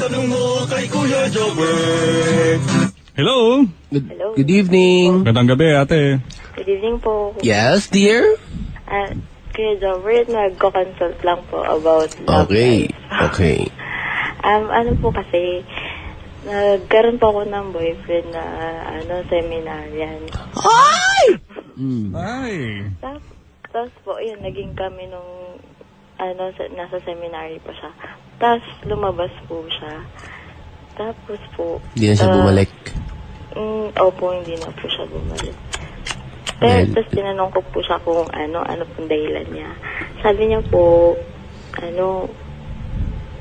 Itanong mo kay Kuya Jobber. Hello? Good, Hello. good evening. Magandang gabi, ate. Good evening po. Yes, dear? Ah, Kuya Jobert, nagko-consult lang po about love Okay. life. Okay. Um, ano po kasi, nagkaroon po ako ng boyfriend na, ano, seminarian. Mm. Ay. Tapos, tapos po, yun, naging kami nung, ano, sa, nasa seminary pa siya. Tapos, lumabas po siya. Tapos po, Hindi na siya ah, bumalik. Mm, opo, hindi na po siya bumalik. Pero, Dahil- tapos tinanong ko po siya kung ano, ano pong dahilan niya. Sabi niya po, ano,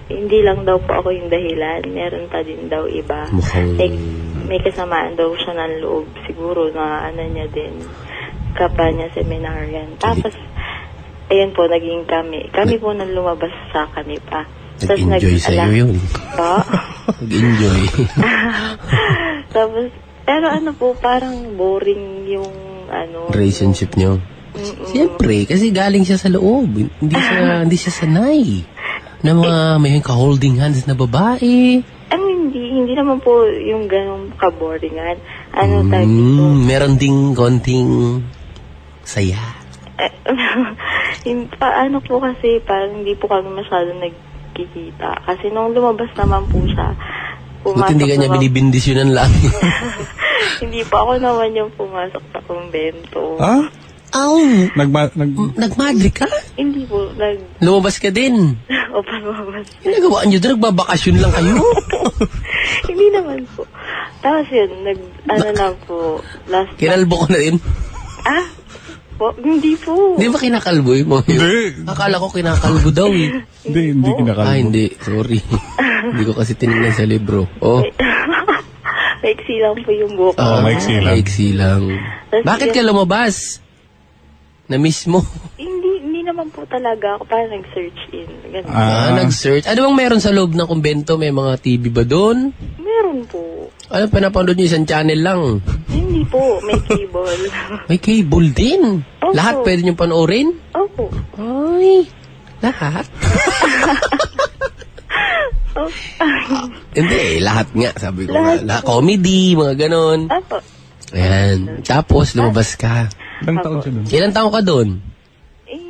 hindi lang daw po ako yung dahilan, meron pa din daw iba. Mukhang- Like, may kasamaan daw siya ng loob, siguro na ano niya din, kapa niya seminarian. Tapos, ayun po, naging kami. Kami po nang lumabas sa kami pa. Nag-enjoy nag- sa'yo ala- yun. Pa? Nag-enjoy. Tapos, pero ano po, parang boring yung ano. Relationship niyo. Mm-mm. Siyempre, kasi galing siya sa loob. Hindi siya, hindi siya sanay. Na mga may ka-holding hands na babae. I mean, hindi, hindi naman po yung ganong kaboringan. Ano tawag dito? Mm, meron ding konting saya. Eh, yung, paano po kasi, parang hindi po kami masyado nagkikita. Kasi nung lumabas naman po siya, Buti hindi ka niya naman- binibindisyonan lang. hindi pa ako naman yung pumasok sa kumbento. Ha? Aw! Nagma... Nag... Nag-madre ka? Hindi po, nag... Lumabas ka din. o pa lumabas. Ginagawa niyo doon, nagbabakasyon lang kayo. hindi naman po. Tapos yun, nag, ano lang po, last Kinalbo ko na din. Ah? Po, hindi po. Di ba kinakalbo yung mga yun? Hindi. Akala ko kinakalbo daw eh. Hindi, hindi kinakalbo. Ah, hindi. Sorry. hindi ko kasi tinignan sa libro. Oh. Maiksi lang po yung buhok. Oo, maiksi lang. Maiksi lang. Bakit ka lumabas? Na-miss mo? Hindi, hindi naman po talaga ako parang nag-search in. Ganun. Ah, Ah. nag-search. Ano bang meron sa loob ng kumbento? May mga TV ba doon? Meron po. Ano, pinapanood nyo isang channel lang? Hindi po, may cable. May cable din. Opo. Lahat pwede nyo panoorin? Opo. Ay, lahat? Oh, Hindi, lahat nga. Sabi ko Lahat nga. Lahat, comedy, mga ganon. Opo. Ayan. Tapos, lumabas ka. Ilang taon siya dun? Ilan taong ka doon?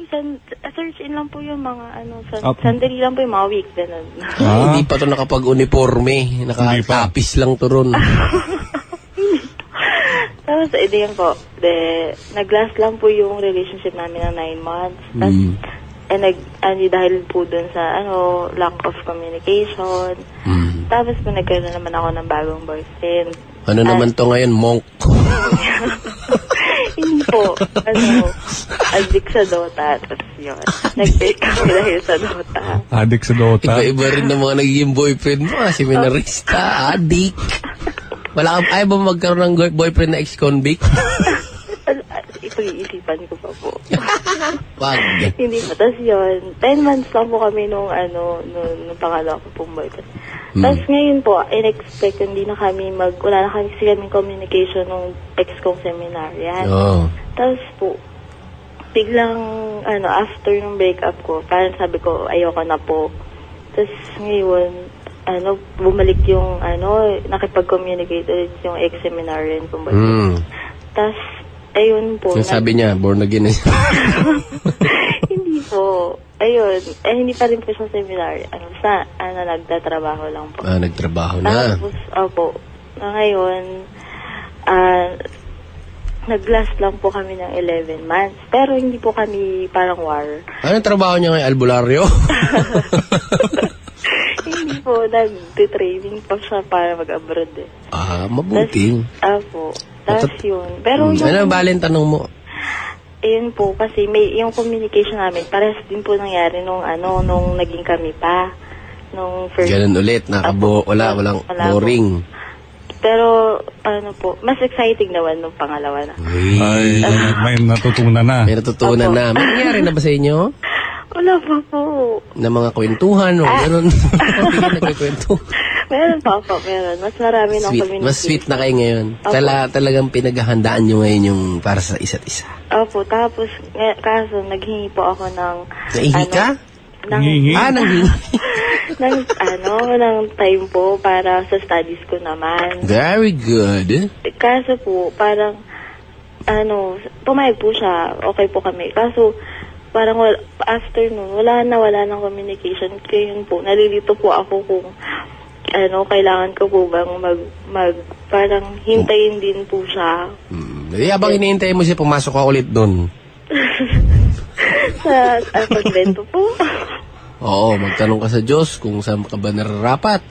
Eh, san, search in lang po yung mga ano, san, Up. sandali lang po yung mga week. Ganun. Ay, Ah. hindi pa to nakapag-uniforme. Hindi pa. Nakatapis lang to ron. Tapos, edi yun po. De, nag-last lang po yung relationship namin na nine months. Tapos, Mm. eh, nag, ano, dahil po dun sa, ano, lack of communication. Mm. Tapos po nagkaroon naman ako ng bagong boyfriend. Ano naman to ngayon, monk? Hindi po, ano, addict sa Dota. Tapos yun, nag-break kami dahil sa Dota. Addict sa Dota. Iba-iba rin ng mga nagiging boyfriend mo. ah. Seminarista, adik. Wala ka, ayaw ba magkaroon ng boyfriend na ex-convict? Ano, ah, Ipag-iisipan ko pa po. Wag. Hindi po. Tapos yun, 10 months lang po kami nung, ano, nung, nung pangalawa ko pong boyfriend. Hmm. Tapos ngayon po, in-expect, hindi na kami mag, wala na kami kasi kaming communication nung ex kong seminaryan. Oo. Tapos po, biglang, ano, after ng breakup ko, parang sabi ko, ayoko na po. Tapos ngayon, ano, bumalik yung, ano, nakipag-communicate ulit yung boyfriend. Mm. Tapos, ayun po. Yung sabi niya, born again na siya. hindi po. Ayun. Eh, hindi pa rin po siya seminar. Ano, sa, ano, nagtatrabaho lang po. ah, nagtrabaho na. Tapos, opo, na ngayon, ah, nag-last lang po kami ng 11 months. Pero hindi po kami parang war. Anong trabaho niya ngayon? Albularyo? hindi po, nag-training pa siya para mag-abroad eh. ah, mabuti. Opo. Tapos yun. Pero Hmm. yung, Ano ba ang tanong mo? Ayun po, kasi may, yung communication namin, parehas din po nangyari nung ano, nung naging kami pa. Nung first Ganun ulit, nakabo, Opo. wala, walang Wala po. boring. Pero, ano po, mas exciting naman nung pangalawa na. Ay, may natutunan na. May natutunan na. May nangyari na ba sa inyo? Wala pa po. Na mga kwentuhan o Ah. ka nagkikwento. Meron pa po, meron. Mas marami ng Sweet. communication. Mas sweet na kayo ngayon. Tala, talagang pinaghahandaan nyo ngayon yung para sa isa't isa. Opo, tapos, nga- kaso, naghingi po ako ng... Naihi ka? Ng, Nanghihingi? Ah, nanghingi. ng, ano, ng time po para sa studies ko naman. Very good. Kaso po, parang, ano, pumayag po siya, okay po kami. Kaso, parang wala, after nun, wala na wala ng communication. Kaya yun po, nalilito po ako kung, ano, kailangan ko po bang mag, mag, parang hintayin din po siya Hmm. Di habang iniintay mo siya, pumasok ka ulit doon. sa uh, convento po. Oo, magtanong ka sa Diyos kung saan ka ba nararapat.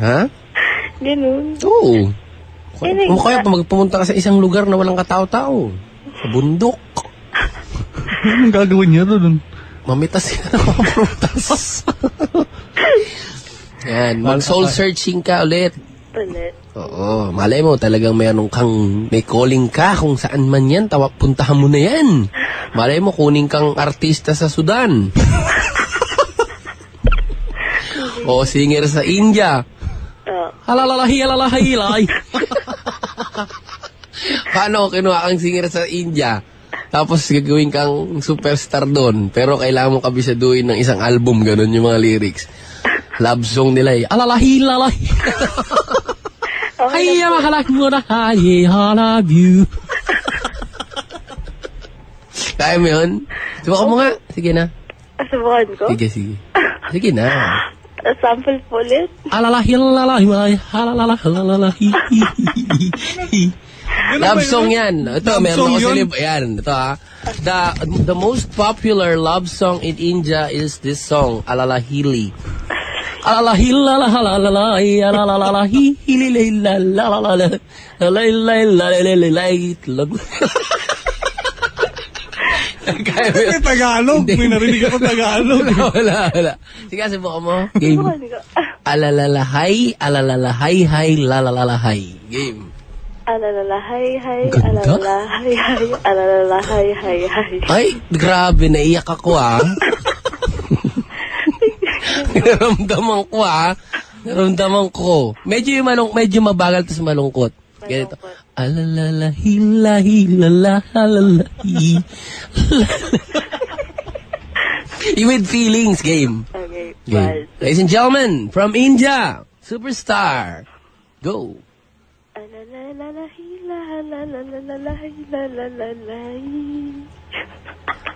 Ha? Ganun. Oo. Eh. Kung kaya pa magpumunta ka sa isang lugar na walang katao-tao. Sa bundok. Anong gagawin niya doon? Mamitas ka na mga prutas. Yan, mag-soul searching ka ulit. Ulit. Oo, malay mo talagang mayroon kang may calling ka kung saan man yan, tawa, puntahan mo na yan. Malay mo kuning kang artista sa Sudan. o singer sa India. Halalalahi, halalahilay. Paano kinuha kang singer sa India? Tapos gagawin kang superstar doon. Pero kailangan mo kabisaduhin ng isang album, ganun yung mga lyrics. Love song nila eh. Alalahi, lalahi. okay Ay, po. mahalak mo na hayi, I love you. Kaya mo yun? Subukan mo nga. Sige na. Subukan ko. Sige, sige. Sige na. Sample po ulit. Alalahi, lalahi, halalalahi, halalalahi. Love song yan. Ito, Love meron ako libro. Yan, ito ha. The, the most popular love song in India is this song, Alalahili. Alalahilalahalalalahi, Kaya mo yun. May Tagalog. May narinig ako Tagalog. wala, wala, wala. Sige, subukan mo. Game. Alalalahay, alalalahay, hay, lalalalahay. Game. Alalalahay, hay, alalalahay, hay, alalalahay, hay, hay. Ay, grabe, naiyak ako ah. Naramdaman ko ah. Naramdaman ko. Medyo, malung medyo mabagal tapos malungkot. Ganito. Alalala, hila, hila, la, halala, You with feelings game. Okay, okay. Ladies and gentlemen, from India, superstar. Go.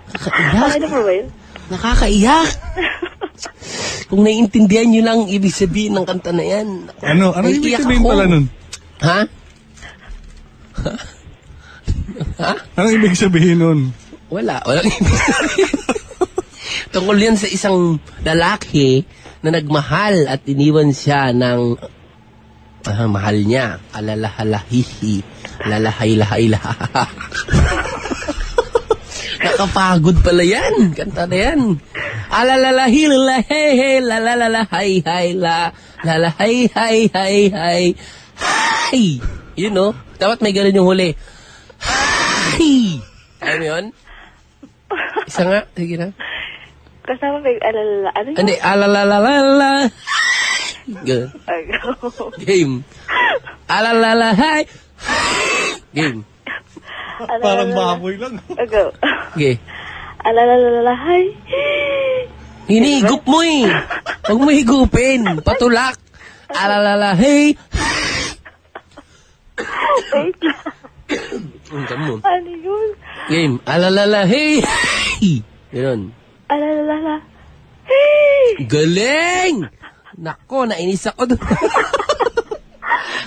Nakakaiyak. Nakakaiyak. Kung naiintindihan nyo lang ibig sabihin ng kanta na yan. Ano? Ano ibig sabihin ako. pala nun? Ha? Anong ibig sabihin nun? Wala. Walang ibig sabihin. Tungkol yan sa isang lalaki na nagmahal at iniwan siya ng ah, mahal niya. Alalahalahihi. Lalahay-lahay-laha. Nakapagod pala yan. Kanta na yan. Alalalahi, lalahay, lalalalahay, hay, la, lalahay, hay, hay, hay, hay. You know? Dapat may ganun yung huli. Hay! Alam mo yun? Isa nga. Sige na. Kasama yung alalala? Ano yun? Hindi. Alalalalala. Agaw. Game. Alalalahay. Game. Parang baboy lang. Agaw. Okay. Alalalala, hay. Hinihigup mo eh. Huwag mo higupin. Patulak. Alalalahay. Wait lang. Ang mo. Ano yun? Game. Alalalahay. Yun. Alalalala. Hey! Galing! Nako, nainis ako doon.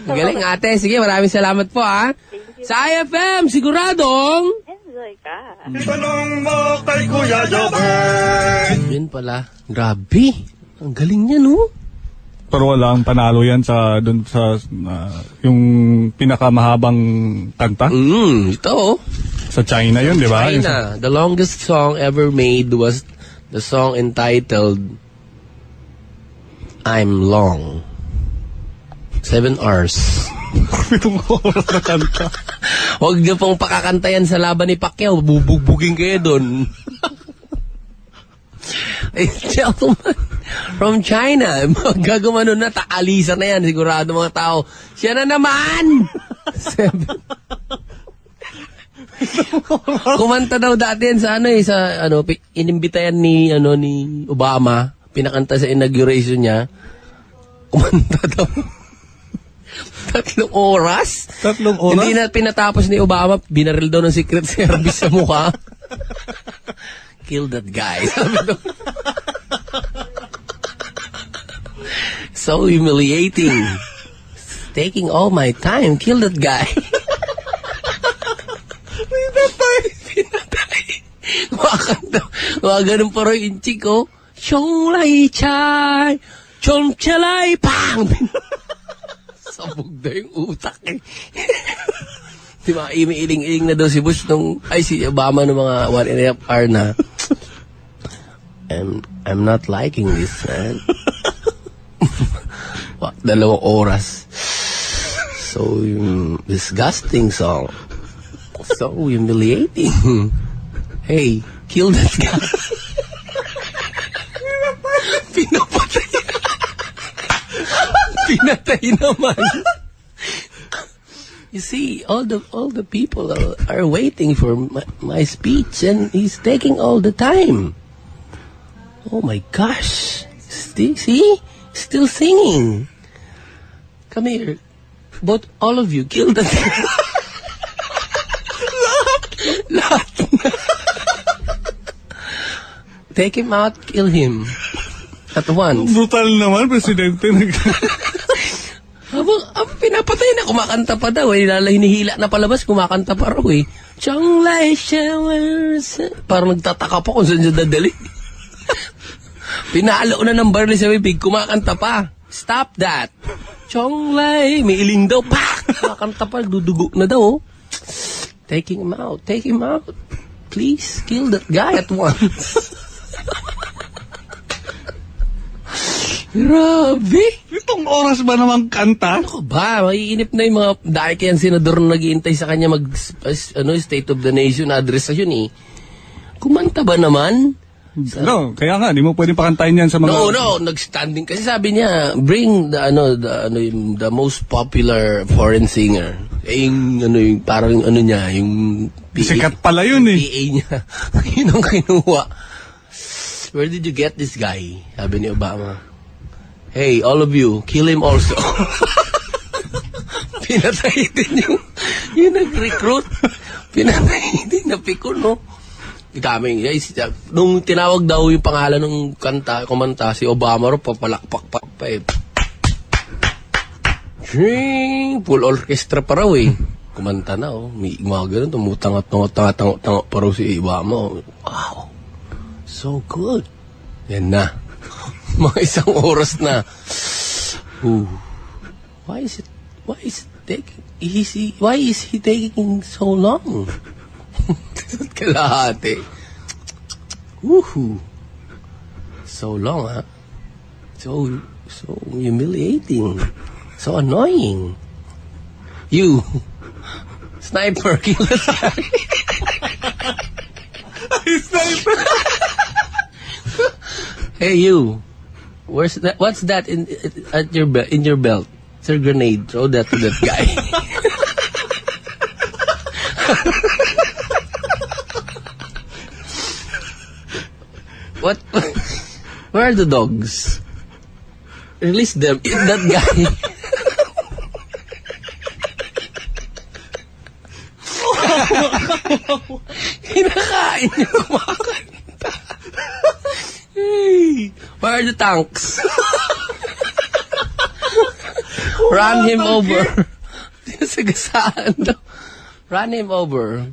Galing ate. Sige, maraming salamat po ah. Sa IFM, siguradong... Enjoy ka. Itanong mo kay Kuya Jobert. Yun pala. Grabe. Ang galing niya, no? Pero wala ang panalo yan sa dun sa ah, yung pinakamahabang kanta Mm, ito oh. sa China yun, di ba? Yung sa- China. The longest song ever made was the song entitled I'm Long. Seven hours. Pitong oras na kanta. Huwag niyo pong pakakantayan sa laban ni Pacquiao. Bubugbugin kayo doon. Eh, gentlemen from China, magagumano na, takalisa na yan, sigurado mga tao. Siya na naman! Seven. Kumanta daw dati yan sa ano eh, sa ano, pi- inimbita yan ni, ano, ni Obama pinakanta sa inauguration niya, kumanta daw. Tatlong oras? Tatlong oras? Hindi na pinatapos ni Obama, binaril daw ng Secret Service sa mukha. Kill that guy. So humiliating. Taking all my time. Kill that guy. Pinatay. Pinatay. Kumakanta. Kumaganon pa rin yung chick, oh. Chong lai chai. Chong chalay pang. Sabog na yung utak eh. Di ba, imi-iling-iling na daw si Bush nung, ay si Obama ng mga one and a half hour na. I'm, I'm not liking this, man. Wa- Dalawang oras. So um, disgusting song. So humiliating. hey, kill that guy. Pinatay naman. You see, all the all the people are, are waiting for my, my speech, and he's taking all the time. Oh my gosh! See, see, still singing. Come here, both all of you, kill the. Lahat. na. Take him out, kill him. At once. Brutal naman, presidente. Habang, habang pinapatay na, kumakanta pa daw eh. Lala, hinihila na palabas, kumakanta pa raw eh. Chong Lai Showers. Parang nagtataka pa kung saan siya dadali. Pinalo na ng barley sa bibig, kumakanta pa. Stop that. Chong Lai. May iling daw. Pak! Kumakanta pa, dudugo na daw. oh. Take him out. Take him out. Please, kill that guy at once. Grabe. Itong oras ba namang kanta? Ano ka ba? Maiinip na yung mga dahil kaya ang senador na naghihintay sa kanya mag ano, State of the Nation address sa yun eh. Kumanta ba naman? No, kaya nga, di mo pwedeng pakantayin yan sa mga... No, no, nag-standing. Kasi sabi niya, bring the, ano, the, ano, yung, the most popular foreign singer. Eh, yung, ano, yung, parang, ano niya, yung... PA Sikat pala yun eh. PA niya. yun ang kinuha. Where did you get this guy? Sabi ni Obama. Hey, all of you, kill him also. Pinatay din yung, yung nag-recruit. Pinatay din na pikon, no? Kami, guys, nung tinawag daw yung pangalan ng kanta, kumanta, si Obama ro papalakpak pa pa eh. Shing! Full orchestra pa raw eh. Kumanta na oh. May mga ganun, tumutangat, tangat, tangat, tangat, tangat pa raw si Obama. oh. Wow. So good. Yan na. mga isang oras na. Ooh. Why is it, why is it taking, is he, why is he taking so long? Kalahati. Woohoo. So long, huh? So, so humiliating. So annoying. You, sniper, kill the guy. hey, you. Where's that? What's that in at your be- in your belt? It's grenade. Throw that to that guy. what? Where are the dogs? Release them. Eat that guy. Kinakain niya kumakanta. Hey, where are the tanks? Run him over. Sinasagasaan daw. Run him over.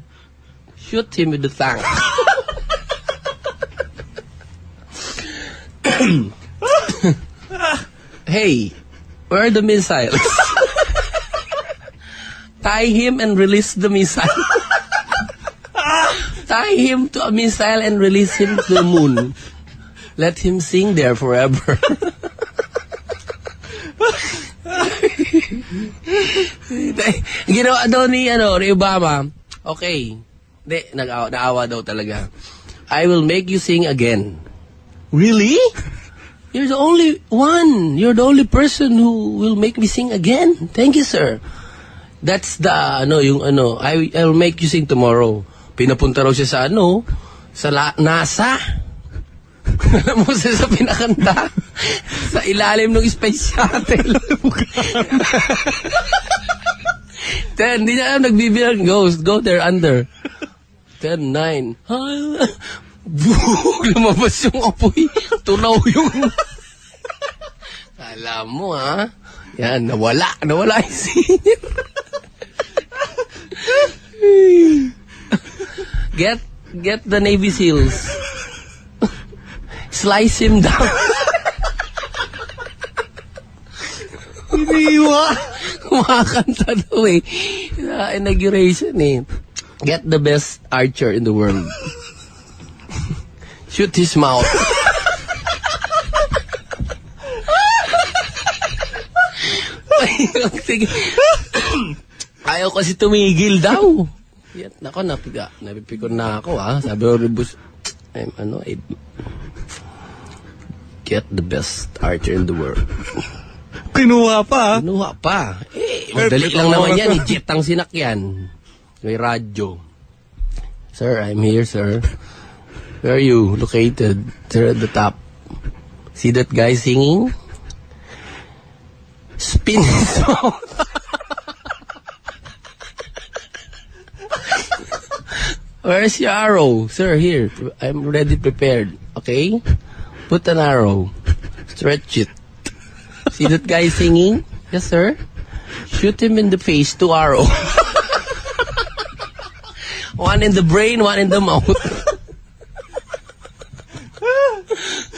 Shoot him with the tank. hey, where are the missiles? Tie him and release the missile. Tie him to a missile and release him to the moon. Let him sing there forever. Ginawa daw ni, ano, ni Obama, okay, Hindi, nag naawa daw talaga. I will make you sing again. Really? You're the only one. You're the only person who will make me sing again. Thank you, sir. That's the, ano, yung ano, I, I'll make you sing tomorrow. Pinapunta raw siya sa, ano, sa la, NASA. Alam mo sa, sa pinakanta? sa ilalim ng space shuttle. Ten, hindi niya alam nagbibilang. Go, go there, under. Ten, nine. Bug, lumabas yung apoy. Tunaw yung... Alam mo, ha? Yan, nawala. Nawala yung senior. get, get the Navy SEALs. Slice him down. Iniwa! Kumakanta daw eh. Sa inauguration eh. Get the best archer in the world. Shoot his mouth. Ayaw kasi tumigil daw. Yan, nako, napiga. Napipikon na ako ah. Sabi ko, Rebus, I'm, ano, eh, get the best archer in the world. Kinuha pa. Kinuha pa. Eh, madali lang naman yan. Eh, jet ang sinakyan. May radyo. Sir, I'm here, sir. Where are you located? Sir, at the top. See that guy singing? Spin his mouth. Where's your arrow? Sir, here. I'm ready prepared. Okay? Put an arrow. Stretch it. See that guy singing? Yes, sir. Shoot him in the face, two arrow. one in the brain, one in the mouth.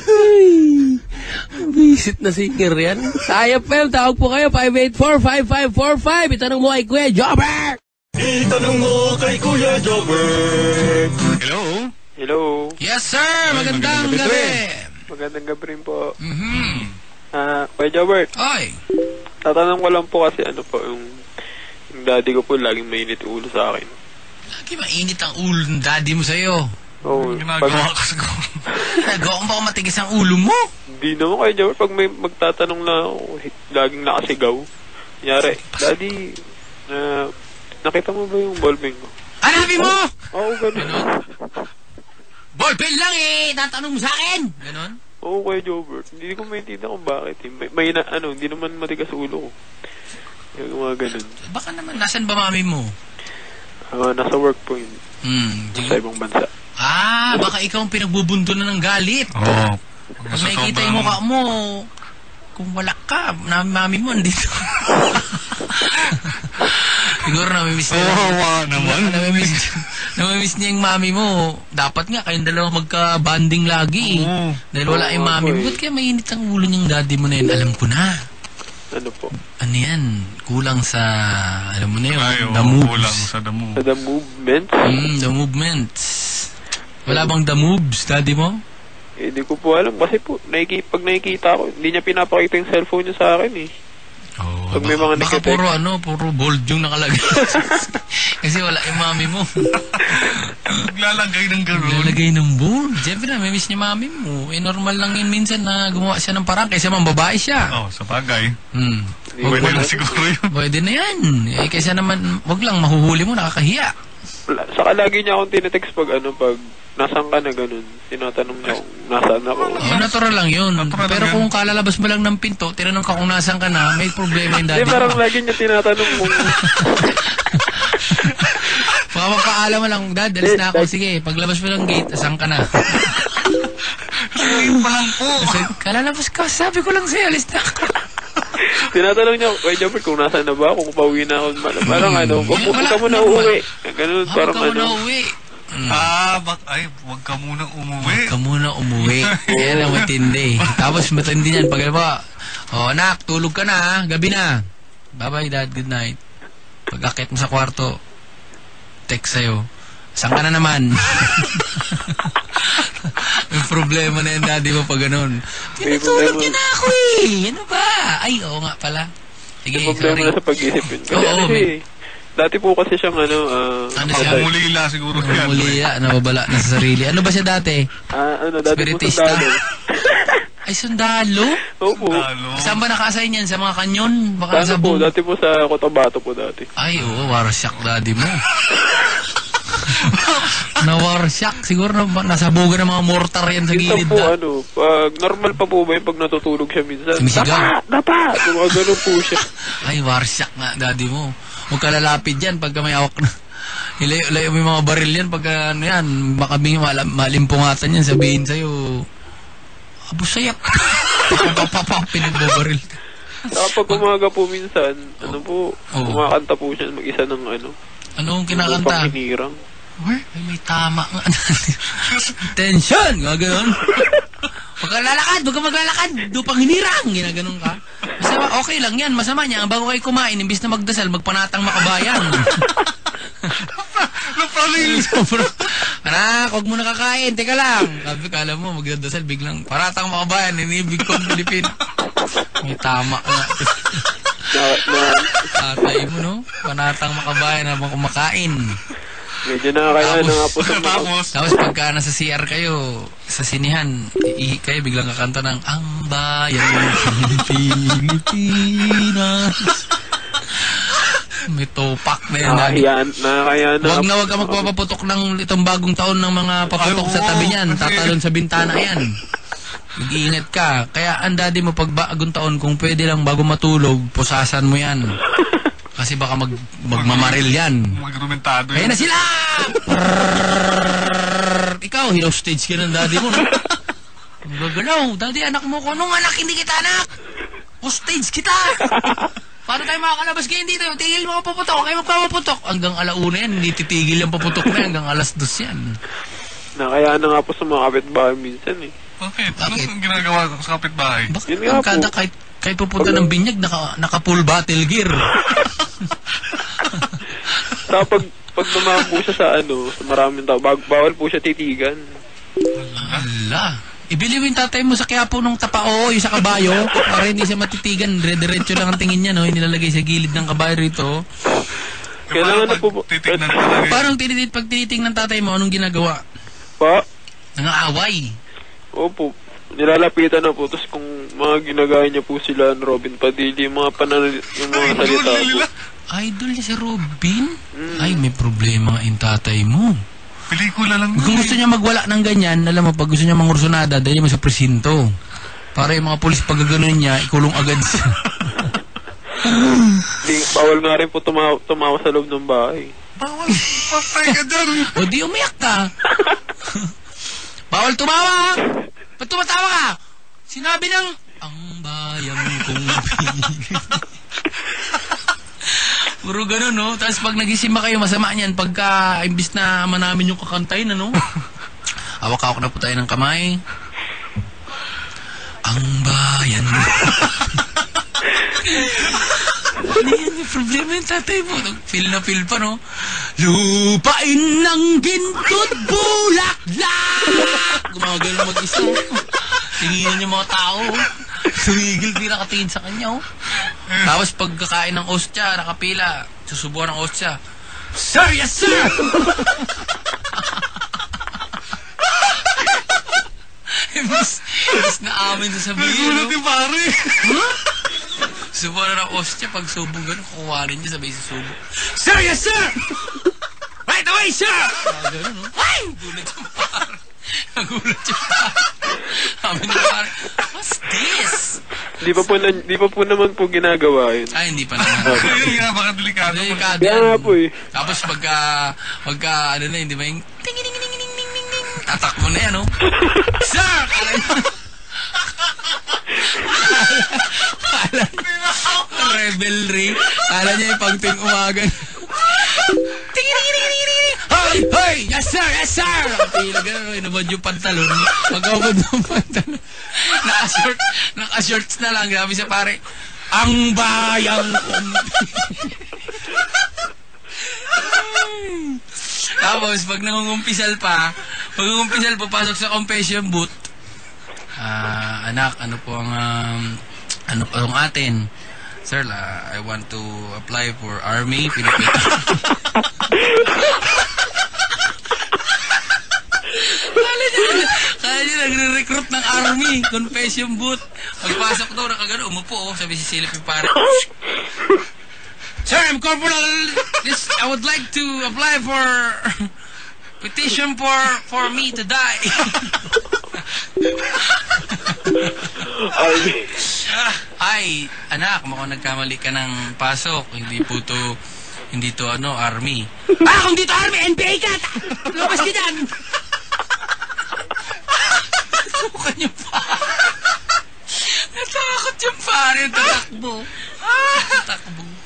Ay, Visit na singer yan. Sa IFM, tawag po kayo, 584-5545. Itanong mo kay Kuya Jobber! Itanong mo kay Kuya Jobber. Hello? Hello. Yes, sir! Magandang gabi! Magandang gabi rin po. Mm-hmm. Ah, Kuya Jobert, Oy! tatanong ko lang po kasi ano po, yung, yung daddy ko po laging mainit ulo sa akin. Lagi mainit ang ulo ng daddy mo sa'yo. Oo, Ginagawa pag, ka siguro. Nagawa mo ba matigas ang ulo mo? di naman Kuya Jobert, pag may magtatanong na ako, laging nakasigaw. Kunyari, daddy, na nakita mo ba yung ballpen ko? Hanapin mo! Oo, ganun. Ballpen lang eh! Tatanong mo sa akin! Ganon? Oo, Kuya Jobert. Hindi ko maintindihan kung bakit. Eh. May, may na, ano, hindi naman matigas ulo ko. Yung mga ganun. Baka naman, nasan ba mami mo? Ah, nasa work po yun. Hmm, Sa ibang bansa. Ah, baka ikaw ang pinagbubunto na ng galit. Oo. Pag nakikita yung mukha mo, kung wala ka, na mami mo andito. Siguro namimiss niya. Kawawa naman. namimiss, namimiss niya yung mami mo. Dapat nga, kayong dalawa magka-banding lagi. Oo. Dahil wala yung Oo, mami mo. eh. Ba't kaya mainit ang ulo niyang daddy mo na yun? Alam ko na. Ano po? Ano yan? Kulang sa, alam mo na yun, Ay, oo, the moves. kulang sa damo. Sa the movement? Mm, the movements. Wala bang the moves, daddy mo? Eh, di ko po alam. Kasi po, nakiki, pag nakikita ko, hindi niya pinapakita yung cellphone niya sa akin eh. Oh, Pag may baka, mga baka nagte-text. puro ano, puro bold yung nakalagay. Kasi wala yung mami mo. Naglalagay ng gano'n. Lalagay ng bold. Siyempre na, may miss niya mami mo. Eh, normal lang yun minsan na gumawa siya ng parang kaysa mang babae siya. Oh, sa bagay. Hmm. Pwede na siguro yun. Pwede na yan. Eh, kaysa naman, wag lang, mahuhuli mo, nakakahiya. Saka lagi niya akong tinetext pag ano, pag nasan ka na ganun. Tinatanong niya kung nasaan ako. Oh, natural lang yun. Natural Pero lang kung kalalabas mo lang ng pinto, tinanong ka kung nasan ka na, may problema yung Hindi, daddy parang mo. lagi niya tinatanong kung Baka magpaalam mo lang, dad, alis na ako. Sige, paglabas mo ng gate, asan ka na? Sabihin pa lang po. Kalalabas ka, sabi ko lang sa'yo, alis na ako. Tinatanong niya, Kuya Jobber, kung nasaan na ba ako, kung pauwi na ako. Parang ano, huwag ka muna uuwi. Ganun, parang ka muna ano. uwi. Mm. Ah, bak ay, wag ka munang umuwi. Ka muna umuwi. Yan ang matindi. Tapos matindi yan. Pag ba, oh anak, tulog ka na ha. Gabi na. Bye-bye dad, good night. Pag akit mo sa kwarto, text sa'yo. Saan ka na naman? May problema na yan daddy mo pag ganun. Tinutulog niya na ako eh. Ano ba? Ay, oo nga pala. Sige, May problema sorry. na sa pag-isip yun. Kasi Oo, ano siya may- eh, dati po kasi siyang ano, ah, Ano siya? Umulila siguro yan. Muli ya, nababala na sa sarili. Ano ba siya dati? Ah, ano, dati po Spiritista? sundalo. Ay, sundalo? Opo. Lalo. Saan ba naka-assign yan? Sa mga kanyon? Baka Ano sa po, dati po sa Cotabato po dati. Ay, oo, warasyak daddy mo. Nawarsyak. Siguro na, nasabugan ng mga mortar yan sa Minsan gilid po, na. ano, pag normal pa po ba yung pag natutulog siya minsan? Sumisigaw. Dapa! Dapa! Gumagano po siya. Ay, warsyak nga, daddy mo. Huwag ka lalapit dyan pagka may awak na. Ilayo-layo mo yung mga baril yan pagka ano yan, baka may malam, malimpungatan yan, sabihin sa'yo, abo sayap. Papapapap, pinagbabaril. Saka pag umaga po minsan, ano po, Oo. kumakanta po siya mag-isa ng ano, Ano ang ng kinakanta? panghinirang. Ay, may tama nga. Tension! Gaganon. Huwag ka lalakad, huwag ka maglalakad. Dupang hinirang. Ginaganon ka. Masama, okay lang yan. Masama niya. Bago kayo kumain, imbis na magdasal, magpanatang makabayan. Sobra. Anak, huwag mo na kakain. Teka lang. Sabi, kala mo, magdadasal, biglang paratang makabayan. Inibig ko ang Pilipino. May tama na, Tatay mo, no? Panatang makabayan habang kumakain. Medyo nakakaya na nga po sa mga... Tapos pagka nasa CR kayo, sa sinihan, ihi kayo, biglang kakanta ng Ang bayan ng Pilipinas. May topak na yan. lagi. Nakakaya, nakakaya na. Huwag na huwag ka magpapaputok ng itong bagong taon ng mga paputok sa tabi niyan. Tatalon sa bintana yan. Mag-iingat ka. Kaya ang daddy mo pag bagong taon, kung pwede lang bago matulog, pusasan mo yan. Kasi baka mag, magmamaril yan. Magrumentado Kaya na sila! Ikaw, hino-stage ka ng daddy mo, no? Ang Gagalaw, daddy, anak mo ko. Nung anak, hindi kita anak! Hostage kita! Paano tayo makakalabas kayo dito? Tigil mga paputok, kayo magpapaputok. Hanggang alauna yan, hindi titigil yung paputok na yan. Hanggang alas dos yan. Nakakaya na nga po sa mga kapitbahay minsan eh. Bakit? Ano Bakit? ang ginagawa ko sa kapitbahay? Bakit Yun nga ang kada po. kahit, kahit pupunta ng binyag, naka, naka full battle gear. Saka pag, pag dumaan po siya sa ano, sa maraming tao, bag, bawal po siya titigan. Ala. Ibili mo yung tatay mo sa Quiapo nung tapao, yung sa kabayo, para hindi siya matitigan. Dire-diretso lang ang tingin niya, no? Yung nilalagay sa gilid ng kabayo rito. Kailangan na po... Titignan talaga. Parang tinitit, pag tinitingnan tatay mo, anong ginagawa? Pa, Nangaaway. opo. Nilalapitan na po. Tapos kung mga ginagaya niya po sila, Robin Padilla, yung mga pananal, yung mga salita po. Idol niya si Robin? Ay, may problema nga yung tatay mo. Pelikula lang Kung gusto niya magwala ng ganyan, alam mo, pag gusto niya mangursunada, dali mo sa presinto. Para yung mga polis pag gano'n niya, ikulong agad siya. Di, bawal nga rin po tumawa, tumawa sa loob ng bahay. Bawal. Patay ka dyan. o di umiyak ka. Bawal tumawa? Ba't tumatawa ka? Sinabi ng, ang bayang kong Pilipinas." Puro ganun, no? Tapos pag nagisima kayo, masama niyan. Pagka, imbis na manamin yung kakantayin, ano? Hawak-hawak na po tayo ng kamay. Ang bayan yan? May problema yung tatay mo. Feel na feel pa, no? Lupain ng gintot bulaklak! Gumagano mag-isa. Tingin yung mga tao. Tumigil, di nakatingin sa kanya, oh. Tapos pagkakain ng ostya, nakapila, susubuan ng ostya. Sir, yes sir! imbis, imbis na amin sasabihin, no? Nagulat yung pare. Subukan na ng ostya. Pag subo ganun, kukuha niya sabay susubo. Sir, yes, sir! right away, sir! Ah, ganun, no? Ay! Gulat yung par. Nagulat yung par. Sabi na par, what's this? Di pa po, na, di pa po naman po ginagawa yun. Ay, hindi pa naman. yun Yung napakadelikado. Delikado. Kaya nga po eh. Tapos pagka, pagka, ano na, hindi ba yung ting ting ting ting ting ting ting tatak na yan, no? Sir! Niya, kala, niya yung pang tuwing umaga. Hoy! Hoy! Yes sir! Yes sir! Nakapila gano'n, inubad yung pantalon. Magkabad ng pantalon. Naka-short, naka-shorts na lang. Sabi sa pare, ang bayang Tapos, pag nangungumpisal pa, pag nangungumpisal, papasok sa confession booth. Ah, anak, ano po ang, um, ano po ang atin? Sir, la, I want to apply for Army, Philippines. Kala niya nagre-recruit ng Army, confession booth. Pagpasok daw, nakagano, umupo, oh, sabi si Silip yung pare. Sir, I'm Corporal. This, I would like to apply for Petition for for me to die. Army. Ay, anak, mukhang nagkamali ka ng pasok. Hindi po to, hindi to ano, army. Ah, kung dito army, NPA ka! Lumabas ka dyan! Sukan yung pare. Natakot yung pare, tatakbo. Ah, tatakbo.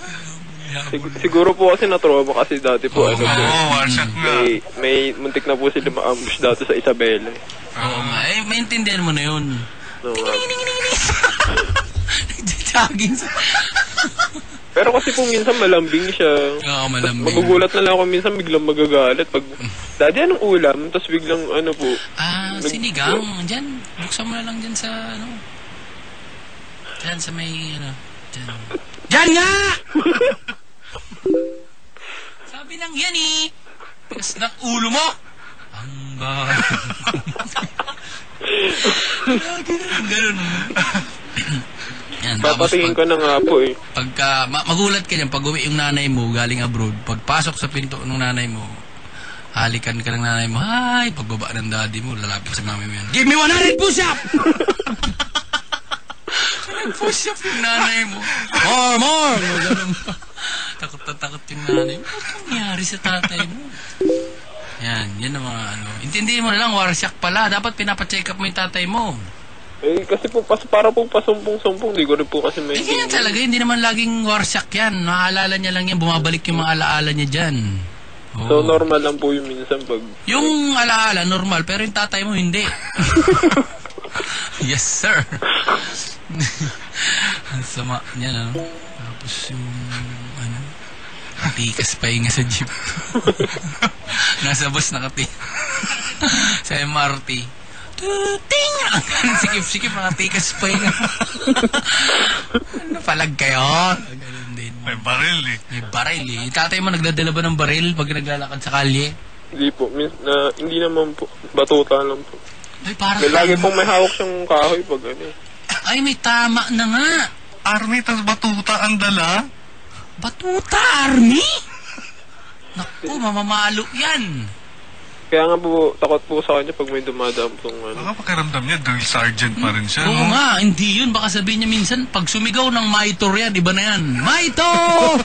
Sig- siguro po kasi na-trauma kasi dati po. Oo ano, nga. po, Oo, warsak nga. may, may muntik na po sila ma-ambush dati sa Isabela. eh. Oo nga, eh, maintindihan mo na yun. No, nga. Nagja-jogging sa... Pero kasi po minsan malambing siya. Oo, malambing. Magugulat na lang ako minsan biglang magagalit. Pag, Daddy, anong ulam? Tapos biglang ano po. Ah, sinigang. Diyan, buksan mo na lang dyan sa, ano. Diyan sa may, ano. Diyan. Diyan nga! Sabi lang yan eh. Tigas ng ulo mo. Ang ba... ganun, yan, Papatingin ko na nga po eh. pagka, ma- magulat ka dyan, pag uwi yung nanay mo galing abroad, pagpasok sa pinto ng nanay mo, halikan ka ng nanay mo, hi, pagbaba ng daddy mo, lalapit sa mami mo yan, give me 100 push-up! push-up yung nanay mo. More, more! Ganun. Takot na takot yung nanay mo. Ano nangyari sa tatay mo? Yan, yan ang mga ano. Intindihin mo na lang, warsiak pala. Dapat pinapacheck up mo yung tatay mo. Eh, kasi po, pas, para po pasumpong-sumpong, di ko rin po kasi may... Eh, ganyan talaga. Hindi naman laging warsak yan. Naaalala niya lang yan. Bumabalik yung mga alaala niya dyan. Oo. So, normal lang po yung minsan pag... Yung alaala, normal. Pero yung tatay mo, hindi. yes, sir. Ang sama niya, ano? Tapos yung, ano, natikas pa yung sa jeep. Nasa bus nakati. sa MRT. Ganun, sikip-sikip, nakatikas pa yung... ano, palag kayo? Ganun din. May baril eh. May baril eh. Yung tatay mo nagdadala ba ng baril pag naglalakad sa kalye? Hindi po, min, na, hindi naman po. Batuta lang po. Ay, parang... May lagi pong may hawak siyang kahoy pag ano. Ay, may tama na nga. Army, tas batuta ang dala. Batuta, Army? Naku, mamamalo yan. Kaya nga po, takot po sa kanya pag may dumadaan pong ano. Baka pakiramdam niya, drill sergeant pa rin siya. Oo no? nga, hindi yun. Baka sabihin niya minsan, pag sumigaw ng Maitor yan, iba na yan. Maitor!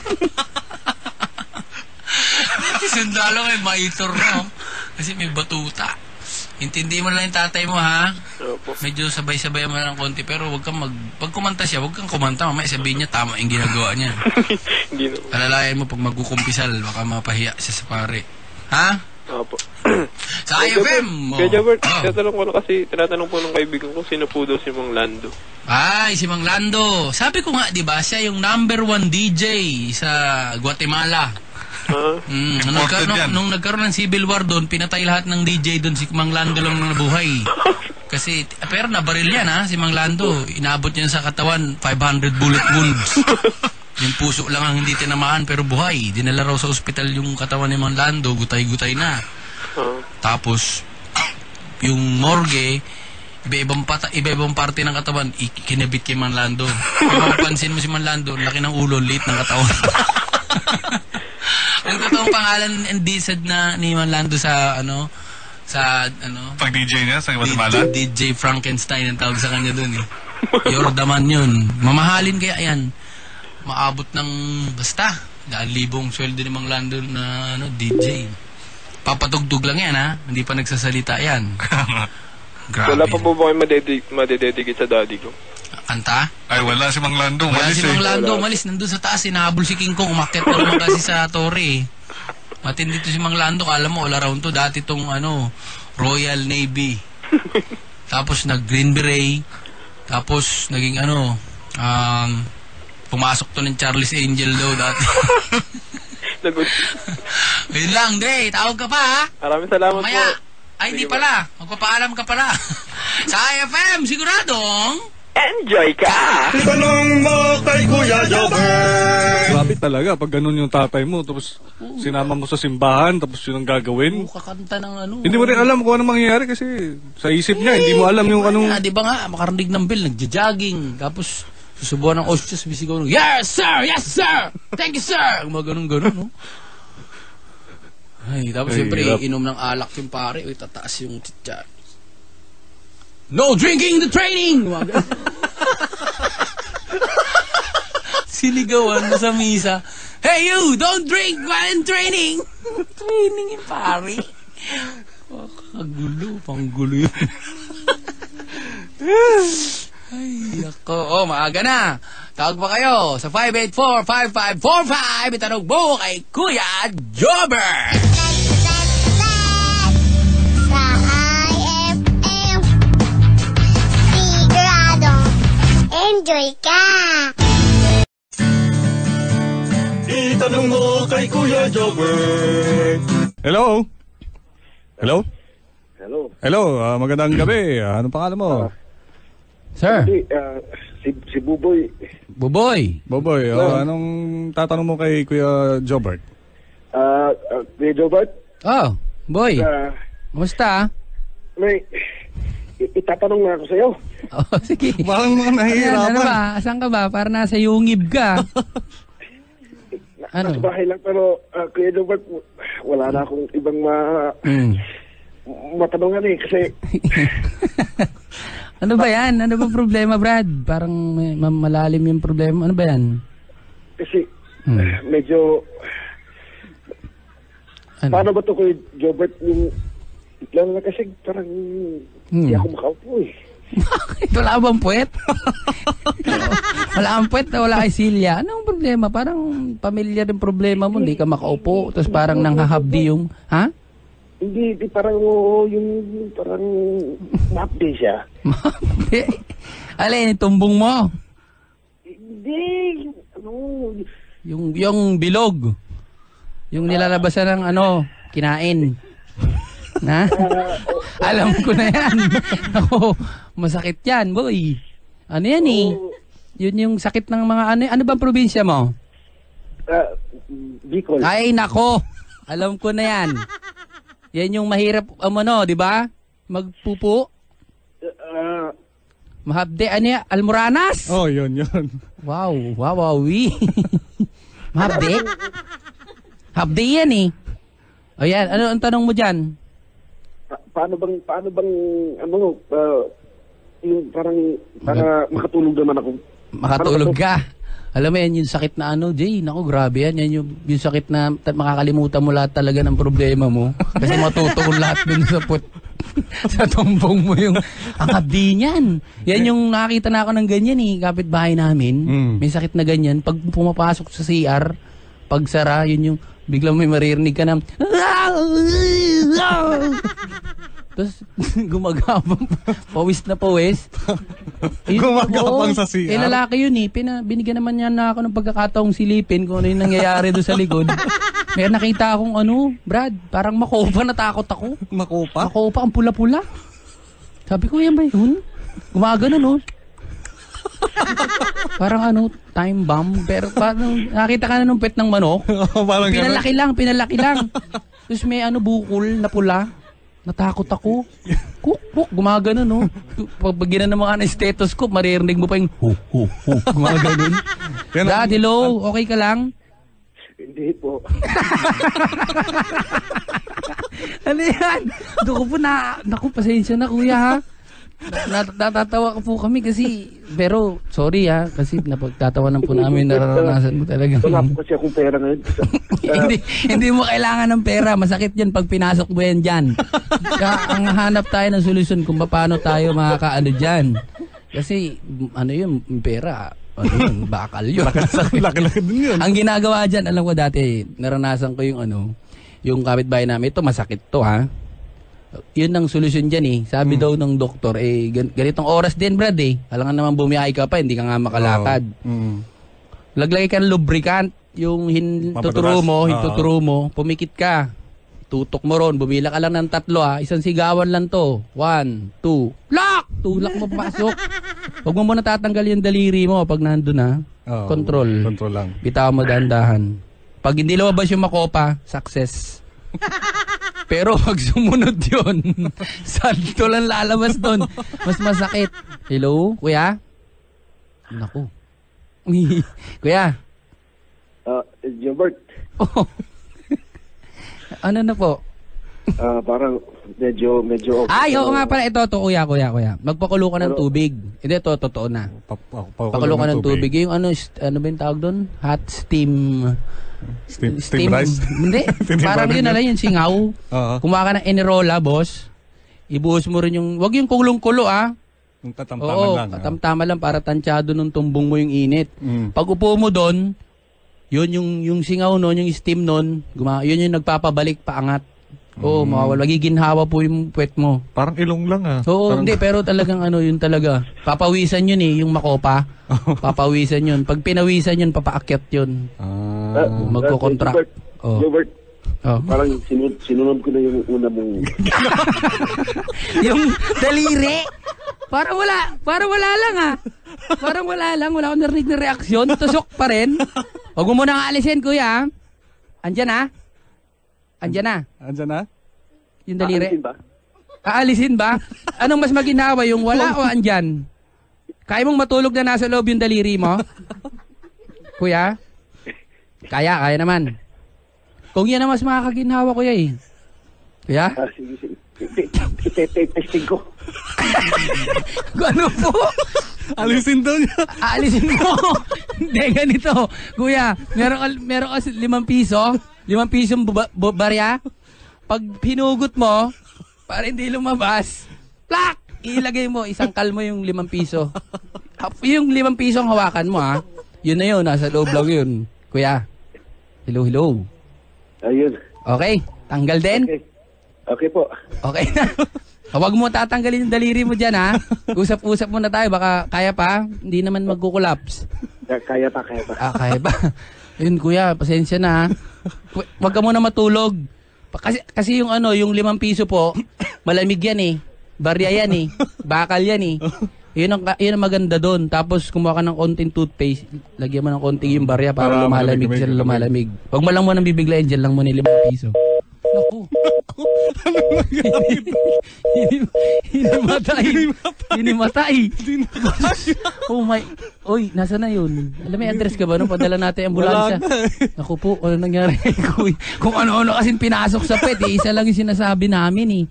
Sundalo kay Maitor no? Kasi may batuta. Intindi mo lang yung tatay mo, ha? Opo. Medyo sabay-sabay mo na ng konti, pero wag kang mag... Pag kumanta siya, wag kang kumanta. Mamaya sabihin niya, tama yung ginagawa niya. hindi na. Alalayan mo pag magkukumpisal, baka mapahiya siya sa pare. Ha? Opo. Sa IFM! Kaya Jabert, Oh. tinatanong ko lang kasi, tinatanong po ng kaibigan ko, sino po daw si Mang Lando. Ay, si Mang Lando. Sabi ko nga, di ba, siya yung number one DJ sa Guatemala. Ha? Mm, nung, nagka- Imported nung, nung nagkaroon ng civil war doon, pinatay lahat ng DJ doon, si Mang Lando lang na nabuhay. Kasi, pero nabaril yan ha, si Mang Lando. Inabot niya sa katawan, 500 bullet wounds. yung puso lang ang hindi tinamaan, pero buhay. Dinala raw sa ospital yung katawan ni Mang Lando, gutay-gutay na. Ah. Tapos, yung morgue, iba-ibang, pata, iba-ibang parte ng katawan, kinabit kay Manlando. Kung mapapansin mo si Manlando, laki ng ulo, liit ng katawan. Ang totoong pangalan and disad na ni Manlando sa, ano, sa, ano, Pag DJ niya sa Guatemala. DJ, DJ Frankenstein ang tawag sa kanya dun eh. Yordaman yun. Mamahalin kaya yan. Maabot ng, basta, daan libong sweldo ni Mang Lando na ano, DJ. Papatugtog lang yan ha. Hindi pa nagsasalita yan. Grabe. Wala pa po ba kayo madededicate sa daddy ko? Kanta? Ay, wala si Mang Lando. Wala Walis si Mang eh. Lando. Wala. Umalis nandun sa taas. Hinahabol si King Kong. Umakit na naman kasi sa torre eh. Matindi to si Mang Lando. Kala mo all around to. Dati tong ano, Royal Navy. Tapos nag Green Beret. Tapos naging ano, um, pumasok to ng Charles Angel daw dati. Yun lang, Dre. Tawag ka pa ha. Maraming salamat Mamaya. po. Ay, hindi pala. Magpapaalam ka pala. sa IFM, siguradong. Enjoy ka! Itanong mo kay Kuya Jobber. Grabe talaga pag ganun yung tatay mo tapos sinama mo sa simbahan tapos yun ang gagawin. Oh, kakanta ng ano. Hindi mo rin alam kung ano mangyayari kasi sa isip niya hindi mo alam yung anong Ah, di ba nga, makarinig ng bell, nagja-jogging. Tapos, susubuan ng osyos, bisigaw ng, Yes, sir! Yes, sir! Thank you, sir! Mga ganun-ganun, no? Ay, tapos Ay, siyempre, hirap. inom ng alak yung pare. Uy, tataas yung titya. No drinking the training! Sinigawan mo sa misa. Hey you, don't drink while in training! training yung pare. Kagulo, panggulo yun. Ay, ako. Oh, maaga na. Tawag pa kayo sa 584-5545. Itanong mo kay Kuya Jobber. Enjoy ka! Itanong mo kay Kuya Jobber. Hello? Hello? Hello. Hello, ah, magandang gabi. Ah, anong pangalan mo? Sir, Si, ah, si, si Buboy. Buboy. Boboy, oh, anong tatanong mo kay Kuya Jobert? Ah, uh, Kuya Jobert, Oh, boy. ah, Kumusta? may itatanong na ako sa'yo. Oh, sige. Parang mga Ayan, ano nahihirapan. ba? Asan ka ba? Para nasa yungib ka. Ano? Nasa bahay lang pero ah, Kuya Jobert, w- wala na akong ibang ma Hmm. matanungan eh kasi ano ba yan? Ano ba problema, Brad? Parang may, ma- malalim yung problema. Ano ba yan? kasi Hmm. medyo Ano? paano ba to Kuya Jobert yung lalo na kasi parang hindi Hmm. ako makaupo eh. Bakit? Wala bang puwet? wala kang puwet na wala kay Silya. Anong problema? Parang pamilya din problema mo. Hindi ka makaupo. Tapos parang nanghahabdi yung... Ha? Hindi, di parang oo, yung parang ma-update siya. Hindi. Alin, tumbong mo. Hindi, ano, Yung, yung bilog. Yung nilalabasan ng ano, kinain. Na? Alam ko na yan. Ako, masakit yan, boy. Ano yan eh? Yun yung sakit ng mga ano. Ano bang probinsya mo? ah, Bicol. Ay, nako. Alam ko na yan. Yan yung mahirap, um, ano, di ba? Magpupo. Ah, Mahabde, ano yan? Almoranas? Oh, yun, yun. Wow, wow, wow, wi. Mahabde? Habde yan eh. O yan, ano ang tanong mo dyan? Pa- paano bang, paano bang, ano, ah, yung parang, para makatulog naman ako. Makatulog ka. Alam mo yan, yung sakit na ano, Jay, naku, grabe yan. Yan yung, yung sakit na ta- makakalimutan mo lahat talaga ng problema mo. Kasi matutuon lahat dun sa put sa tumbong mo yung ang abdi niyan. Yan yung nakakita na ako ng ganyan eh, kapitbahay namin. Mm. May sakit na ganyan. Pag pumapasok sa CR, pag sara, yun yung biglang may maririnig ka ng Tapos gumagabang pawis na pawis. Yun, Gumagapang oo. sa CR? Eh lalaki yun eh. Pina, binigyan naman niya na ako ng pagkakataong silipin kung ano yung nangyayari doon sa likod. May nakita akong ano, Brad, parang makopa natakot ako. Makopa? Makopa, ang pula-pula. Sabi ko, yan ba yun? Gumagano no? parang ano, time bomb. Pero parang nakita ka na nung pet ng manok. Parang ganun. Pinalaki lang, pinalaki lang. Tapos may ano, bukol na pula. Natakot ako. Kuk, kuk, gumagano, no? Pag bagyan na ng mga stethoscope, maririnig mo pa yung hu, hu, hu, gumagano. Dad, hello, okay ka lang? Hindi po. Ano yan? Doon ko po na, naku, pasensya na kuya ha. Na, natatawa ka po kami kasi, pero sorry ha, kasi napagtatawanan po namin nararanasan mo talaga. Wala po kasi akong pera ngayon. hindi, hindi mo kailangan ng pera. Masakit yan pag pinasok mo yan dyan. Kaya ang hanap tayo ng solusyon kung paano tayo makakaano dyan. Kasi, ano yun, pera, ano yun, bakal yun. Laki-laki din yun. ang ginagawa dyan, alam ko dati, naranasan ko yung ano, yung kapitbahay namin, ito masakit to ha. Yun ang solusyon dyan eh. Sabi daw ng doktor, eh, gan- ganitong oras din Brad eh. Alam nga naman bumiyahe ka pa, hindi ka nga makalakad. Mm. Laglagay ka ng lubricant, yung hin- Pampadulas. tuturo mo, Oo. hintuturo mo, pumikit ka. Tutok mo ron, bumila ka lang ng tatlo ha. Isang sigawan lang to. One, two, lock! Tulak mo pasok. Huwag mo muna tatanggal yung daliri mo pag nandun ha. Oo, Control. Control lang. Bitaw mo dahan-dahan. Pag hindi lumabas yung makopa, success. Pero pag sumunod yun, santo lang lalabas doon. Mas masakit. Hello, kuya? Naku. kuya? Ah, Jobert, Oh. ano na po? Ah, parang medyo, medyo... Ay, oo nga pala. Ito, to, kuya, kuya, kuya. Magpakulo ka ng tubig. Hindi, ito, totoo na. Pakulo ka ng tubig. Yung ano, st- ano ba yung tawag doon? Hot steam... Steam, steam rice? Hindi. Steam parang yun na yung singaw. Oo. Kumuha ka ng Enerola, boss. Ibuhos mo rin yung... Wag yung kulong-kulo, ah. Yung tatamtaman Oo, lang. ah. katamtama lang para tansyado nung tumbong mo yung init. Mm. Pag upo mo doon, yun yung, yung singaw nun, yung steam guma, yun yung nagpapabalik paangat. Oo, Mm. mawawala. Magiginhawa po yung puwet mo. Parang ilong lang ah. Oo, Parang- hindi, pero talagang ano, yun talaga. Papawisan yun eh, yung makopa. Papawisan yun. Pag pinawisan yun, papaakyat yun. Ah. Ah, Magkocontract. Gilbert, Oh. Gilbert, Oh. parang sinunod, sinunod ko na yung una mong... yung daliri. Parang wala, parang wala lang ah. Parang wala lang, wala akong narinig na reaksyon. Tusok pa rin. Huwag mo munang aalisin, kuya. Andyan ah. Andyan na. Andyan na? Yung daliri. Aalisin ba? Aalisin ba? Anong mas maginawa, yung wala o andyan? Kaya mong matulog na nasa loob yung daliri mo? Kuya? Kaya, kaya naman. Kung yan ang mas makakaginhawa, kuya eh. Kuya? Ah, sige, sige. Ite-testing ko. Ano po? Alisin daw niya. Aalisin mo. Hindi, ganito. Kuya, meron, meron ka limang piso, limang pisong bu- barya. Pag pinugot mo, para hindi lumabas, plak! Ilagay mo, isang kalmo yung limang piso. Yung limang piso ang hawakan mo, ha? Yun na yun, nasa loob lang yun. Kuya, hello, hello. Ayun. Okay, tanggal din? Okay. Okay po. Okay na. Huwag mo tatanggalin yung daliri mo dyan, ha? Usap-usap muna tayo, baka kaya pa. Hindi naman magkukulaps. Kaya- pa, kaya pa. Ah, kaya ba? Yun, kuya, pasensya na. ha. Huwag ka muna matulog. Kasi, kasi yung ano, yung limang piso po, malamig yan eh. Barya yan eh. Bakal yan eh. Yun ang, yun ang maganda doon. Tapos kumuha ka ng konting toothpaste, lagyan mo ng konting yung barya para, Para lumalamig malamig, sila malamig. lumalamig. Huwag mo lang muna bibiglayin, dyan lang muna yung limang piso. Naku. Hindi hindi matay. Hindi matay. Oh my. Oy, nasa na yun? Alam mo, address ka ba nung padala natin ang ambulansya? Na Naku po, ano nangyari? Kung ano-ano kasing pinasok sa pet, eh, isa lang yung sinasabi namin eh.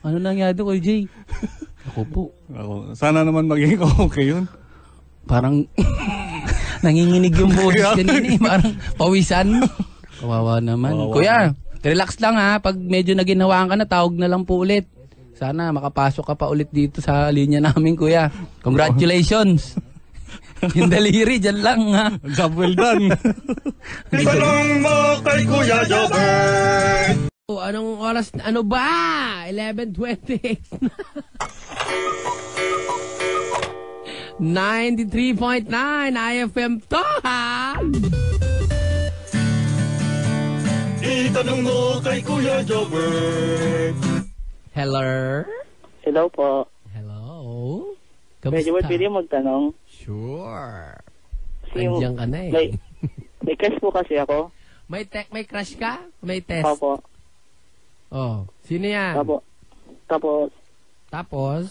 Ano nangyari doon, Jay? Naku po, Ako, sana naman maging okay yun. parang nanginginig yung boses kanina eh. Parang pawisan. Kawawa naman. Kawawa Kuya, relax lang ha. Pag medyo naginawaan ka na, tawag na lang po ulit. Sana makapasok ka pa ulit dito sa linya namin, kuya. Congratulations. yung daliri, dyan lang ha. Job well done. Tanong mo kay Kuya Jobert. Oh, anong oras na? Ano ba? 11.28 na. 93.9 IFM to ha? Itanong mo kay Kuya Jobert. Hello? Hello po. Hello? Medyo ba pwede magtanong? Sure. Kasi Andiyan ka na eh. May, may cash po kasi ako. May tech, may crush ka? May test? Opo. Oh, sino yan? Opo. Tapos, Tapos?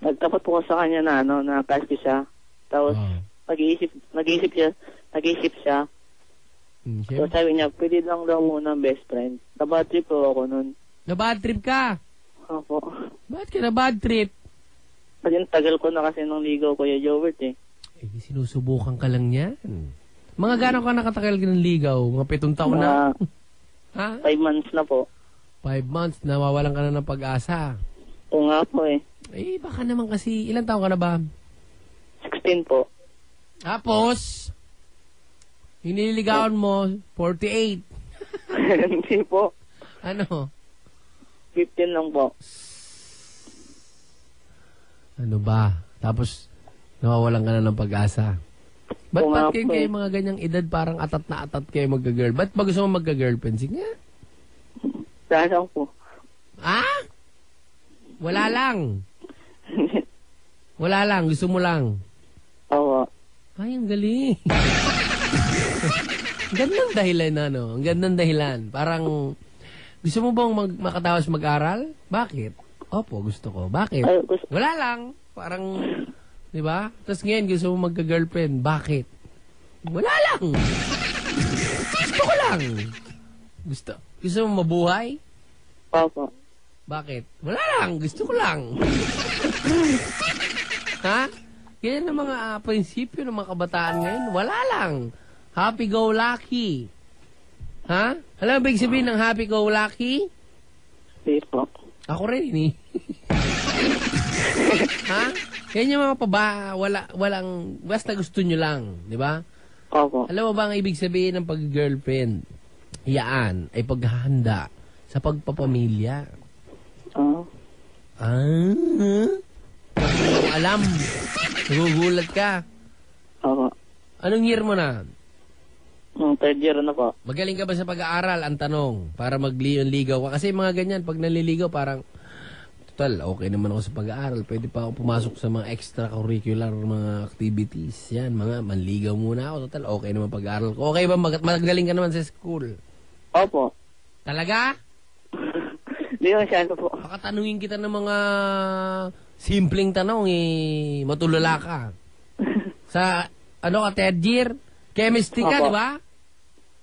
nagtapat po ko sa kanya na ano, na cash ko siya. Tapos, Oh. nag-iisip, nag-iisip siya, nag-iisip siya. Hmm, So, syempre. sabi niya, pwede lang daw muna best friend. Nabad trip po ako nun. Na bad trip ka? Opo. Bakit ka na bad trip? Kasi ang tagal ko na kasi nung ligaw Kuya Jobert eh. Eh, sinusubukan ka lang yan. Mga gano'n ka nakatagal ka ng ligaw? Mga pitong taon na? Ha? five months na po. Five months, nawawalan ka na ng pag-asa. Oo nga po eh. Eh, baka naman kasi, ilang taon ka na ba? 16 po. Tapos, hiniligawan mo, 48. Hindi po. Ano? 15 lang po. Ano ba? Tapos, nawawalan ka na ng pag-asa. Ba't, ba't kayo, kayo mga ganyang edad parang atat na atat kayo magka-girl? Ba't ba gusto mo magka-girlfriend? Sige lang po. Ah? Wala lang. Wala lang. Gusto mo lang. Oo. Ay, ang galing. ang gandang dahilan na, no? Ang gandang dahilan. Parang, gusto mo bang mag makatawas mag-aral? Bakit? Opo, gusto ko. Bakit? Ay, gusto, Wala lang. Parang, di ba? Tapos ngayon, gusto mo magka-girlfriend. Bakit? Wala lang. Gusto ko lang. Gusto, gusto mo mabuhay? Opo. Bakit? Wala lang. Gusto ko lang. ha? Yan ang mga ah, prinsipyo ng mga kabataan ngayon. Wala lang. Happy-go-lucky. Ha? Alam mo ba sabihin ng happy-go-lucky? Hindi po. Ako rin, eh. ha? Yan yung mga paba, wala, walang, basta gusto nyo lang. Di ba? Opo. Alam mo ba ang ibig sabihin ng pag-girlfriend? Yaan ay paghahanda sa pagpapamilya. Oo. Ah? Hindi mo alam. Nagugulat ka. Opo. Anong year mo na? Mm, third year na po. Magaling ka ba sa pag-aaral? Ang tanong. Para magliyon-ligaw ka. Kasi mga ganyan, pag naliligaw, parang, total, okay naman ako sa pag-aaral. Pwede pa ako pumasok sa mga extracurricular mga activities. Yan, mga manligaw muna ako. Total, okay naman pag-aaral ko. Okay ba? Mag magaling ka naman sa school. Opo. Talaga? Hindi ko masyado po. Baka tanungin kita ng mga simpleng tanong, eh, matulala ka. Sa, ano ka, third year? Chemistry ka, di ba?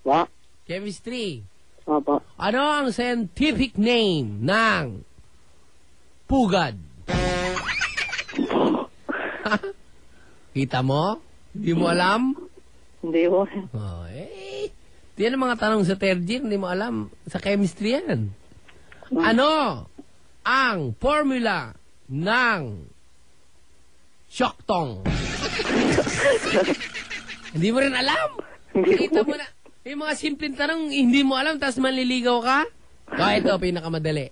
Wa? Chemistry. Opo. Ano ang scientific name ng pugad? Kita mo? Hindi mo alam? Hindi po. Oh, eh. Yan ang mga tanong sa third year, hindi mo alam. Sa chemistry yan. Ano ang formula ng Shoktong? hindi mo rin alam? Kita mo na. Yung mga simpleng tanong, hindi mo alam, tapos manliligaw ka? Oh, ito, pinakamadali.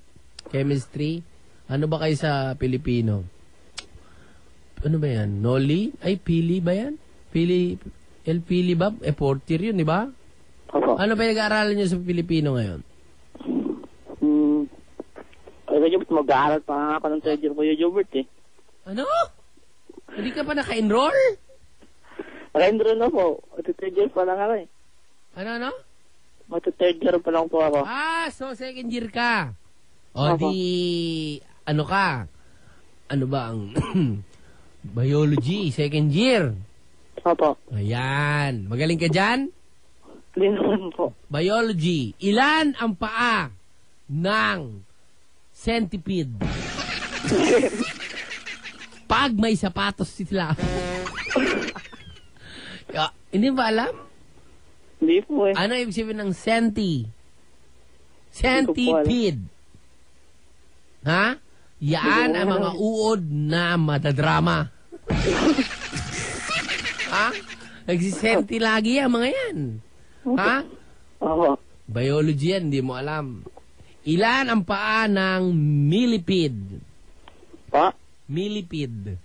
Chemistry. Ano ba kayo sa Pilipino? Ano ba yan? Noli? Ay, Pili ba yan? Pili, El Pili ba? Eh, fourth year yun, di ba? Opo. Ano ba nag-aaralan nyo sa Pilipino ngayon? Hmm. Ay, medyo mag-aaral pa nga ako ng third year ko yung Jobert eh. Ano? Hindi ka pa naka-enroll? Naka-enroll na po. Ito third year pa lang ako eh. Ano, ano? Mata third year pa lang po ako. Ah, so second year ka. O Opo. di, ano ka? Ano ba ang biology, second year? Opo. Ayan. Magaling ka dyan? Hindi naman po. Biology. Ilan ang paa ng centipede? Pag may sapatos sila. Hindi ba alam? Hindi po eh. Ano ibig sabihin ng centi? Centipede. Ha? Yan ang mga uod na madadrama. ha? Nagsisenti lagi yan, mga yan. Ha? Opo. Biology yan, hindi mo alam. Ilan ang paa ng millipede? Pa? Millipede.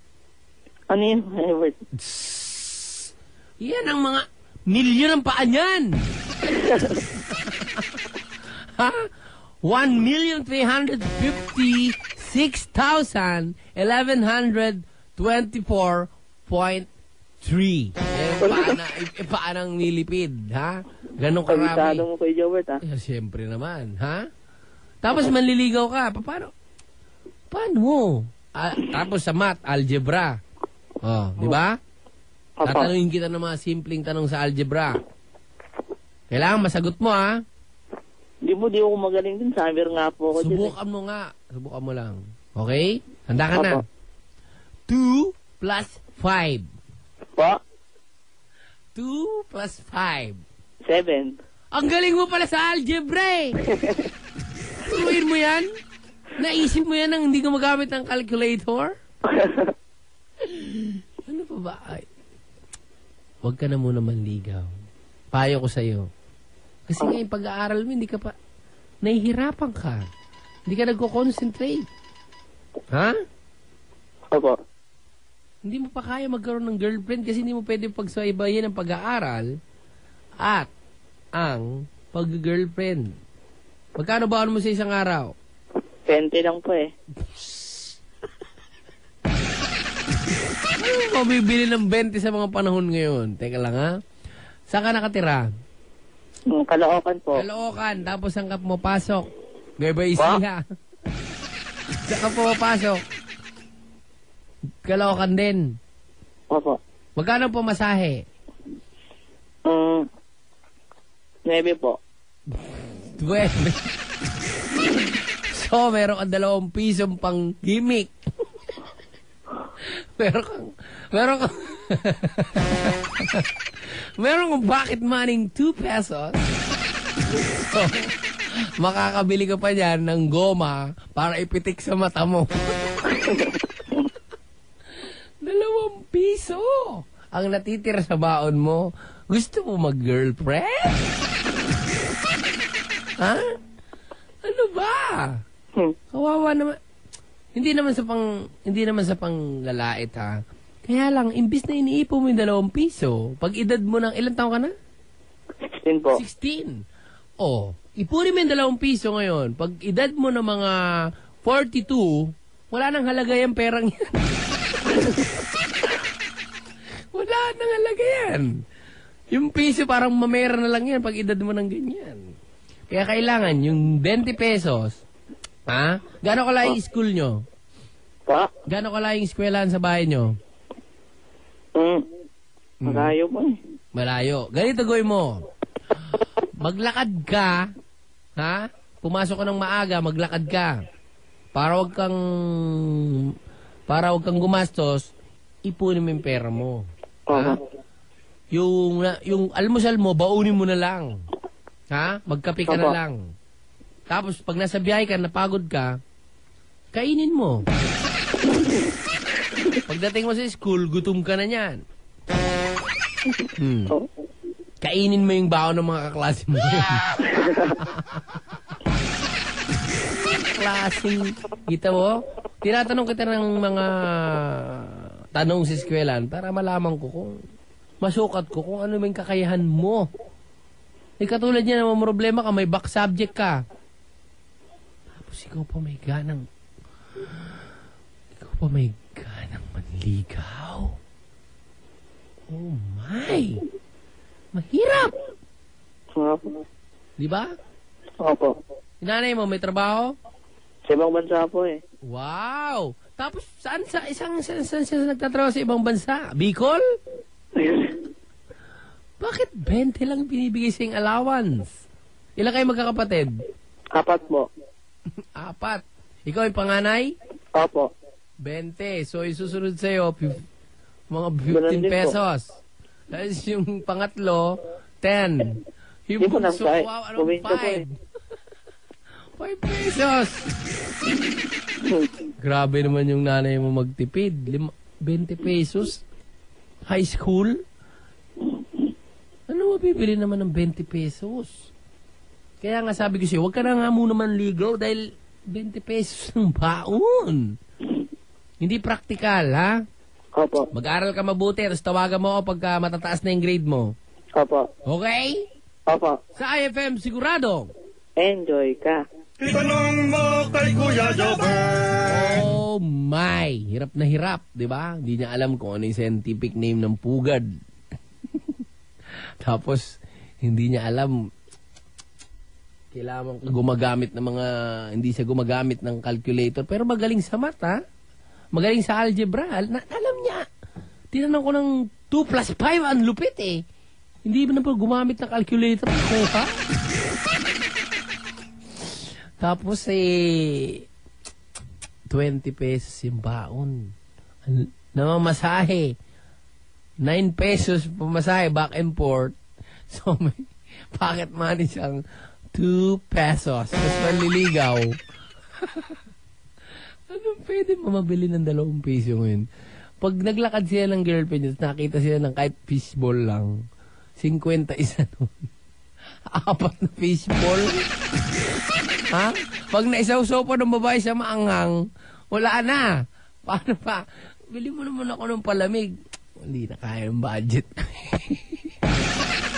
Ano yun? Yan ang mga milyon ang paa niyan. ha? 1,356,1124.3. Eh, paa na, eh, paa ng millipede, ha? Ganon Kabisado karami. mo kay Jobert ah. Eh, siyempre naman, ha? Tapos manliligaw ka, pa- paano? Paano mo? Ah, tapos sa math, algebra. Oh, di ba? Opo. Tatanungin kita ng mga simpleng tanong sa algebra. Kailangan masagot mo, ha? Hindi po, di ako magaling din. Summer nga po ako eh. Subukan mo nga. Subukan mo lang. Okay? Handa ka na. Opo. 2 plus 5. Pa? 2 plus 5. Seven. Ang galing mo pala sa algebra eh. Turuin mo yan? Naisip mo yan nang hindi ka magamit ng calculator? Ano pa ba? Ay, huwag ka na muna manligaw. Payo ko sa'yo. Kasi nga yung pag-aaral mo, hindi ka pa, nahihirapan ka. Hindi ka nagko-concentrate. Ha? Opo. Hindi mo pa kaya magkaroon ng girlfriend kasi hindi mo pwede pagsaybayin ang pag-aaral at ang pag-girlfriend. Magkano ba mo sa isang araw? 20 lang po eh. Ano mabibili ng 20 sa mga panahon ngayon? Teka lang ha. Saan ka nakatira? Mm, Kaloocan po. Caloocan. Tapos saan ka pumapasok? Nueva Ecija. saan ka pumapasok? Caloocan din. Opo. Magkano po masahe? Mm, 9 po. 12. so, meron kang dalawang pisong pang gimmick. Meron kang, meron kang, meron kang bakit maning 2 pesos. so, makakabili ka pa dyan ng goma para ipitik sa mata mo. Dalawang piso ang natitira sa baon mo. Gusto mo mag-girlfriend? ha? Ano ba? Kawawa naman. Hindi naman sa pang hindi naman sa pang lalait ha. Kaya lang, imbis na iniipon mo yung dalawang piso, pag edad mo ng ilang taon ka na? 16 po. 16. Oh, ipunin mo yung dalawang piso ngayon. Pag edad mo ng mga 42, wala nang halaga yung perang yan. wala nang halaga yan. Yung piso parang mamera na lang yan pag edad mo ng ganyan. Kaya kailangan yung 20 pesos, ha? Gano'ng kalaking school nyo? Pa? Gano'ng kalaking eskwelahan sa bahay nyo? Hmm. Malayo po eh. Malayo. Ganito gawin mo. Maglakad ka, ha? Pumasok ka ng maaga, maglakad ka. Para wag kang para wag kang gumastos, ipunin mo yung pera mo. Ha? Yung yung almusal mo, baunin mo na lang. Ha? Magkape ka na lang. Tapos pag nasa biyahe ka, napagod ka, kainin mo. Pagdating mo sa school, gutom ka na niyan. Hmm. Kainin mo yung baon ng mga kaklase mo. Klaseng, kita mo? Tinatanong kita ng mga tanong sa eskwelahan para malaman ko kung masukat ko kung ano yung kakayahan mo. Eh, katulad niya naman problema ka, may back subject ka. Tapos ikaw pa may ganang, ikaw pa may ganang manligaw. Oh my! Mahirap! Opo. Di ba? Opo. Yung Nanay mo, may trabaho? Sa ibang bansa po eh. Wow! Tapos, saan sa isang saan, saan siya nagtatrabaho sa ibang bansa? Bicol? Bakit 20 lang binibigay sa allowance? Ilan kayo magkakapatid? Apat po. Apat. Ikaw yung panganay? Opo. 20. So, isusunod sa'yo, mga Ganun 15 din po. pesos. Tapos yung pangatlo, 10. Yung bunso, wow, po 5? 5 pesos. Grabe naman yung nanay mo magtipid. Lima, 20 pesos? High school? Ano mabibili naman ng 20 pesos? Kaya nga sabi ko sa'yo, huwag ka na nga muna manligaw dahil 20 pesos ng baon. Hindi praktikal, ha? Opo. Mag-aral ka mabuti, tapos tawagan mo ako pagka matataas na yung grade mo. Opo. Okay? Opo. Sa IFM, sigurado. Enjoy ka. Itanong mo kay Kuya Jobber. Oh my! Hirap na hirap, di ba? Hindi niya alam kung ano yung scientific name ng pugad. Tapos, hindi niya alam kailangan gumagamit ng mga hindi siya gumagamit ng calculator. Pero magaling sa mata magaling sa algebra. Na, alam niya. Tinanong ko ng 2 plus 5 ang lupit eh. Hindi ba na po gumamit ng calculator? Kuha tapos eh 20 pesos yung baon. Namamasahe. 9 pesos pamasahe back and forth. So may pocket money siyang 2 pesos. Tapos manliligaw. ano pwede mo mabili ng dalawang piso ngayon? Pag naglakad sila ng girlfriend niya, nakita sila ng kahit fishball lang, 50 isa nun. Apat na fishball. ha? Pag naisaw-saw pa ng babae sa maanghang, wala na. Paano pa? Bili mo naman ako ng palamig. Hindi na kaya ng budget.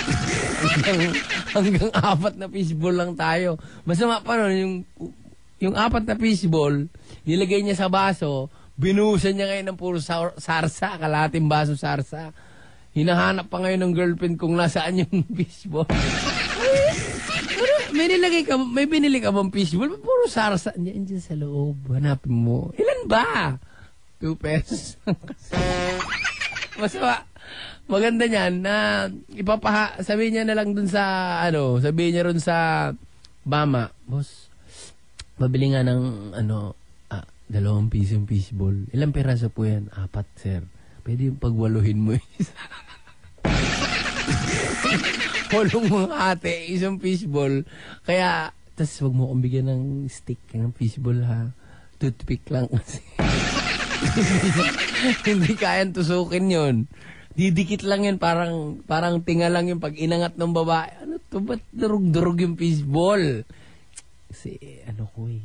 hanggang, hanggang apat na fishball lang tayo. Masama pa nun, yung, yung apat na fishball, nilagay niya sa baso, binuhusan niya ngayon ng puro sar- sarsa, kalating baso sarsa. Hinahanap pa ngayon ng girlfriend kung nasaan yung fishball. May nilagay ka, may binili ka bang fishball? Puro sarsa. Diyan, diyan sa loob. Hanapin mo. Ilan ba? Two pesos. Masama. Maganda niyan na ipapaha, sabihin niya na lang dun sa, ano, sabihin niya ron sa Bama, boss, pabili nga ng, ano, ah, dalawang piso yung fishball. Ilang peraso po yan? Apat, sir. Pwede yung pagwaluhin mo isa. Walong mga ate, isang fishball. Kaya, tas wag mo akong bigyan ng stick ng fishball ha. Toothpick lang kasi. Hindi kayang tusukin yon. Didikit lang yun, parang, parang tinga lang yung pag inangat ng babae. Ano to, ba't durug-durug yung fishball? Kasi, ano ko eh,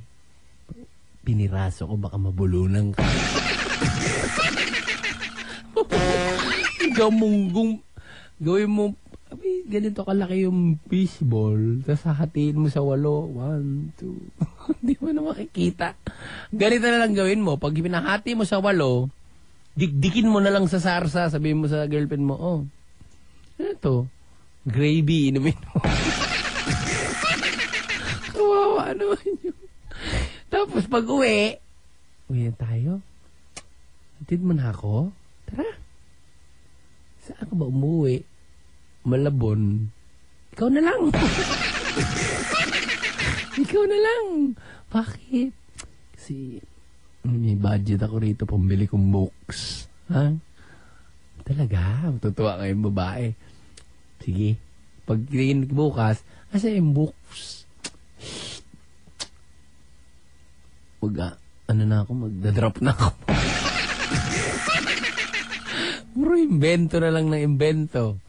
piniraso ko, baka mabulunan ka. Gamunggong, gawin mo, abi, ganito kalaki yung fishball, tapos hahatiin mo sa walo, one, two, hindi mo na makikita. Ganito na lang gawin mo, pag pinahati mo sa walo, dikdikin mo na lang sa sarsa, sabihin mo sa girlfriend mo, oh, ano to? Gravy, inumin mo. Kawawa naman yun. Tapos pag uwi, uwi na tayo. Hatid mo na ako? Tara. Saan ka ba umuwi? Malabon. Ikaw na lang. Ikaw na lang. Bakit? Kasi may budget ako rito pambili kong books. Ha? Talaga? Matutuwa kayong babae. Sige. Pag bukas, asa yung books? Wag ah, ano na ako, magdadrop na ako. Puro invento na lang ng invento.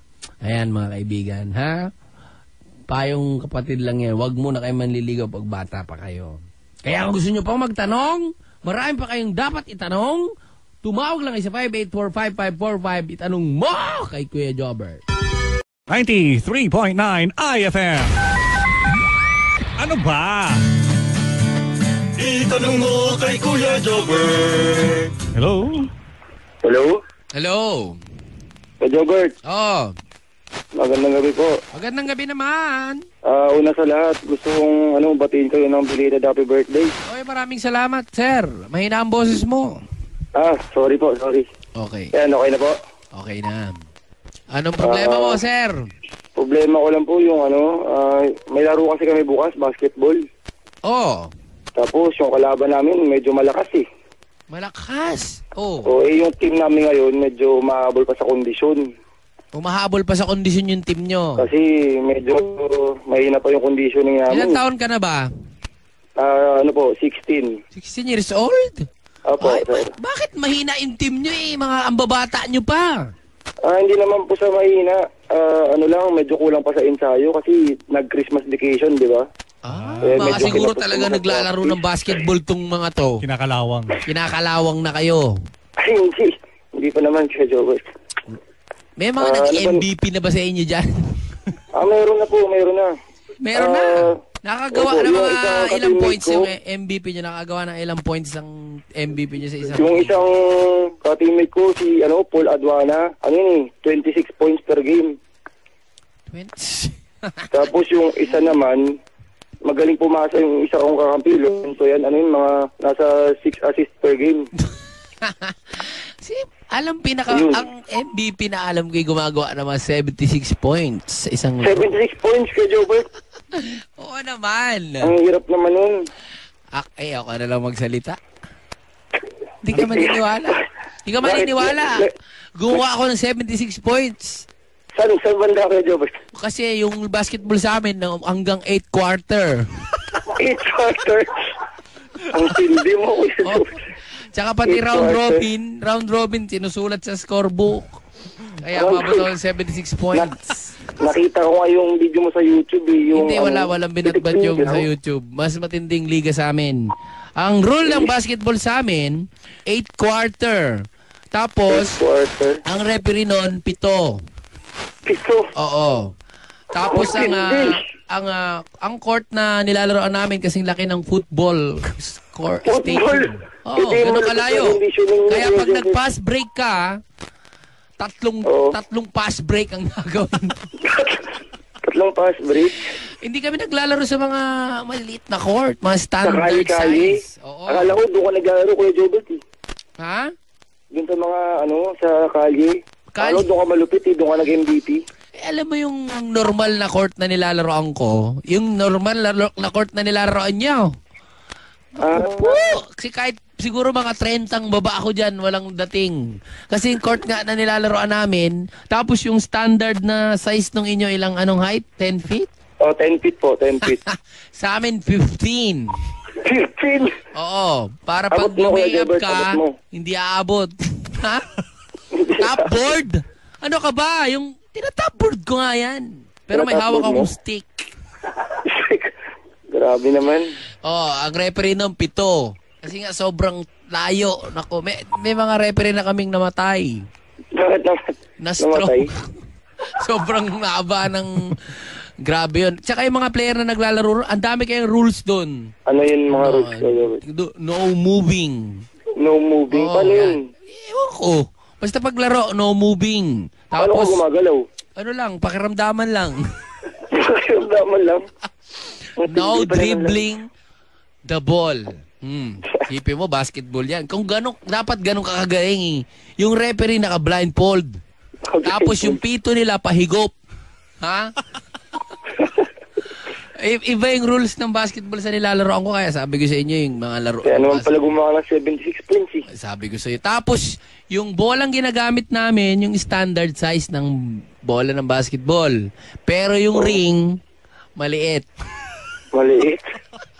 Ayan mga kaibigan, ha? Payong kapatid lang yan. Huwag muna kayo manliligaw pag bata pa kayo. Kaya kung gusto nyo pang magtanong, marami pa kayong dapat itanong, tumawag lang isa 5845545, itanong mo kay Kuya Jobber. 93.9 IFM. Ano ba? Itanong mo kay Kuya Jobber. Hello? Hello? Hello. Kuya Jobert, Oh, magandang gabi po. magandang gabi naman. Ah, una sa lahat, gusto kong ano, batiin kayo ng belated happy birthday. Okay, maraming salamat, sir. Mahina ang boses mo. Ah, sorry po, sorry. Okay. Yan, okay na po. Okay na. Anong problema mo, sir? Problema ko lang po yung ano, ah, may laro kasi kami bukas, basketball. Oh, Tapos yung kalaban namin medyo malakas eh. malakas. Oh, O eh yung team namin ngayon medyo mahabol pa sa kondisyon. Umahabol pa sa kondisyon yung team nyo. Kasi medyo mahina pa yung conditioning Ilan namin. taon ka na ba? Ah, ano po, 16. 16 years old? Opo, Ay, sir. ba- bakit mahina yung team nyo eh? Mga ambabata nyo pa. Ah, hindi naman po sa mahina. Ah, ano lang, medyo kulang pa sa ensayo kasi nag-Christmas vacation, di ba? Ah, Eh, baka medyo siguro kinapos talaga ko na naglalaro ng basketball tong mga to. Kinakalawang. Kinakalawang na kayo. Ay, hindi. Hindi pa naman, Kuya Jobert. May mga Ah, ano nag-MVP na ba sa inyo dyan? Ah, meron na po, meron na. Meron na. Ah, Nakagawa opo, ng mga isang ilang points ko. yung MVP nyo. Nakagawa ng ilang points ang MVP nyo sa isang Yung isang ka-teammate ko, si ano, Paul Adwana, ano yun eh, 26 points per game. 20. Tapos yung isa naman, magaling pumasa yung isa kong kakampi. So yan, ano yun, mga nasa 6 assists per game. si, alam pinaka, Ayun. ang MVP na alam ko gumagawa ng mga 76 points sa isang 76 points kay Jobert. Oo naman. Ang hirap naman nun. Ak, eh, ako na lang magsalita. Hindi ka maniniwala. Hindi ka maniniwala. Gumawa ako ng 76 points. Saan, saan banda kay Jobert? Kasi yung basketball sa amin hanggang 8 quarter. 8 quarters. Ang tindi mo, Oh. Tsaka pati Eight round quarter. robin, round robin sinusulat sa scorebook. Kaya umabot ako ng 76 points. Nakita ko nga yung video mo sa YouTube eh. Yung, Hindi, wala, walang binatbat yung titik-titik, sa? YouTube. Mas matinding liga sa amin. Ang rule ng basketball sa amin, 8 quarter. Tapos, Quarter. ang referee nun, pito. Pito. Oo. Tapos ang Matindi. ang ah, ang court na nilalaroan namin kasing laki ng football court Football? stadium. Oo, Hindi ganun kalayo. sa Kaya niya, pag nag-pass break ka, tatlong Oo. tatlong pass break ang gagawin. Tatlong pass break. Hindi kami naglalaro sa mga maliit na court, mga Sa standard kali-kali. size. Oo. Akala ko doon ka naglalaro, Kuya Jobert eh. Ha? Doon sa mga, ano, sa kalye. Kalye? Ano, doon ka malupit eh. Doon ka nag-MVP. Eh, alam mo yung normal na court na nilalaroan ko, yung normal na, court na nilalaroan niyo. Ah, Po, kasi kahit siguro mga 30 baba ako dyan, walang dating. Kasi yung court nga na nilalaroan namin, tapos yung standard na size nung inyo, ilang anong height? 10 feet? oh, 10 feet po, 10 feet. Sa amin, 15. 15! Oo, para pag Abot Kuya lumayab ka, abot hindi aabot. ha? Top board? Ano ka ba? Yung tinatop board ko nga yan. Pero may hawak akong stick. Grabe naman. Oh, ang referee nung pito. Kasi nga sobrang layo. Nako, may, may mga referee na kaming namatay. Bakit naman? Na Namatay? stroke. sobrang haba ng grabe yun. Tsaka yung mga player na naglalaro, ang dami kayong rules doon. Ano yun mga No, rules, do- no moving. No moving. Oo, Paano yun? Ewan ko. Basta paglaro, no moving. Paano ka Tapos, gumagalaw? ano lang, pakiramdaman lang. Pakiramdaman lang. No dribbling the ball. Hmm. Isipin mo, basketball yan. Kung ganun, dapat ganun kakagaling eh. Yung referee naka-blindfold. Tapos yung pito nila pahigop. Ha? I- iba yung rules ng basketball sa nilalaroan ko kaya sabi ko sa inyo yung mga laro. Kaya naman pala gumawa ng 76 points eh. Sabi ko sa iyo. Tapos yung bolang ginagamit namin yung standard size ng bola ng basketball. Pero yung ring maliit. Maliit.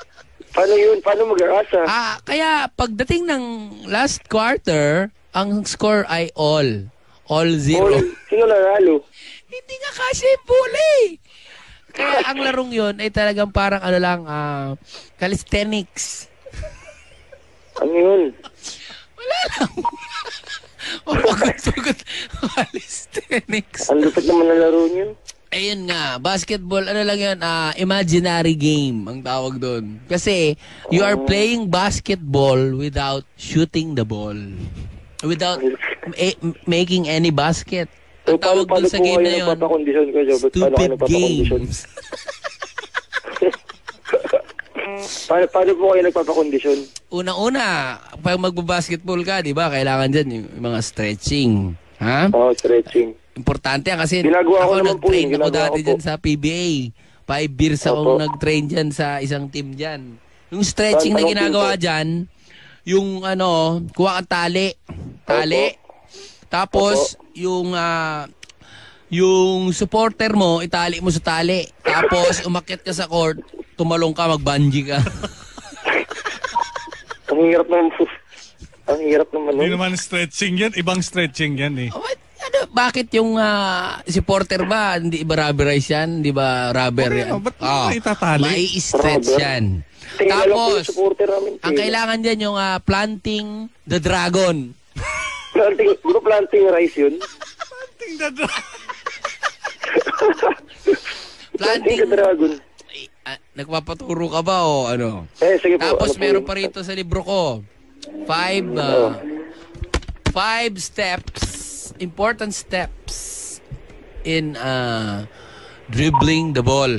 Paano yun? Paano mag-aasa? Ah, kaya pagdating ng last quarter, ang score ay all. All zero. All, sino nanalo? Hindi nga kasi eh. Kaya ang larong yun ay talagang parang ano lang, ah, calisthenics. Ano yun? Wala lang. Mapagod-pagod. calisthenics. Ang lupit naman na laro niyo. Ayun nga, basketball, ano lang yun, ah, imaginary game ang tawag doon. Kasi, you are playing basketball without shooting the ball. Without ma- making any basket. So, Ang tawag doon sa game na yun, stupid games. Paano, paano po kayo nagpapakondisyon? Unang-una, pag magbabasketball ka, di ba, kailangan dyan yung mga stretching. Ha? Oh, stretching. Importante yan kasi Ginagawa ko ako naman po nag-train yun, ako ginagawa dati ko po. dyan sa PBA. Five years akong Opo. nag-train dyan sa isang team dyan. Yung stretching na team ginagawa po? dyan, yung ano, kuha kang tali. Tali. Tapos, yung ah, yung supporter mo, itali mo sa tali. Tapos, umakyat ka sa court, tumalong ka, mag-bungee ka. Ang hirap naman po. Ang hirap naman Hindi nun. naman stretching yan. Ibang stretching yan eh. What? Ano, bakit yung ah, supporter ba, hindi ba rubberize yan? Hindi ba rubber Okay, yan? ba't mo itatali? Mai-stretch Rubber? yan. Tingnan lang po Tapos, yung supporter namin. ang kailangan dyan yung ah, planting the dragon. Planting, bro, planting rice yun. Tingnan mo. Planting Planting, ka dragon. Ay, ah, nagpapaturo ka ba o ano? Eh, sige po. Tapos ano po meron yun? pa rito sa libro ko. Five, ah, five steps, important steps in uh, dribbling the ball.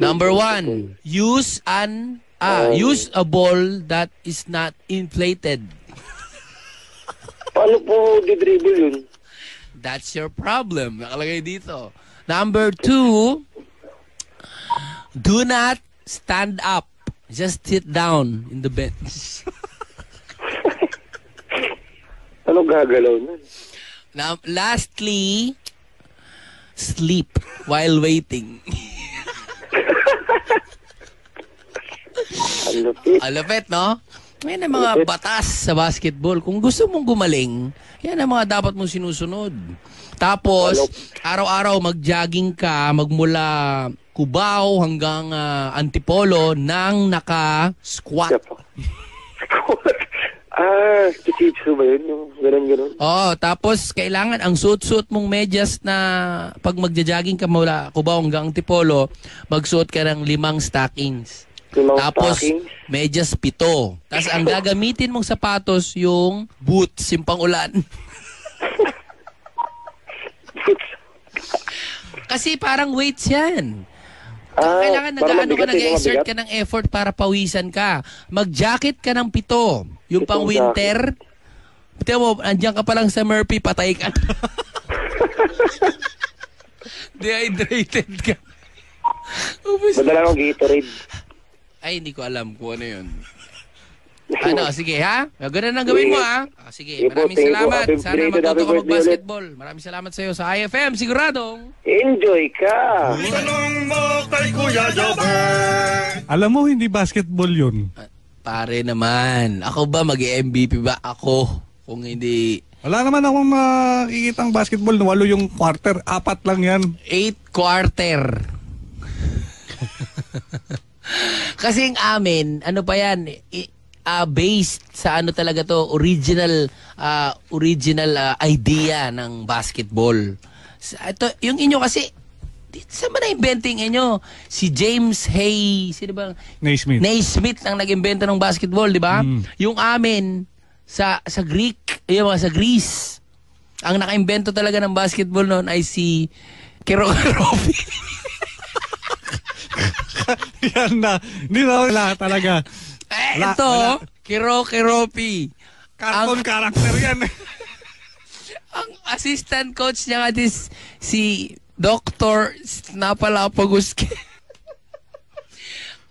Number one, use an ah, use a ball that is not inflated. Paano po didribble yun? That's your problem. Nakalagay dito. Number two, do not stand up. Just sit down in the bench. Ano gagalaw nun? Now, lastly, sleep while waiting. Ang lupit. Alapet, no? May na mga batas sa basketball. Kung gusto mong gumaling, yan ang mga dapat mong sinusunod. Tapos, araw-araw mag-jogging ka, magmula Cubao hanggang ah, Antipolo nang naka-squat. Po. ah, jiu-jitsu ba yun? Yung ganun-ganun? Oh, tapos kailangan ang suot-suot mong medyas na pag magja-jogging ka mula Cubao hanggang Antipolo, magsuot ka ng limang stockings. Limang Tapos, stockings? medyas pito. Tapos, ang gagamitin mong sapatos, yung boots, yung pangulan. Kasi parang weights yan. Ah, Kailangan para nag-ano ka, nag-exert ka ng effort para pawisan ka. Mag-jacket ka ng pito. Yung pang winter. Tignan mo, andyan ka pa lang sa Murphy, patay ka. Dehydrated ka. Ubus. Madala ng Gatorade. Ay, hindi ko alam kung ano yun. Ano, sige ha? Ganun ang gawin mo ha? Ah, sige, Sige po, maraming thank you salamat. Happy Sana belated, matuto happy ka birthday mag-basketball. Maraming salamat sa iyo sa IFM, siguradong. Enjoy ka! Tanong mo kay Kuya. Alam mo, hindi basketball yun. Pare naman, ako ba mag-MVP ba ako? Kung hindi Wala naman akong makikitang basketball. Walo yung quarter. Apat lang yan. 8 quarter. Kasi ang amin, ano pa yan, i- ah, based sa ano talaga to, original ah, original ah, idea ng basketball. Sa, ito, yung inyo kasi, saan ba na-inventing inyo? Si James Hay, sino ba? Naismith. Naismith ang nag-invento ng basketball, di ba? Mm. Yung amin, sa sa Greek, yung mga sa Greece, ang naka-invento talaga ng basketball noon ay si Kero Keropi. yan na. Hindi na wala talaga. Eh, Wala, ito, wala. Kero Keropi. Cartoon character yan. Ang assistant coach niya nga dis, si Dr. Napalapaguski.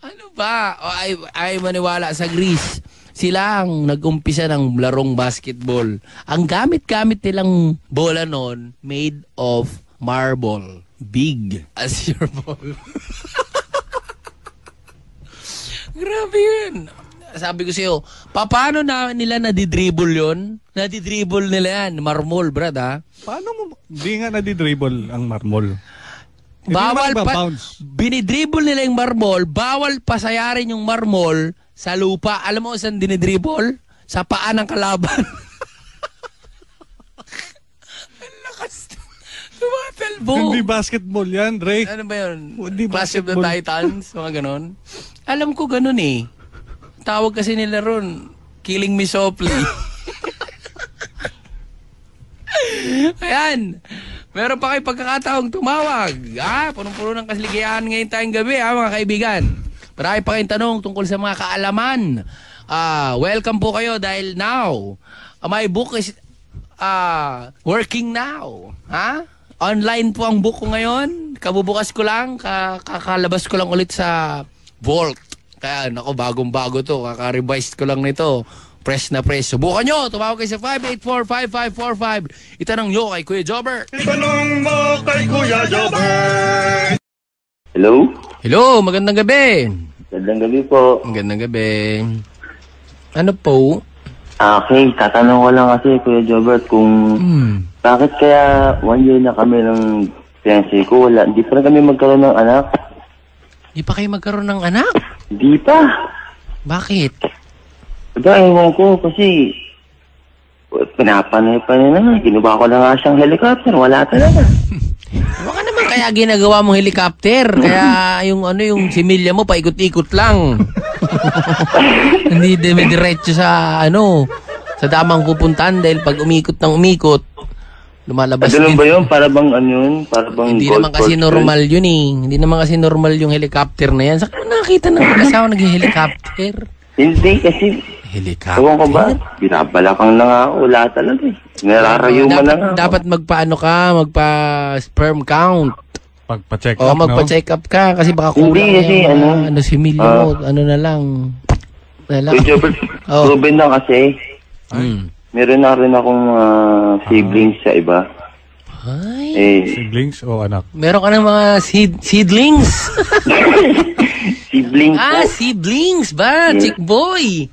ano ba? O, ay, ay maniwala sa Greece. Sila ang nag-umpisa ng larong basketball. Ang gamit-gamit nilang bola noon made of marble. Big as your ball. Grabe yun. Sabi ko sa'yo, pa- paano na nila nadidribble yun? Nadidribble nila yan. Marmol, brad, ha? Paano mo? Hindi nga nadidribble ang marmol. Hindi Bawal naman pa, binidribble nila yung marmol, bawal pasayarin yung marmol sa lupa. Alam mo saan dinidribble? Sa paa ng kalaban. Ang lakas. Tumatalbo. Hindi basketball yan, Ray. Ano ba yun? Hindi Clash of the. Titans? Mga ganon. Alam ko ganon eh. Tawag kasi nila ron, Killing Me Softly. Ayan. Meron pa kayo pagkakataong tumawag. Ah, punong-puno ng kasiligayahan ngayon tayong gabi, ha, mga kaibigan. Marami pa kayong tanong tungkol sa mga kaalaman. Ah, welcome po kayo dahil now, ah, my book is ah, working now. Ha? Online po ang book ko ngayon. Kabubukas ko lang, ka- kakalabas ko lang ulit sa Vault. Kaya, nako, bagong-bago to. Kaka-revise ko lang nito. Press na press. Subukan nyo. Tumawag kayo sa 584-5545. Itanong nyo kay Kuya Jobber. Tanong mo kay Kuya Jobber. Hello? Hello, magandang gabi. Magandang gabi po. Magandang gabi. Ano po? Ah, Okay, tatanong ko lang kasi, Kuya Jobert, kung Hmm. Bakit kaya one year na kami ng fiancé ko, wala, hindi pa rin kami magkaroon ng anak. Di pa kayo magkaroon ng anak? Di pa. Bakit? Diba, ewan ko, kasi pinapanay-panay na nga. Ginuba ko na nga siyang helicopter, wala talaga. Baka naman kaya ginagawa mong helicopter. Kaya yung ano yung similya mo paikot-ikot lang. Hindi dumidiretso sa ano sa damang pupuntahan dahil pag umikot ng umikot lumalabas Ganun din. ba yun? Para bang ano yun? Para bang Hindi naman kasi course normal yun eh. Hindi naman kasi normal yung helicopter na yan. Saan ka nakakita ng mag-asawa nag-helicopter? Hindi, kasi Helicopter? Ewan ko ba? Binabalakang na nga ako. Wala talaga eh. Nararayuman na dapat, nga ako. dapat magpaano ka, magpa-sperm count. Pagpa-check O, up, no? magpa-check up ka kasi baka Hindi, kulang kasi yung, ano, ano, ano si Milyo ah, mo, ano na lang. Na lang. Kuya Jobert, Oh. proven na kasi. Hmm. Meron na rin akong ah, siblings sa iba. Ay, Eh, Siblings o anak? meron ka ng mga seed, seedlings? siblings ah, po. siblings ba? Chick boy.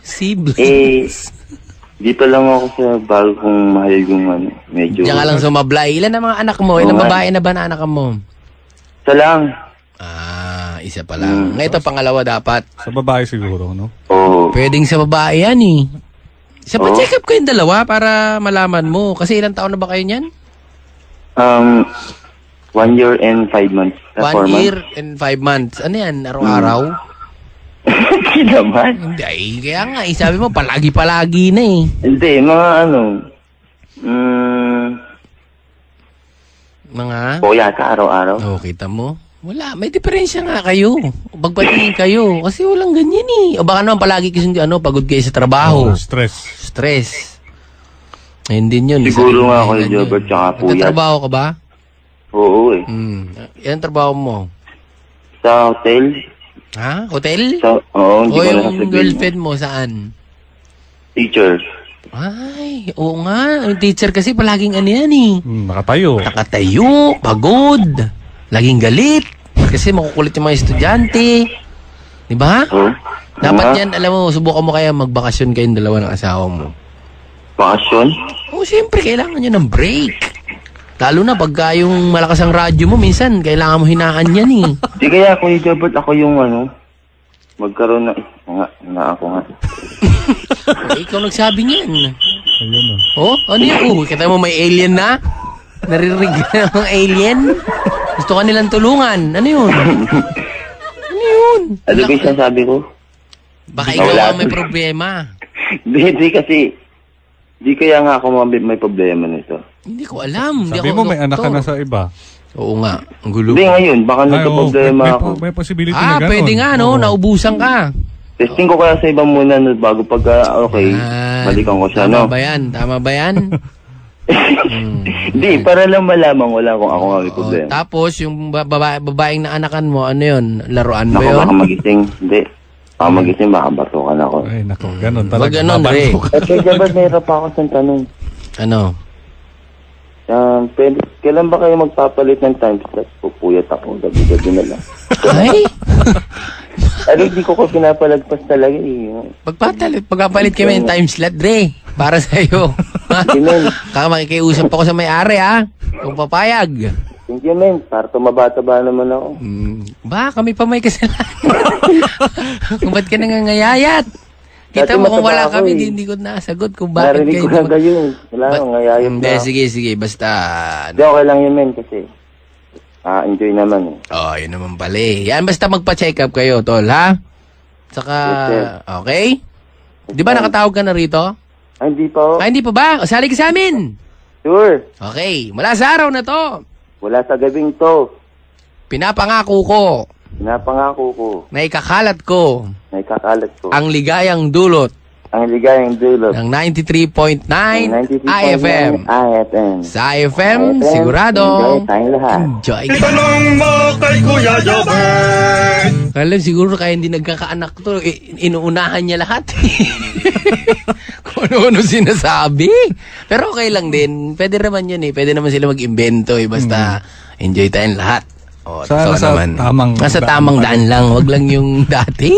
Siblings. Eh, dito lang ako sa bago kong mahal yung ano, medyo... Diyan ka lang sumablay. Ilan ang mga anak mo? Oo nga. babae na ba na anak mo? Isa lang. Ah, isa pa lang. Ngayon ito, pangalawa dapat. Sa babae siguro, no? Oo. Pwedeng sa babae yan eh. Sa Oo. pa-check up kayong dalawa para malaman mo. Kasi ilang taon na ba kayo niyan? Um, one year and five months. Four One year months. and five months. Ano yan? Araw-araw? Hindi naman. Hindi, ay, kaya nga. Eh, sabi mo, palagi-palagi na eh. Hindi, mga ano... Mm, Mga? po yata araw-araw. Oh, kita mo? Wala, may diferensya nga kayo. Bagpatingin kayo. Kasi walang ganyan eh. O baka naman palagi kasi ano, pagod kayo sa trabaho. Oh, stress. Stress. Ayun din yun. Siguro nga, Kuya yun. Jobert, tsaka puyat. Nagtatrabaho ka ba? Oo eh. Hmm. Yan trabaho mo? Sa hotel. Ha? Hotel? Sa, oo, hindi o ko na yung sasabihin. girlfriend mo saan? Teacher. Ay, oo nga. Yung teacher kasi palaging ano yan eh. Hmm, nakatayo. Nakatayo, pagod, laging galit. Kasi makukulit yung mga estudyante. Di ba? Dapat Nga. yan, alam mo, subukan mo kaya magbakasyon kayong dalawa ng asawa mo. Bakasyon? Oo, siyempre, kailangan nyo ng break. Lalo na pagka yung malakas ang radyo mo, minsan, kailangan mo hinaan yan eh. Di kaya Kuya Jobert, ako yung ano, magkaroon ng, nga, na ako nga. Eh, Ikaw nagsabi niyan. Ayun Oh, oh. ano yun? Oh, kita mo may alien na? Naririnig ka ng alien? Gusto ka nilang tulungan. Ano yun? Ano yun? Ano ba yung sinasabi ko? Baka Wala. ikaw ang may problema. Di, di kasi, di kaya nga ako may, may problema nito. Hindi ko alam. Hindi Sabi ako mo may anak ka doktor. na sa iba. Oo nga. Ang gulo. Hindi ngayon, baka Ay, oo, nagka-problema may, ako. may, may possibility Ah, na gano'n. pwede nga, no? Oo. Naubusan ka. Testing ko kaya sa iba muna no, bago pagka okay, balikan ko siya, Tama no? ba yan? Tama ba yan? Hindi, para lang malaman ko lang kung ako nga may problema. Tapos, yung ba- baba- babaeng naanakan mo, ano yun? Laruan ba Naku, yun? baka magising. Hindi. Baka magising, baka batukan ako. Ay, nako, ganun talaga. Wag ganun, Re. At kaya dapat mayroon pa ako sa tanong. Ano? Um, pwede, kailan ba kayo magpapalit ng time slot? Pupuyat ako, gabi-gabi na lang. Ay? Ano, hindi ko ko pinapalagpas talaga eh. Pagpapalit, pagpapalit kami ng time slot, Dre. Para sa'yo. Kaka makikiusap ako sa may-ari, ha? Kung papayag. Thank you, men. Para tumabata-ba naman ako. Ba, kami pa may kasalanan. kung ba't ka nangangayayat? Kita Dati mo kung wala kami, eh. di, hindi ko nasagot kung bakit Narinig kayo. ko lang kayo. eh. Wala, Ba't- ngayayat Hindi, na sige, sige. Basta, Hindi, okay lang yun, men, kasi ah, enjoy naman eh. Oh, yun naman pala eh. Yan, basta magpa-check up kayo, tol, ha? Saka, Yes, okay? Di ba nakatawag ka na rito? Ah, hindi pa Ah, hindi pa ba? O, sali ka sa amin. Sure. Okay, mula sa araw na to, Wala sa gabing to. pinapangako ko Pinapangako ko na ikakalat ko na ikakalat ko ang ligayang dulot ang ligayang dulot ng 93.9 93.9 IFM. IFM. Sa IFM, sigurado. Enjoy tayong lahat. Enjoy. Itanong mo kay Kuya Jobert. Kala siguro kaya hindi nagkakaanak to, inuunahan niya lahat. Kung ano-ano sinasabi. Pero okay lang din. Pwede naman yun eh. Pwede naman sila mag-imbento eh. Basta enjoy tayong lahat. O, Sa- totoo sa naman. tamang Nasa tamang daan lang. Wag lang yung dati.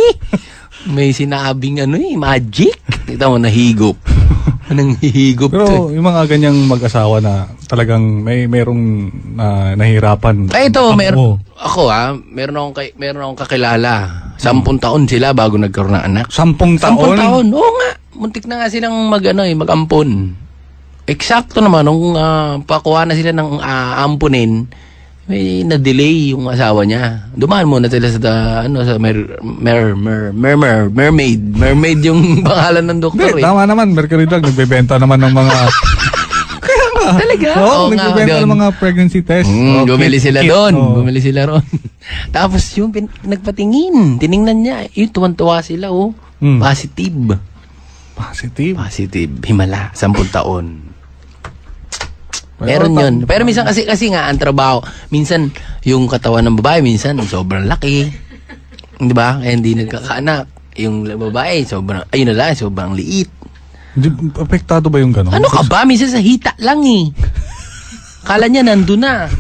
May sinabing ano eh, magic. Kita mo, nahigop. Anong hihigop to eh. Pero yung mga ganyang mag-asawa na talagang may merong na nahirapan. Ay, ito, meron, ako ah, meron akong, kay, meron akong kakilala. Sampung taon sila bago nagkaroon ng anak. Sampung taon? Sampung taon, oo nga. Muntik na nga silang mag, ano, eh, mag-ampon. Eksakto naman, nung ah, pakuha na sila ng ah, ampunin, may na-delay yung asawa niya. Dumaan muna sila sa, ano, sa mer, mer, mer, mer, mer, mermaid. Mermaid yung pangalan ng doktor Hindi, eh. tama naman. Mercury Drug, nagbebenta naman ng mga... Talaga? Oo, nga, nagbebenta ng mga pregnancy test. Mm, Oh, bumili sila doon. oh. Bumili sila ron. Tapos yung pin- nagpatingin, tiningnan niya. Yung tuwan-tuwa sila, oh. Mm. Positive. Positive? Positive. Himala. Sampung taon. Pero Meron yun. Pero minsan kasi kasi nga ang trabaho, minsan yung katawan ng babae minsan sobrang laki. 'Di ba? Kaya hindi nagkakaanak. Yung babae sobrang ayun na lang, sobrang liit. Di- Apektado ba yung gano'n? Ano ka ba? Minsan sa hita lang eh. Kala niya nandun na.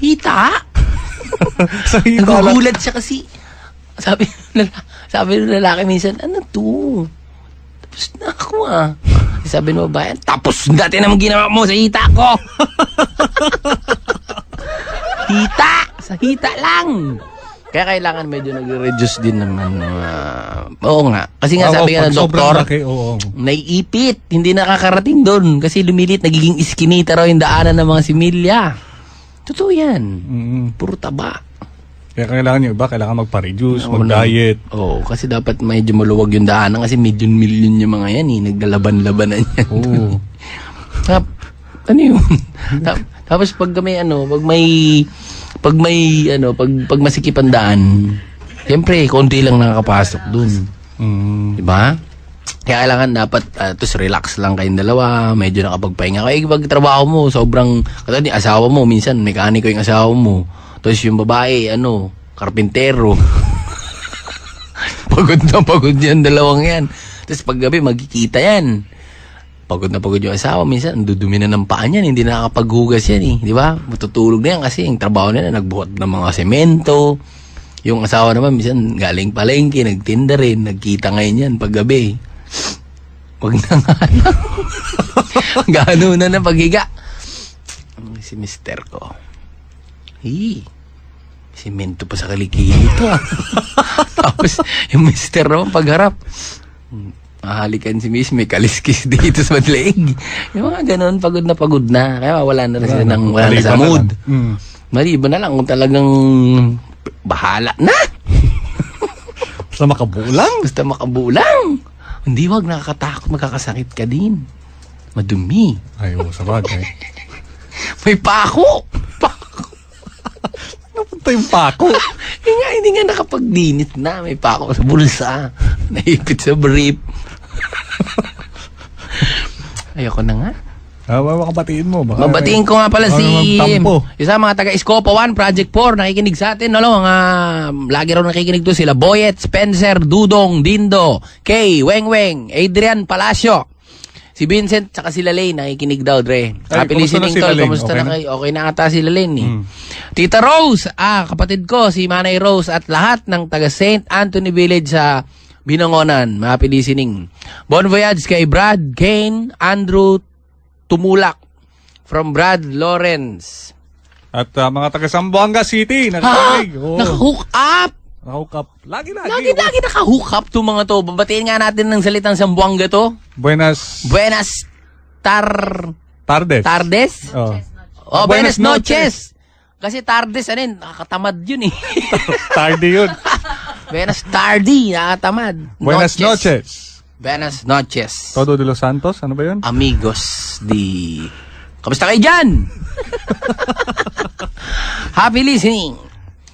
Hita? sa hita. Nagugulat siya kasi. Sabi, ng sabi ng lalaki minsan, ano to? Tapos na ako ah. Sabi ng babae, tapos dati naman ginawa mo sa hita ko. hita! Sa hita lang! Kaya kailangan medyo nag-reduce din naman. Uh, oo nga. Kasi nga Oo, sabi nga ng doktor, laki, oo. naiipit. Hindi nakakarating doon. Kasi lumilit, nagiging iskinita raw yung daanan ng mga similya. Totoo yan. Puro taba. Kaya kailangan yung iba, kailangan magpa-reduce, Oo, mag-diet. Oo, kasi dapat medyo maluwag yung daanan kasi milyon-milyon yung mga yan eh. Naglalaban-labanan yan. Oo. Tap, ano yun? Tap, tapos pag may ano, pag may pag may ano, pag pag masikip ang daan, siyempre konti lang nakakapasok dun. Mm. 'Di ba? Kaya kailangan dapat, uh, tos relax lang kayong dalawa, medyo nakapagpahinga. Kaya pag trabaho mo, sobrang, katulad ni asawa mo, minsan mekaniko yung asawa mo. Tapos yung babae, ano, karpintero. pagod na pagod yan, dalawang yan. Tapos paggabi, magkikita yan. Pagod na pagod yung asawa, minsan, dudumi na ng paa niyan, hindi na nakapaghugas yan eh. Di ba? Matutulog na yan kasi yung trabaho nila, nagbuhat ng mga semento. Yung asawa naman, minsan, galing palengke, nagtinda rin, nagkita ngayon yan, paggabi. Wag na nga lang. Gano na na paghiga. Si mister ko. Hi. Simento pa sa kalikili ito ah. Tapos, yung mister naman pagharap. Mahalikan si miss, may kaliskis dito sa leeg. Yung mga ganun, pagod na pagod na. Kaya wala na rin sila ng, wala na sa na mood. lang. Mm. Maliban na lang kung talagang bahala na. Basta makabulang. Basta makabulang. Hindi, wag nakakatakot, magkakasakit ka din. Madumi. Ay, oo, sa bagay. May pako. Napunta yung pako. Eh nga, hindi nga nakapagdinit na. May pako sa bulsa. Naipit sa brief. Ayoko na nga. Ah, makabatiin mo. Baka, Mabatiin ko nga pala si magtampo. isa mga taga Scopa 1 Project 4 nakikinig sa atin no mga lagi raw nakikinig to sila Boyet, Spencer, Dudong, Dindo, Kay, Weng Weng, Adrian Palacio. Si Vincent tsaka si Lalaine nakikinig daw Dre. Ay, Happy kumusta listening na tol. Kamusta Okay na kayo? Okay na ata si Lalaine eh. Hmm. Tita Rose, ah kapatid ko si Manay Rose at lahat ng taga St. Anthony Village sa Binangonan. Happy listening. Bon voyage kay Brad, Kane, Andrew Tumulak from Brad Lawrence. At ah, mga taga Zamboanga City, nakikinig. Naka-hook up! Naka-hook up. Lagi, lagi. Lagi, lagi naka-hook up to mga to. Babatiin nga natin ng salitang Zamboanga to. Buenas Buenas tar... tardes. Tardes? Oh. Oh, buenas, Buenas noches. Kasi tardes, ano yun, nakakatamad yun eh. Tarde yun. buenas tardi, nakakatamad. Buenas noches. Buenas noches. Todo de los Santos, ano ba yun? Amigos di... Kamusta kayo dyan? Happy listening.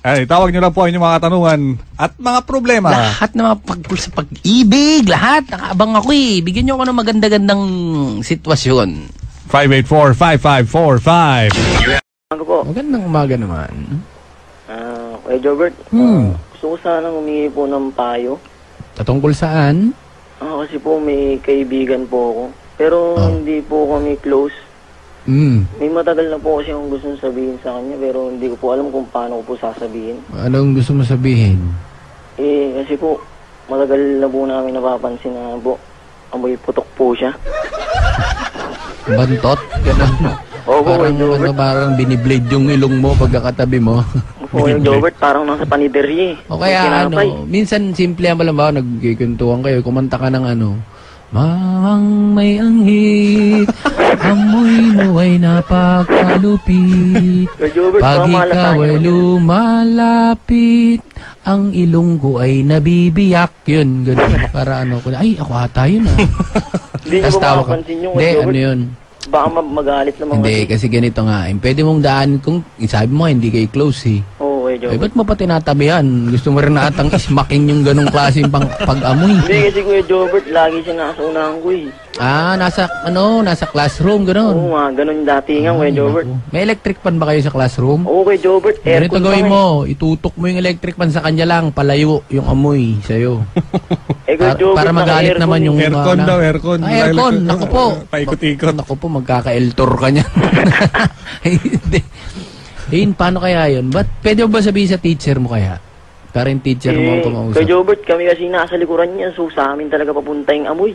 Ay, tawag nyo lang po ang inyong mga katanungan at mga problema. Lahat ng mga pag, sa pag-ibig, lahat. Nakaabang ako eh. Bigyan nyo ako ng maganda-gandang sitwasyon. 584-5545. Ano po? Magandang umaga naman. Ah, Kuya Jobert, Hmm. gusto ko sanang humingi po ng payo. Tatungkol saan? Ah, kasi po may kaibigan po ako. Pero Ah. hindi po kami close. Hmm. May matagal na po kasi akong gusto sabihin sa kanya pero hindi ko po alam kung paano ko po sasabihin. Anong gusto mo sabihin? Eh, kasi po, matagal na po namin napapansin na po, amoy putok po siya. Bantot? Ganun. Opo, parang, Jobert. ano, parang biniblade yung ilong mo pagkakatabi mo. Opo, Kuya Jobert, parang nasa paniderye. O kaya ano, minsan simple yan pala ba, nagkikuntuhan kayo, kumanta ka ng ano, Mamang may anghit, amoy mo ay napakalupit. Pag ikaw ay yun. lumalapit, ang ilong ko ay nabibiyak. Yun, ganun. Para ano, ko, ay, ako ata yun ah. Hindi niyo Tas ba tawa ka. makapansin yung Hindi, ano yun. Baka ma- magalit naman Hindi, kasi ganito nga. eh, Pwede mong daan kung, sabi mo hindi kayo close eh. Oo, Kuya Eh, ba't mo pa tinatabihan? Gusto mo rin na atang ismakin yung ganong klaseng pang pag-amoy. Hindi kasi Kuya Jobert, lagi siya nasa unahan ko eh. Ah, nasa, ano, nasa classroom, ganon. Oo nga, ganun yung datingan Kuya Jobert. May electric fan ba kayo sa classroom? Oo Kuya Jobert, Ganito aircon gawin pa nga mo, itutok mo yung electric fan sa kanya lang, palayo yung amoy sa'yo. eh. Eh Kuya Para, Jobert, para magalit naka-aircon naman yung... eh. Aircon ano. daw, aircon. Ah, aircon, Lalagay- naku po. Paikot-ikot. Naku po, magkaka-eltor ka niyan. Hindi. Yun, paano kaya yun? Ba't pwede mo ba sabihin sa teacher mo kaya? Para yung teacher mo ang Eh, kumausap. Kuya Jobert, kami kasi nasa likuran niya, so sa amin talaga papunta yung amoy.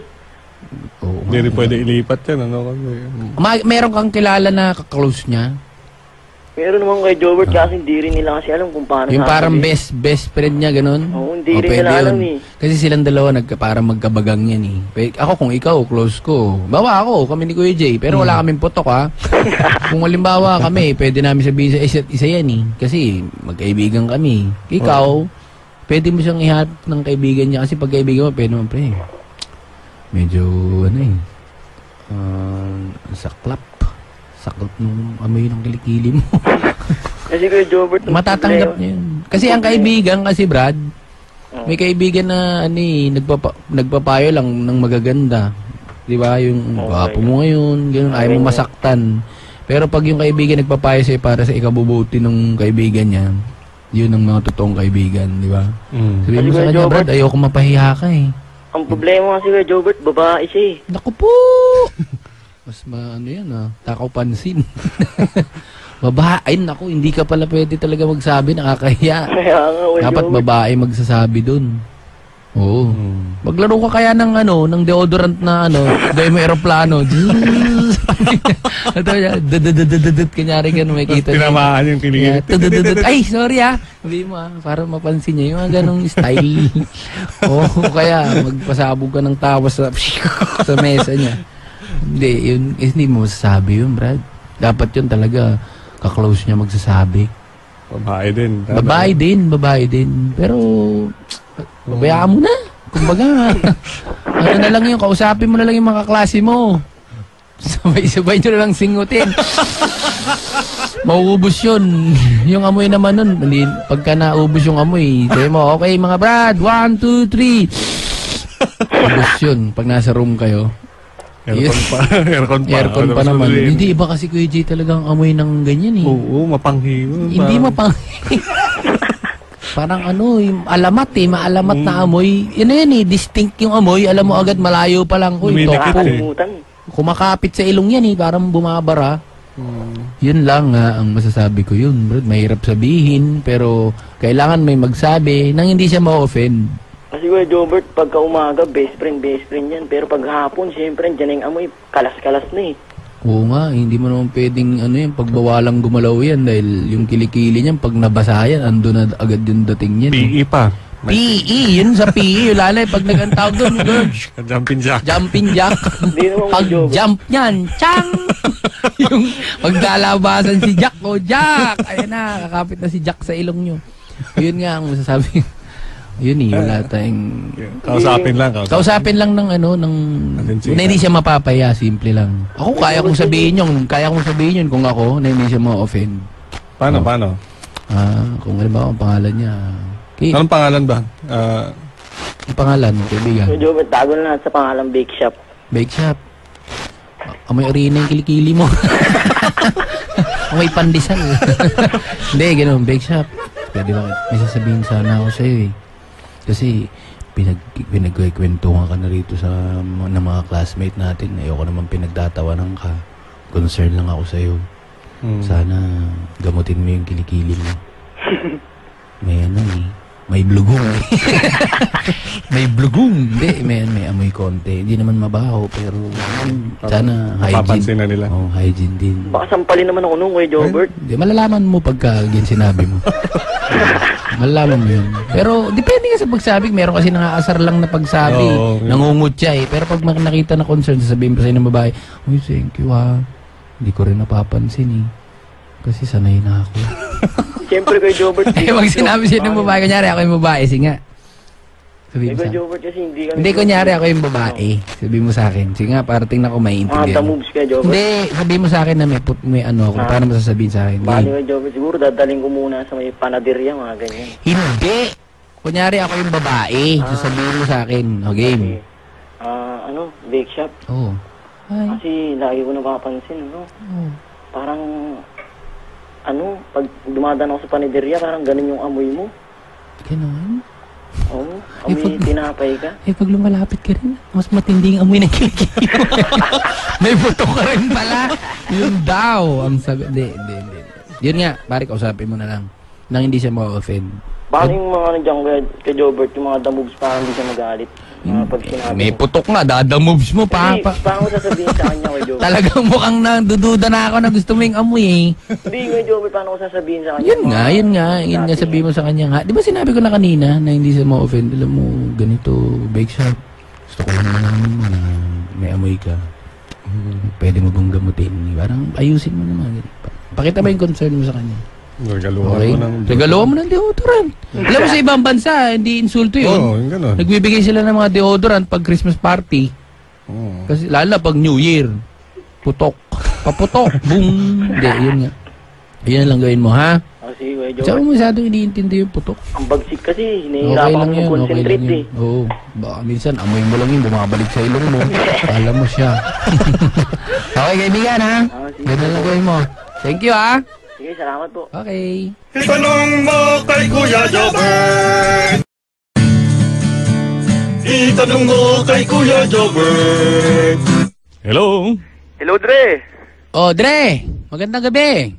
Oo. Hindi rin pwede ilipat yan. Ano, kasi. Ma- meron kang kilala na kaklose niya? Meron naman Kuya Jobert, kasi hindi rin nila kasi alam kung paano Yung parang sasabihin. best best friend niya, ganun? Oo, hindi O, rin pwede nila yun. alam eh. Kasi silang dalawa nagka, parang magkabagang yan eh. Pe- Ako kung ikaw, close ko. Bawa ako, kami ni Kuya Jay. Pero Hmm. wala kaming putok ha. kung halimbawa kami, pwede namin sabihin sa isa't isa yan eh. Kasi magkaibigan kami. Ikaw, pwede mo siyang ihanap ng kaibigan niya. Kasi pag kaibigan mo, pwede naman pre. Medyo ano eh. Uh, saklap. Saklap nung amoy ng kilikili mo. Kasi Kuya Jobert, ang Matatanggap niya yun. Kasi ang kaibigan kasi Brad, May kaibigan na ano eh, nagpapa, nagpapayo lang ng magaganda. 'Di ba? Yung Okay. gwapo mo ngayon, ganun, ayaw mo masaktan. Pero pag yung kaibigan nagpapayo sa'yo para sa ikabubuti ng kaibigan niya, yun ang mga totoong kaibigan, di ba? Mm. Sabihin mo sa kanya, Brad, ayoko mapahiya ka eh. Ang problema kasi kay Jobert, babae siya eh. Naku po! Mas ma, ano yan ah, takaw pansin. babae, naku, hindi ka pala pwede talaga magsabi, nakakahiya. Kaya nga, Dapat babae magsasabi dun. Oo. Maglaro ka kaya ng ano, ng deodorant na ano, gawin mo aeroplano. Ito yan, dadadadadadad, kanyari ka may kita. niya. Tinamaan yung kiligin. Ay, sorry ah. Sabi mo ah, para mapansin niya yung mga ganong style. Oo, kaya magpasabog ka ng tawa sa, sa mesa niya. Hindi, yun, eh, hindi mo masasabi yun, Brad. Dapat yun talaga, kaklose niya magsasabi. Babae din. Babae din, babae din. Pero, babayaan mo na. Kumbaga, ano na lang yun, kausapin mo na lang yung mga kaklase mo. Sabay-sabay nyo na lang singutin. Mauubos yun. Yung amoy naman nun, pagka naubos yung amoy, sabi mo, okay mga brad, one, two, three. Ubos yun, pag nasa room kayo. Aircon pa. Aircon pa. Aircon pa naman. masuliin. Hindi, iba kasi Kuya J talagang amoy ng ganyan eh. Oo, mapanghi. Hindi mapang... Parang ano, yung alamat eh, maalamat na amoy. Yan na yan eh, distinct yung amoy. Alam mo agad malayo pa lang. Uy, topo. eh. Kumakapit sa ilong yan eh, parang bumabara. Yun lang nga ang masasabi ko yun. Bro. Mahirap sabihin, pero kailangan may magsabi nang hindi siya ma-offend. Kasi Kuya Jobert, pagka umaga, best friend, best friend yan. Pero pag hapon, siyempre, dyan yung amoy, kalas-kalas na eh. Oo nga, hindi mo naman pwedeng ano yung pagbawalang gumalaw yan dahil yung kilikili niyan pag nabasa yan, ando na agad yung dating niyan. PE pa. PE, yun sa PE, yung lalay, pag nagantawag doon, George, Jumping jack. jumping jack. Hindi naman pag Jobert. jump niyan, chang! yung pagdalabasan si Jack, oh Jack! Ayan na, kakapit na si Jack sa ilong nyo. Yun nga ang masasabi. Yun eh, wala tayong... Kausapin lang. Kausapin. Kausapin lang ng ano, ng... Atensiya. Na hindi siya mapapaya, simple lang. Ako, kaya kong sabihin yun, kaya kong sabihin yun kung ako, na hindi siya ma-offend. Paano, paano? Ah, kung ano ba ang pangalan niya. Okay, Anong pangalan ba? Ah, ang pangalan, kaibigan. Kuya Jobert, tago na sa pangalang bake shop. Bake shop. Amoy arena yung kilikili mo. Amoy pandesal. Hindi, ganun. Bake shop. Pwede ba? May sasabihin sana ako sa'yo eh. Kasi pinag, pinagkwentuhan ka na rito sa ng mga classmate natin. Ayoko naman pinagtatawanan ka. Concern lang ako sa'yo. hmm. Sana gamutin mo yung kilikili mo. May ano eh. May blugong eh. may blugong. Hindi, may, may amoy konti. Hindi naman mabaho, pero sana hygiene. Mapapansin na nila. Oh, hygiene din. Baka sampalin naman ako nung Kuya Jobert. Di, malalaman mo pagka gin sinabi mo. malalaman mo yun. Pero, depende ka sa pagsabi. Meron kasi nangaasar lang na pagsabi. Oo, yun. Nangungutya eh. Pero pag nakita na concern, sasabihin pa sa'yo ng babae, Uy, thank you ha. Hindi ko rin napapansin eh. Kasi sanay na ako. Siyempre Kuya Jobert. Eh, pag sinabi siya ng babae, kunyari ako yung babae, sige nga. Sabihin mo sa Jobert kasi hindi kami... Hindi, kunyari ako yung babae. Sabihin mo sa akin. Sige nga, para tingnan ko Mga maiintindihan. mo. moves Kuya Jobert. Hindi, sabihin mo sa akin na may, put, may ano ako. Ah. Paano mo sasabihin sa akin? Bali. Kuya Jobert, siguro dadaling ko muna sa may panaderya, mga ganyan. Hindi! Kunyari ako yung babae. Sasabihin mo sa akin. O, game. Okay. Ah, ano, bake shop. Oo. Ay. Kasi lagi ko napapansin, ano, Oo. parang, ano, pag dumadaan ako sa panaderya, parang ganun yung amoy mo. Ganon. Oo, Eh, amoy pag- tinapay ka. Eh, pag lumalapit ka rin, mas matinding amoy ng kilikili mo. May buto ka rin pala. Yun daw. Ang sabi. Hindi, hindi, hindi. Yun nga, pare, kausapin mo na lang. Nang hindi siya ma-offend. Baka yung mga dyan, kay, kay Jobert, yung mga the moves, parang hindi siya magalit. Mga pag sinabi May mo. putok nga, dada moves mo pa. Hindi, pa. paano ko sasabihin sa kanya kay Jobert? Talagang mukhang nadududa na ako na gusto mo yung amoy eh. Hindi, kay Jobert, paano ko sasabihin sa kanya? Yun nga, yun nga. Yun nga sabihin mo sa kanya nga. Di ba sinabi ko na kanina na hindi siya ma-offend? Alam mo, ganito, bake shop. Gusto ko lang naman mo na may amoy ka. Pwede mo bang gamutin? Parang ayusin mo naman. Pakita mo yung concern mo sa kanya. Regaluhan Okay? mo ng... Regaluhan mo ng deodorant. Alam mo sa ibang bansa, hindi insulto yun. Oo, yung ganun. Nagbibigay sila ng mga deodorant pag Christmas party. Oo. Kasi lalo na pag New Year. Putok. Paputok. Boom. Hindi, yun nga. Yun lang gawin mo, ha? Oh, sige, Kuya Tsaka masyadong iniintindi yung putok. Ang bagsik kasi, Okay hinihirapan lang ako yun, okay lang mag-concentrate yun. eh. Oo. Baka minsan, amoy mo lang yun, bumabalik sa ilong mo. Alam mo siya. okay, kaibigan ha? Ganun lang gawin mo. Thank you ha? Sige, salamat po. Okay. Itanong mo kay Kuya Jobber. Itanong mo kay Kuya Jobber. Hello? Hello, Dre. Oh, Dre! Magandang gabi.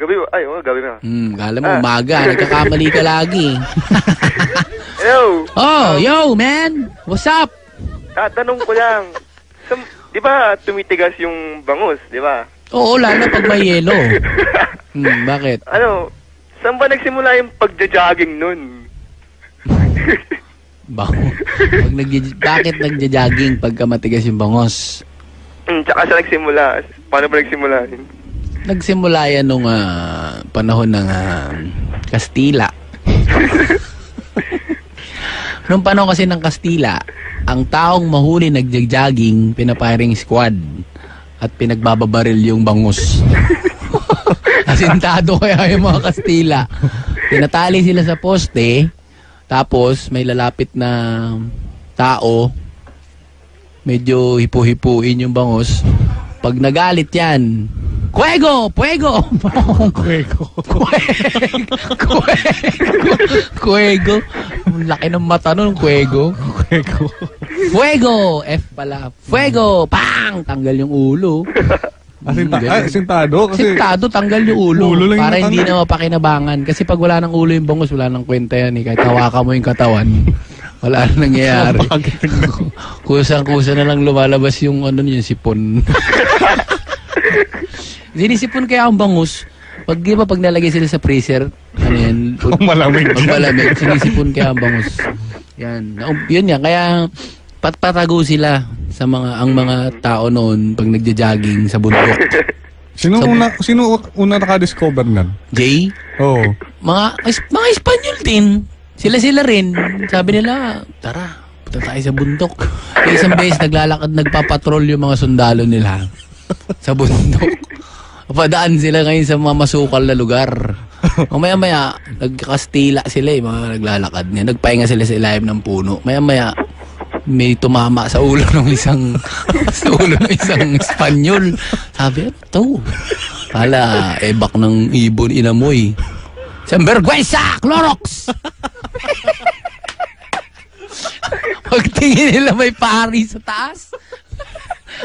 Gabi ba? Ay, oh, gabi na. Hmm, kala mo Ah. umaga, nagkakamali ka lagi. Hello. Oh, yo, man! What's up? Tatanong ko lang. Di ba tumitigas yung bangus, di ba? Oo, lalo pag may yelo. Hmm, bakit? Ano, saan ba nagsimula yung pagja-jogging nun? Ba pag nagja- bakit nagja-jogging pagka matigas yung bangos? Hmm, tsaka saan nagsimula? Paano ba nagsimula yun? Nagsimula yan nung ah, panahon ng ah, Kastila. nung panahon kasi ng Kastila, ang taong mahuli nagja-jogging, pinapiring squad at pinagbababaril yung bangus. Asintado kaya yung mga Kastila. Tinatali sila sa poste, tapos may lalapit na tao, medyo hipu-hipuin yung bangus. Pag nagalit yan, Kuego! Puego! Kuego. Kuego. Kuego. Ang laki ng mata nun, Kuego. Kuego. Fuego! F pala. Fuego! Pang! Tanggal yung ulo. Asinta- ganun. ay, sintado kasi- Sintado, tanggal yung ulo. Ulo lang yung para hindi natanggal. na mapakinabangan. Kasi pag wala ng ulo yung bangus, wala ng kwenta yan. Eh. Kahit hawakan mo yung katawan, wala na nangyayari. Kusang-kusa na lang lumalabas yung ano yung sipon. Sinisipon kaya ang bangus. Pag di ba pag nalagay sila sa freezer, ano yan? Pag malamig Pag malamig, sinisipon kaya ang bangus. Yan. Yun yan. Kaya patpatago sila sa mga ang mga tao noon pag nagja-jogging sa bundok. Sino Sa- una sino una naka-discover nan? Jay? Oo. Mga is- mga Espanyol din. Sila-sila rin. Sabi nila, tara, punta tayo sa bundok. Kaya isang beses naglalakad, nagpapatrol yung mga sundalo nila sa bundok. Padaan sila ngayon sa mga masukal na lugar. Maya-maya, nagkastila sila eh, mga naglalakad niya. Nagpahinga sila sa ilalim ng puno. Maya-maya, may tumama sa ulo ng isang sa ulo ng isang Espanyol. Sabi, ano to? Kala, ebak ng ibon inamoy. Sembergwesa! Clorox! Pagtingin nila may pari sa taas.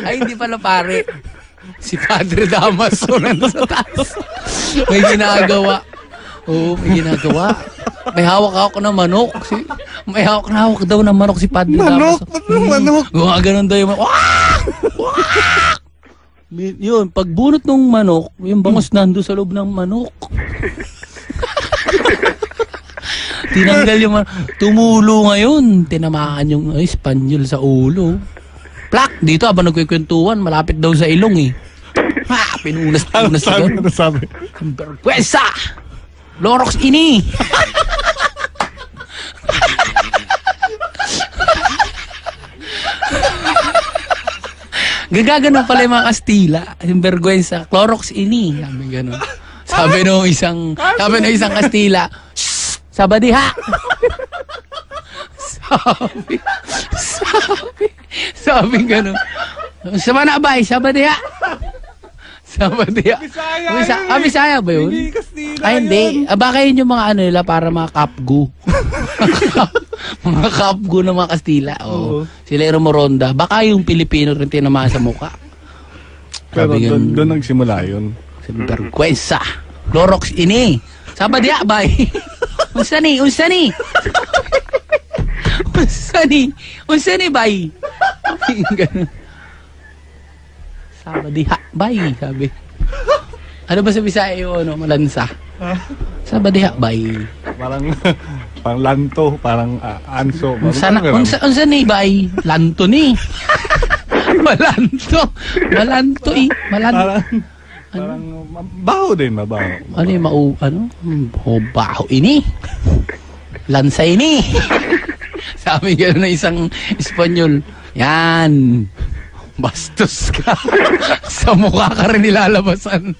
Ay, hindi pala pare. Si Padre Damaso nandun sa taas. May ginagawa. Oo, may ginagawa. May hawak-hawak na manok. Si, may hawak na hawak daw na manok si Padre Manok? Damaso. Ba't yung manok? Gumaganon daw yung manok. Wah! Wah! Yun, pag bunot ng manok, yung bangos nando sa loob ng manok. Tinanggal yung manok. Tumulo ngayon. Tinamaan yung ay, Espanyol sa ulo. Plak! Dito habang nagkikwentuhan, malapit daw sa ilong eh. Ha! Pinunas-punas na Sabi, doon. ano sabi? Vergüenza! Lorox ini! Gagaganon pala yung mga Kastila. Yung vergüenza. Clorox ini. Sabi gano'n. Sabi nung isang, sabi nung isang Kastila, "Shh! Sabadiha! sabi, sabi, sabi gano'n. Sa manabay, sabadiha! Sabadiha. Bisaya Bisa, yun ah, eh. Bisaya ba yun? Hindi Kastila Ay, hindi. yun. Ah, baka yun yung mga ano nila para mga kapgu. mga kapgu ng mga Kastila. Oo. Sila yung Moronda. Baka yung Pilipino rin tinamaan sa mukha. Pero Sabi doon, yun, doon nagsimula yun. Vergüenza. Clorox ini. Sabadya, bay. unsa ni? Unsa ni? Unsa ni? Unsa ni, bay? Ganun. Sabadiha, bay, sabi. Ano ba sa Bisaya yung ano, malansa? Sabadiha, bay. Parang parang lanto, parang ah, anso. Parang Unsa na, ganun. unsa, unsa ni, bay? Lanto ni. Malanto. Malanto, eh. Malanto. Parang, parang baho din, mabaho. Ano yung mau, ano? Oh, baho ini. Lansa ini. Sabi gano'n na isang Espanyol. Yan. Bastos ka. Sa mukha ka rin nilalabasan.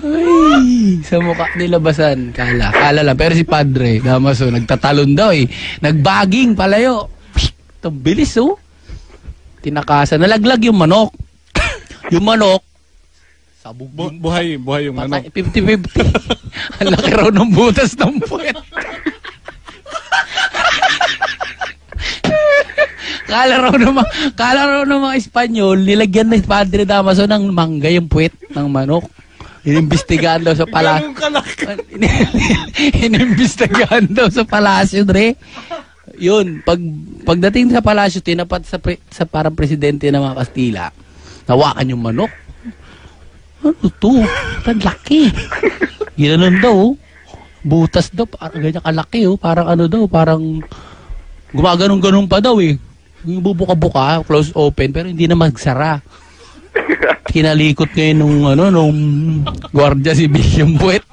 Ay, sa mukha nilabasan. Kala, kala lang. Pero si Padre, Damaso, nagtatalon daw eh. Nagbaging, palayo. Ang bilis oh. Tinakasan. Nalaglag yung manok. yung manok, sabog Bu- buhay, buhay yung ano. Patay, 50-50. Ang laki raw ng butas ng puwet. kala raw ng mga, kala raw ng mga Espanyol, nilagyan ni Padre Damaso ng mangga yung puwet ng manok. Inimbestigahan daw sa pala. Inimbestigahan daw sa palasyo, Dre. Yun, pag pagdating sa palasyo, tinapat sa, pre- sa parang presidente ng mga Kastila, nawakan yung manok. Ano to? Ang laki. Ginanon daw. Butas daw. Parang ganyan kalaki. Oh. Parang ano daw. Parang gumaganong-ganong pa daw eh. Yung bubuka-buka, close open, pero hindi na magsara. Kinalikot ngayon nung ano, nung gwardiya si yung puwet.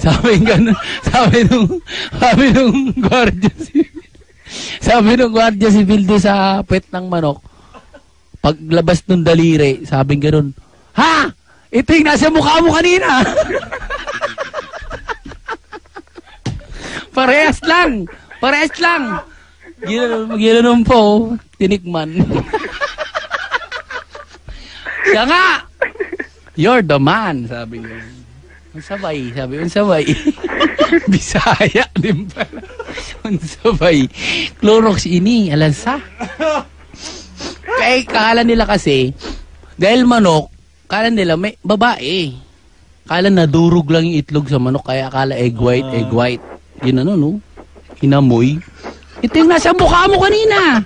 Sabi ganun, sabi nung, sabi nung gwardiya si sabi nung gwardiya civil doon sa puwet ng manok, paglabas ng daliri, sabi ganun, Ha! Ito yung nasa mukha mo kanina! Parehas lang! Parehas lang! Ginanon, ginanon po, tinikman. Siya nga! You're the man, sabi niya. Unsabay, sabi, unsabay. Bisaya din pala. Unsabay. Clorox ini, alansa. Kaya kala nila kasi, dahil manok, kala nila may babae. Kala nadurog lang yung itlog sa manok, kaya akala egg white, egg white. Yun ano, no? Hinamoy. Ito yung nasa mukha mo kanina.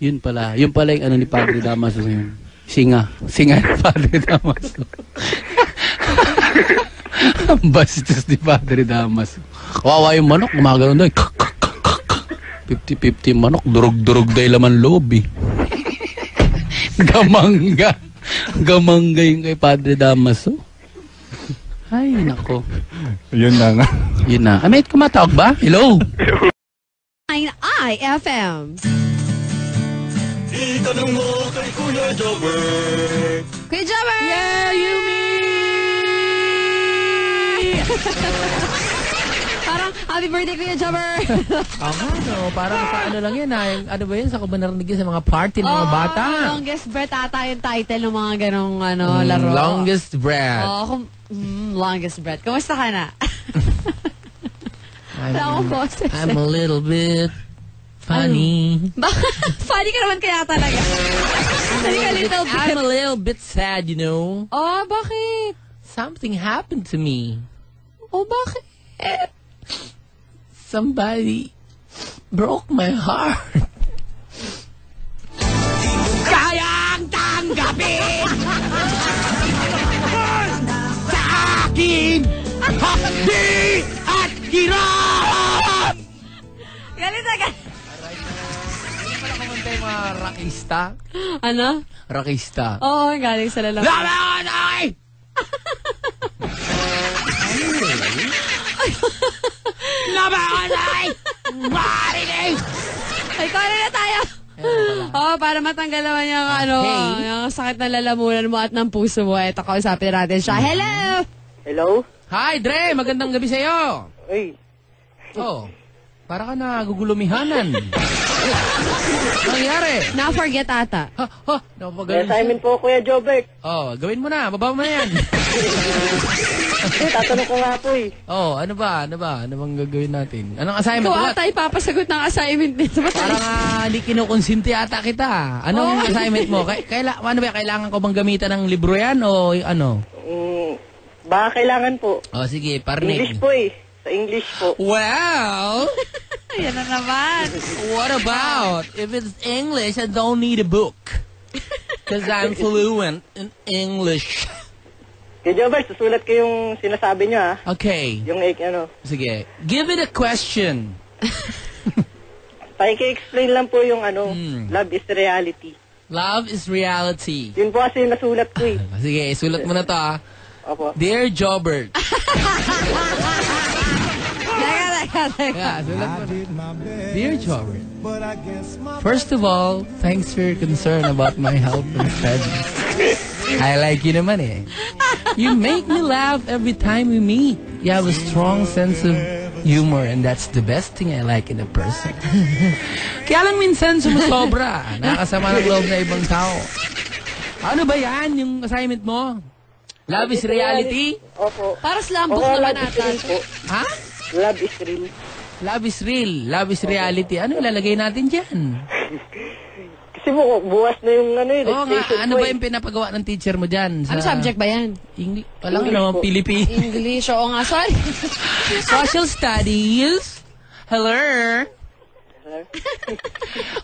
Yun pala. Yun pala yung ano ni Padre Damaso yun. Singa. Singa ni Padre Damaso. Ang bastos ni Padre Damaso. Kawawa yung manok, gumagano daw. 50-50 manok, durog-durog yung laman loob eh. Gamangga. Gamangga yung kay Padre Damaso. Ay, nako. Yun na nga. Yun na. May kumatawag ba? Hello? IFM. Itanong mo kay Kuya Jobber. Kuya Jobber! Yeah, you Parang, happy birthday, Kuya Jobber! Oo nga, no. Parang sa ano lang yan, ha? Yung, ano ba yun? Sa kubanarinig yan sa mga party ng mga bata. Longest breath ata yung title ng mga ganong ano, Mm, laro. longest breath. Oo, kung, mm, longest breath. Kumusta ka na? I'm, Wala akong boses. I'm a little bit funny. Bakit? Funny ka naman kaya talaga. Funny ka little bit. I'm a little bit sad, you know. Oh, bakit? Something happened to me. Oh, bakit? Somebody broke my heart. Kayang tanggapin sa akin hapdi at hirap! Galit na galit. Pala kumanta yung mga rockista. Ano? Rockista. Oo, oh, galing sa lalaki. Laban ay! Laban ay! Marinig! Ay, kore na tayo! Oo, oh, para matanggal naman yung, ano, Okay. yung sakit na lalamunan mo at ng puso mo. Ito, kausapin natin siya. Hello! Hello? Hi, Dre! Magandang gabi sa'yo! Uy, Oh, para ka na gugulumihanan. Ano nangyari? Na-forget ata. Ha, ha, napagaling siya. assignment po, Kuya Jobert. Oh, gawin mo na. Baba mo na yan. Tatanong ko nga po eh. oh, ano ba? Ano ba? Ano bang gagawin natin? Anong assignment? Ikaw ata ipapasagot ng assignment nito. Parang ah, hindi kinukonsinti ata kita. Anong Oh. assignment mo? Kay, kaila, ano ba? Kailangan ko bang gamitan ng libro yan o ano? Mm, baka kailangan po. Oh, sige, English parinig. po eh. Sa English po. Well, Yan na naman. what about if it's English, I don't need a book. Because I'm fluent in English. Kuya Jobert, susulat ko yung sinasabi niyo ah. Okay, Yung ano. sige. Give it a question. Paki-explain lang po yung ano, Hmm. love is reality. Love is reality. Yun po kasi yung nasulat ko eh. Sige, sulat mo na to ah. Opo. Dear Jobert. Yeah. Dear Jobert. First of all, thanks for your concern about my health and studies. I like you naman eh. You make me laugh every time we meet. You have a strong sense of humor and that's the best thing I like in a person. Kaya lang minsan sumusobra. Nakakasama ng loob na ibang tao. Ano ba yan, yung assignment mo? Love is reality? Opo. Para slam book Oo, naman love is ata. real po. Ha? Love is real. Love is real. Love is reality. Ano ilalagay natin dyan? Kasi po, buwas na yung ano yun. Oo nga, ano ba eh. yung pinapagawa ng teacher mo dyan? Ano subject ba yan? English. Walang English ano, po. Pilipino. English. Oo nga, sorry. Social studies. Hello.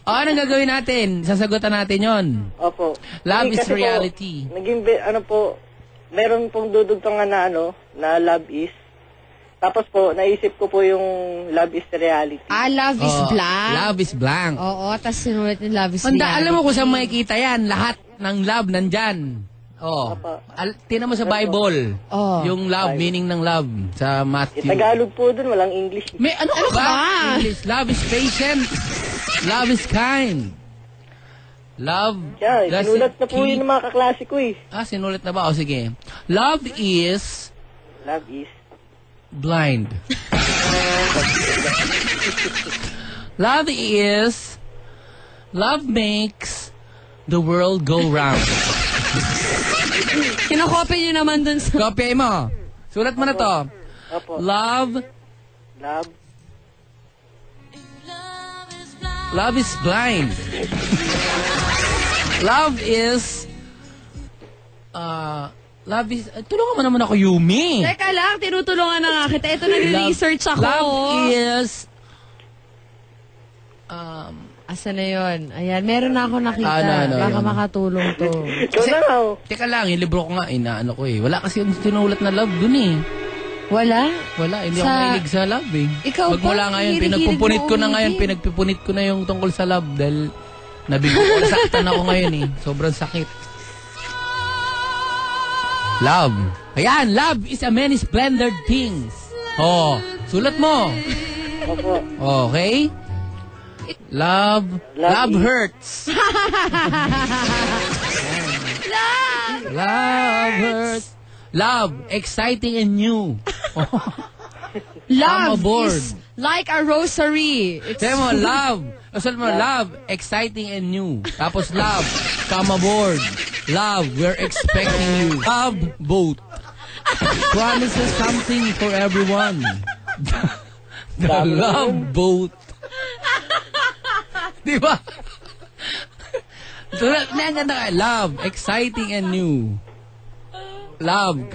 o, anong gagawin natin? Sasagutan natin yon. Opo. Love Kasi is po, reality. naging, be- ano po, meron pong dudugtungan na ano, na love is. Tapos po, naisip ko po yung love is reality. Ah, love is Oh, blank. Love is blank. Oo, tapos sinulat yung love is Handa, reality. alam mo kung saan makikita yan. Lahat ng love nandyan. Oh. Al- tinan mo sa Bible. Oh. Yung love, meaning ng love sa Matthew. Eh, Tagalog po dun, walang English. May ano, Ano ka ba? English. Love is patient. Love is kind. Love Yeah, doesn't sinulat na po yun ng mga kaklase ko eh. Ah, sinulat na ba? O sige. Love is Love is. Blind. love is love makes the world go round. Kinokopy niyo naman dun sa... Kopya mo. Sulat mo na to. Opo. Love Love. Love is blind. love is uh love is uh, tulungan mo naman ako Yumi. Teka lang, tinutulungan na nga kita. Ito nag-research ako. Love is um Asa na yun? Ayan, meron na ako nakita. Ano, ano, Baka yun? makatulong to. Na nga oh. Teka lang, yung libro ko nga, inaano ko eh. Wala kasi yung sinulat na love dun eh. Wala? Wala, hindi ako Sa- mahilig sa love eh. Ikaw Magmula pa, ngayon, pinagpupunit ko na ngayon, pinagpupunit ko na yung tungkol sa love dahil nabigo ko, nasaktan ako ngayon eh. Sobrang sakit. Love. Ayan, love is a many splendid things. Oh, sulat mo. Opo. Okay? Love, love, hurts. Love! Love hurts. Love, exciting and new. Love I'm aboard. is like a rosary. It's Sabi mo, love. Sulat mo, love, exciting and new. Tapos love, come aboard. Love, we're expecting you. Love, boat. Promises something for everyone. The love boat. Di ba? Sulat, na ang ganda ka. Love, exciting and new. Love,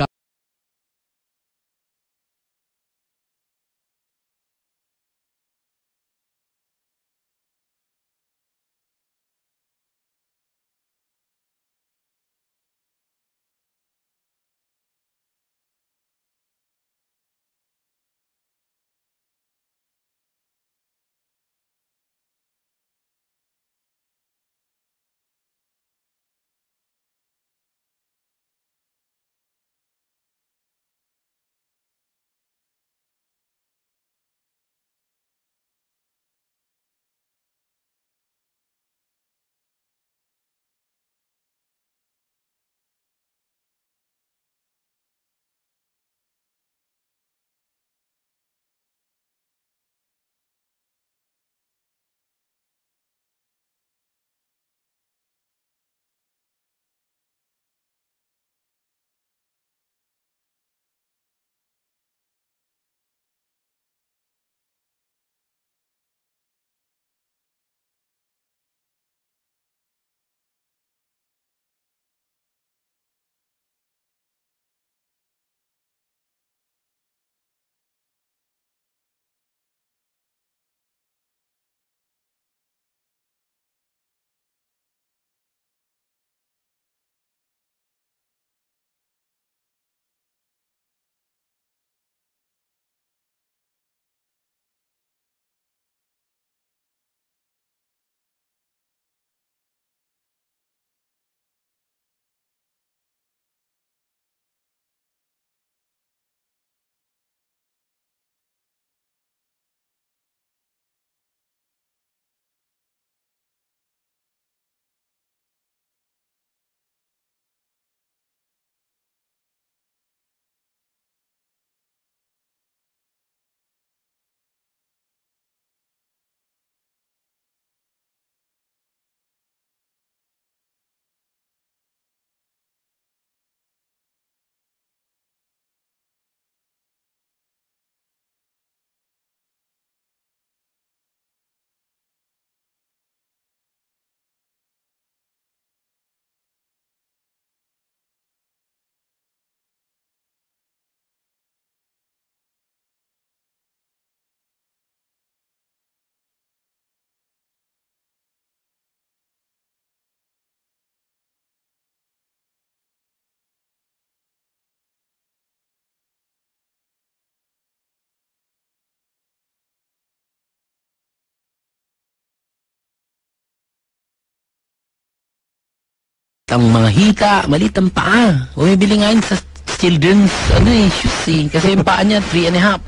ang mga hita, maliit ang paa. Bumibili nga yun sa children's, ano eh, shoes eh. Kasi yung paa niya, three and a half.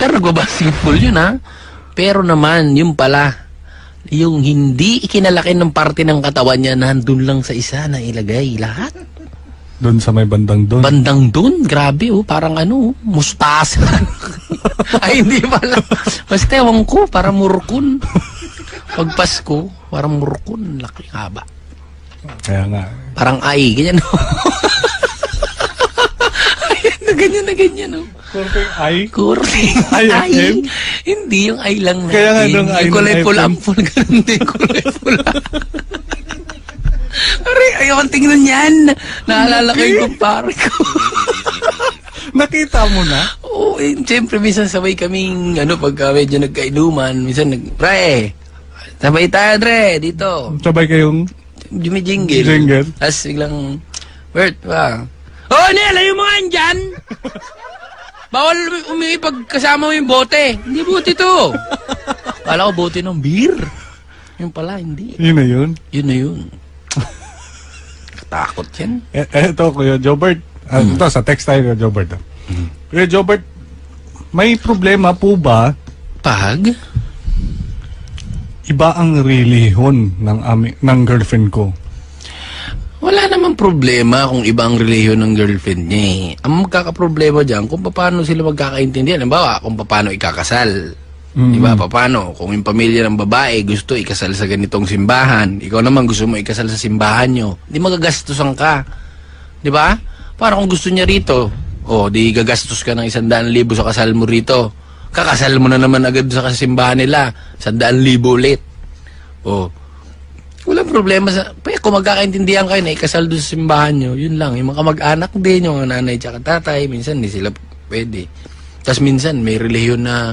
Pero nagbabasketball yun ha. Pero naman, yun pala, yung hindi ikinalaki ng parte ng katawan niya, nandun lang sa isa na ilagay lahat. Doon sa may bandang doon. Bandang doon, grabe oh, parang ano, mustasa. Ay, hindi pala. Basta ewan ko, parang murkun. Pag Pasko, parang murkun, laki haba. Kaya nga. Parang ay, ganyan oh. Ayan na, ganyan na, ganyan oh. Kurting ay? Kurting Ay, ay. FM? Hindi yung ay lang natin. Kaya nga nung ay Yung ng kulay pula, ampul, ganun din, kulay pula. Aray, ayokong tingnan yan. Naalala ko yung kumpare ko. Nakita mo na? Oo, eh, siyempre, minsan sabay kaming, ano, pagka medyo nagkainuman, minsan nag, pre, sabay tayo, Dre, dito. Sabay kayong Jumijingle. Jingle. Tapos biglang, Bert, pa. Oh, Nel, ayaw mo nga yan dyan. Bawal umi pag kasama mo yung bote. Hindi bote to. Kala ko bote ng beer. Yung pala, hindi. Yun na yun. Yun na yun. Katakot yan. Eh, ito, Kuya Jobert. Ah, Ito, sa text tayo, Kuya Jobert. ah. Kuya Jobert, may problema po ba Pag? Iba ang relihon ng, ami, ng girlfriend ko? Wala namang problema kung iba ang relihiyon ng girlfriend niya eh. Ang magkakaproblema dyan kung paano sila magkakaintindihan. Halimbawa, kung paano ikakasal. Mm. Di ba? Paano? Kung yung pamilya ng babae gusto ikasal sa ganitong simbahan, ikaw naman gusto mo ikasal sa simbahan nyo, di magagastusan ka. Di ba? Para kung gusto niya rito, o di gagastos ka ng isandaan libo sa kasal mo rito. Kakasal mo na naman agad sa simbahan nila, isandaan libo ulit. O, Walang problema sa... Pero kung magkakaintindihan kayo na ikasal doon sa simbahan nyo, yun lang. Yung mga kamag-anak din, yung nanay tsaka tatay, minsan hindi sila pwede. Tapos minsan may relihiyon na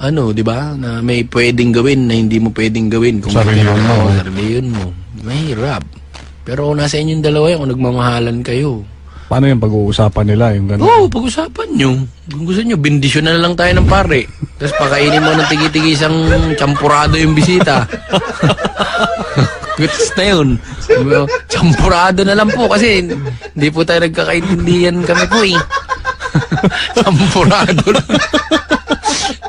ano, di ba? Na may pwedeng gawin na hindi mo pwedeng gawin. Kung Sa relihiyon mo. Sa relihiyon mo. Mahirap. Pero kung nasa inyong dalawa yan, kung nagmamahalan kayo, Paano yung pag-uusapan nila? Yung gano'n? Oo, pag-usapan nyo. Kung gusto nyo, bindisyon na lang tayo ng pare. Tapos pakainin mo ng tigi-tigi isang champurado yung bisita. Guts na yun. Champurado na lang po kasi hindi po tayo nagkakaintindihan kami po eh. Champurado lang.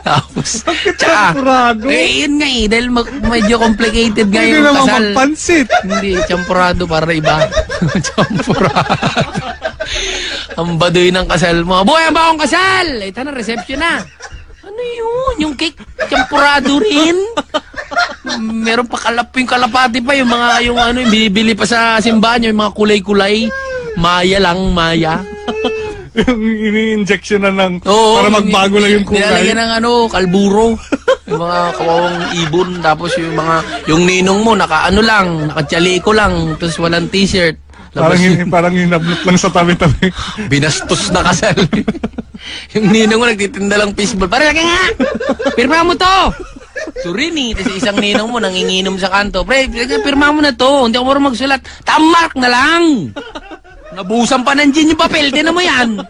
Tapos, tsaka, eh, yun nga eh, dahil mag- medyo complicated nga Hindi yung naman kasal. magpansit. Hindi, champurado para iba. champurado. ang baduy ng kasal mo. Boy, ang bagong kasal! Ito na, reception na. Ano yun? Yung cake, champurado rin? Meron pa kalap yung kalapati pa, yung mga, yung ano, yung binibili pa sa simbahan, yung mga kulay-kulay. Maya lang, maya. Yung ini-injection na ng... Oo, para magbago lang yung kulay. Nilalagyan ng ano, kalburo. yung mga kawawang ibon. Tapos yung mga, yung ninong mo, naka ano lang, nakachaliko lang. Tapos walang t-shirt. Parang, Labas parang hinablot lang sa tabi-tabi. Binastos na kasal. yung ninong mo nagtitinda lang fishball. Pare, laki nga! Pirma mo to! Surini. Tapos isang ninong mo nanginginom sa kanto. Pre, pirma mo na to. Hindi ako marunong magsulat. Tamark na lang! Nabusan pa ng gin yung papel. Tinan mo yan.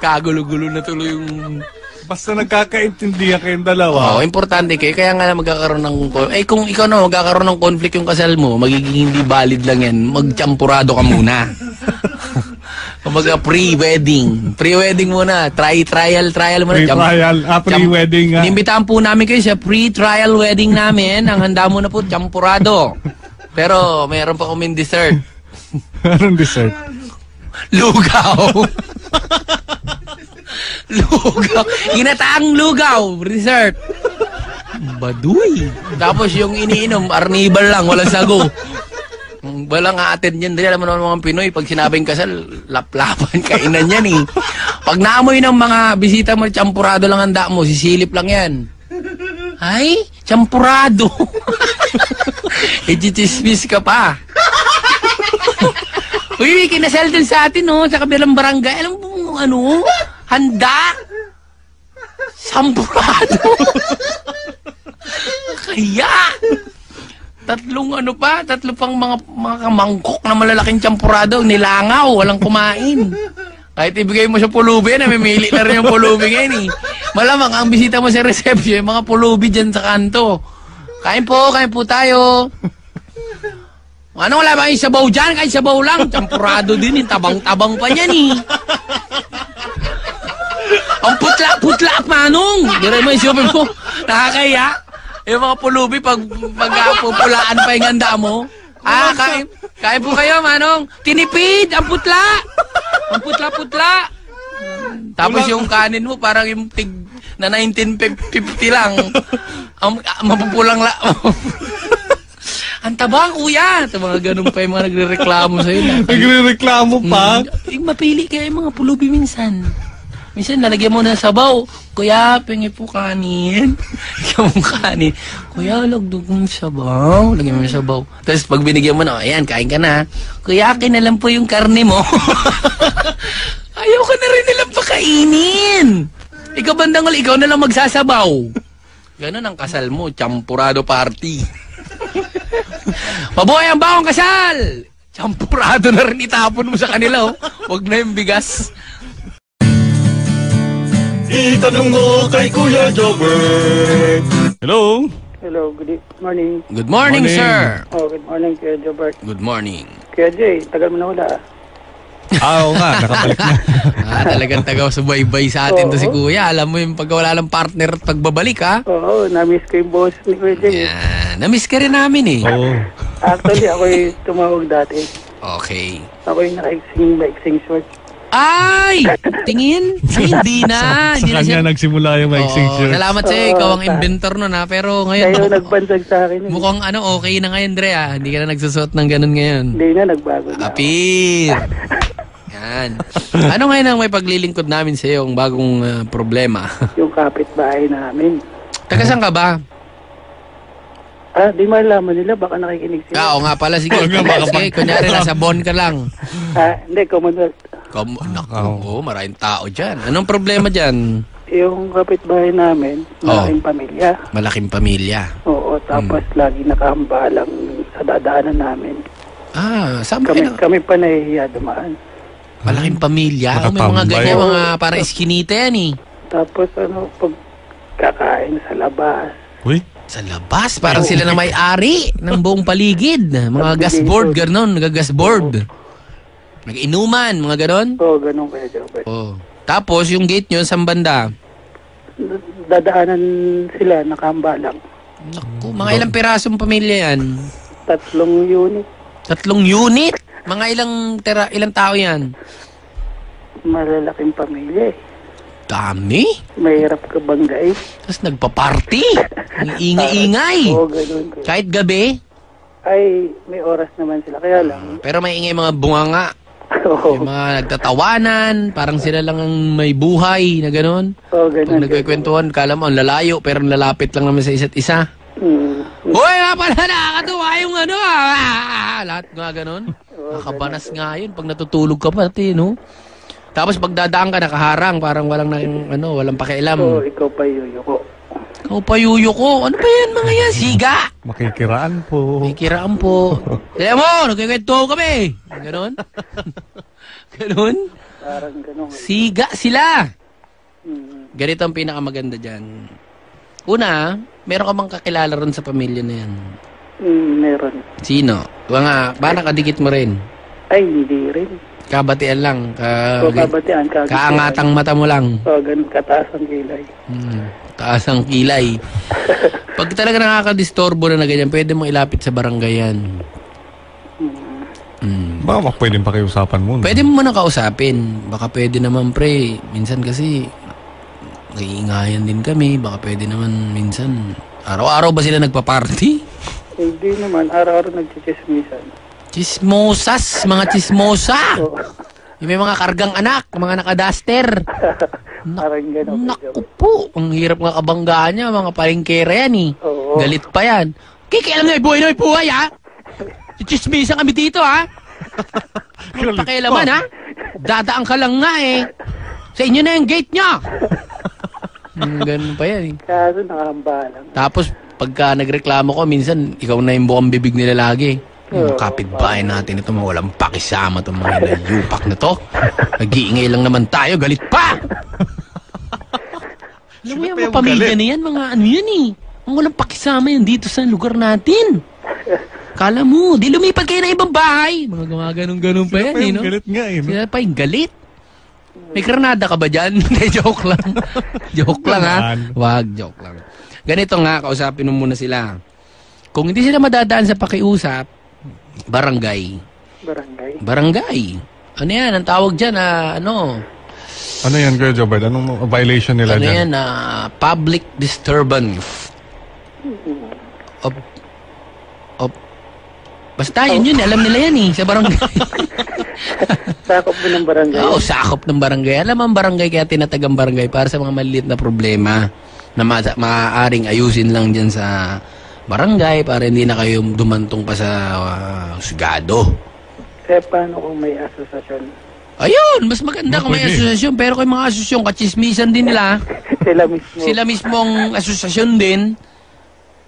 Kagulo-gulo na tuloy yung... Basta nagkakaintindihan kayong dalawa. Oo, importante kayo. Kaya nga magkakaroon ng... Eh, kung ikaw na magkakaroon ng conflict yung kasal mo, magiging hindi valid lang yan. Magchampurado ka muna. Kumbaga pre-wedding. Pre-wedding muna. Try, trial, trial muna. Pre-trial. Ah, pre-wedding nga. Inimbitahan po namin kayo sa pre-trial wedding namin. Ang handa mo na po, champurado. Pero, mayroon pa kaming dessert. Anong dessert? Lugaw. lugaw. Ginataang lugaw. Dessert. Baduy. Tapos yung iniinom, arnibal lang, walang sago. Walang aatin yan. Dali alam mo naman mga Pinoy, pag sinabing kasal, laplapan, kainan yan eh. Pag naamoy ng mga bisita mo, champurado lang handa mo, sisilip lang yan. Ay, champurado. Ijichismis ka pa. Uy, kinasal din sa atin, no? Sa kabilang barangay. Alam mo, kung ano? Handa. Sampurado. Kaya. Tatlong ano pa, tatlo pang mga, mga kamangkok na malalaking champurado, nilangaw, walang kumain. Kahit ibigay mo sa pulubi, namimili na rin yung pulubi ngayon eh. Malamang ang bisita mo sa reception, yung mga pulubi dyan sa kanto. Kain po, kain po tayo. Ano wala ba yung sabaw dyan? Kahit sabaw lang. Champurado din. Yung tabang-tabang pa niyan eh. Ang putla-putla, manong. Dire mo yung super mo. Nakakaya. Yung mga pulubi, pag, pag ah, pupulaan pa yung handa mo. Ah, kain, kain po kayo, manong. Tinipid, ang putla. Ang putla-putla. Tapos yung kanin mo, parang yung tig na 1950 lang. Ang ang mapupulang la... ang taba, kuya. Ito mga ganun pa yung mga nagre-reklamo sa'yo. Nagre-reklamo pa? Mm, eh, mapili kayo yung mga pulubi minsan. Minsan, lalagyan mo na sabaw. Kuya, pingi po kanin. Lagyan mo kanin. Kuya, lagdag mo sabaw. Lagyan mo yung sabaw. Tapos pag binigyan mo na, ayan, kain ka na. Kuya, akin na lang po yung karne mo. Ayaw ka na rin nilang pakainin. Ikaw bandang ikaw na lang magsasabaw. Ganon ang kasal mo, champurado party. Mabuhay ang bagong kasal! Champurado na rin itapon mo sa kanila, oh. Huwag na yung bigas. Itanong mo kay Kuya Jobber. Hello? Hello, good e- morning. Good morning, Morning. sir. Oh, good morning, Kuya Jobert. Good morning. Kuya Jay, tagal mo na wala. ah. Ah, oo nga, nakabalik na. Ah, talagang taga subaybay sa atin to si Kuya. Alam mo yung pag wala ng partner at pagbabalik, ha? Oo, na-miss ko yung boss ni Kuya Jay. Ah, na-miss ka rin namin, eh. Oo. Actually, ako yung tumawag dati. Okay. Ako yung naka-exing short. Ay! Tingin? Ay, hindi na. Sa Hindi na siya- kanya nagsimula yung mixing Oo, shirt. Salamat sa'yo. Ikaw ang inventor nun, ha? Pero ngayon, Kayo mukhang- nagbansag sa akin. eh. mukhang ano, okay na ngayon, Dre, ha? Hindi ka na nagsusot ng ganun ngayon. Hindi na, nagbago na. Apir! Yan. Ano ngayon ang may paglilingkod namin sa iyo, ang bagong ah, problema? Yung kapitbahay namin. Taga saan ka ba? Ah, di malaman nila, baka nakikinig sila. Ah, oo nga pala, sige. Baka sige, kunyari, nasa Bon ka lang. Ah, hindi, Commonwealth. Kom naku, oh, maraming tao dyan. Anong problema dyan? Yung kapitbahay namin, Oh. malaking pamilya. Malaking pamilya. Oo, tapos Hmm. lagi nakahambalang sa dadaanan namin. Ah, saan ba Kami, kayo? kami pa nahihiya dumaan. Malaking pamilya. Oh, may mga Nakatambay. ganyan, Oo. mga para iskinita yan eh. Tapos ano, pag kakain sa labas, Uy, Sa labas, parang sila na may-ari ng buong paligid. Mga gasboard, gano'n, nagagasboard. Nag-inuman, mga gano'n. Oo, oh, ganun kaya Jobert. Oh. Tapos, yung gate nyo, sa banda. Dadaanan sila, nakahambalang. Naku, mga ilang pirasong pamilya yan. Tatlong unit, Tatlong unit. Mga ilang tera, ilang tao yan. malalaking pamilya eh. Dami. Mahirap ka banggay. Tapos nagpa-party. Ang ingay-ingay. Oo, ganun. kuya. Kahit gabi. Ay, may oras naman sila. Kaya lang, Pero may ingay mga bunganga. oo, Yung mga nagtatawanan. Parang sila lang ang may buhay na gano'n. oo, Pag ganun. nagkikwentuhan, kala mo ang lalayo pero ang lalapit lang naman sa isa't isa. Hoy, nga pala nakakatuwa yung ano ah. Lahat nga ganun. Nakabanas nga yun pag natutulog ka pati, no? Tapos pag dadaan ka nakaharang, parang walang na, ano, walang pakialam. Oo, ikaw pa yuyuko. Ikaw payuyo ko. Ano ba yan mga yan? Siga! makikiraan po. May kiraan po. Kaya mo, nagkikwento kami. Ganon? Ganon? Parang ganun. Siga sila. Hmm. Ganito ang pinakamaganda dyan. Una, meron ka bang kakilala ron sa pamilya na yan? Hmm, meron. Sino? Mga, ba nakadikit mo rin? Ay, hindi rin. Kabatian lang. Ka, So, kabatian, kagatian. kaangatang mata mo lang. Oo, ganun, kataas ang kilay. Hmm, taas ang kilay. Pag talaga nakakadistorbo na na ganyan, pwede mong ilapit sa barangay yan. Hmm. Baka mak- pwedeng pakiusapan mo. Pwede mo muna kausapin. Baka pwede naman pre. Minsan kasi, naiingayan din kami. Baka pwede naman minsan. Araw-araw ba sila nagpa-party? Hindi naman, araw-araw nagchichismisan. Chismosas, mga chismosa. Oo, Yung may mga kargang anak, mga nakadaster. parang ganun. Naku po, ang hirap nga kabanggaan niya, mga palengkera yan eh. Oo. Galit pa yan. Kikialam na buhay na buhay ha. Chismisan kami dito ha. Walang pakialaman ha. Dadaan ka lang nga eh. Sa inyo na yung gate niya. Hmm, Ganun pa yan eh. Kaso nakahambalang. Tapos pagka nagreklamo ko, minsan ikaw na yung bukang bibig nila lagi. Yung kapitbahay natin ito, mga walang pakisama itong mga yupak na to. Nag-iingay lang naman tayo, galit pa! Alam mo yan, mga pamilya na yan, mga ano yan eh. Ang walang pakisama yan dito sa lugar natin. Kala mo, di lumipat kayo na ibang bahay. Mga gumaganong-ganon pa yan, pa eh, yung no? galit nga eh. Sila pa yung galit. May granada ka ba dyan? Hindi, joke lang. joke lang ha. Wag, joke lang. Ganito nga, kausapin mo muna sila. Kung hindi sila madadaan sa pakiusap, barangay. Barangay. Barangay. Ano yan? Ang tawag dyan, ah, ano? Ano yan, Kuya Jobert? Anong violation nila Ano dyan? yan? ah, public disturbance. Of, of, basta yun yun, alam nila yan eh, sa barangay. Sakop mo ng barangay. Oo, sakop ng barangay. Alam ang barangay kaya tinatagang barangay para sa mga maliit na problema na ma- maaaring ayusin lang dyan sa barangay para hindi na kayo dumantong pa sa uh, sugado. Eh, paano kung may asosasyon? Ayun, mas maganda kung may asosasyon. Pero kung may mga asosasyon, kachismisan din nila. Sila mismo. Sila mismong asosasyon din.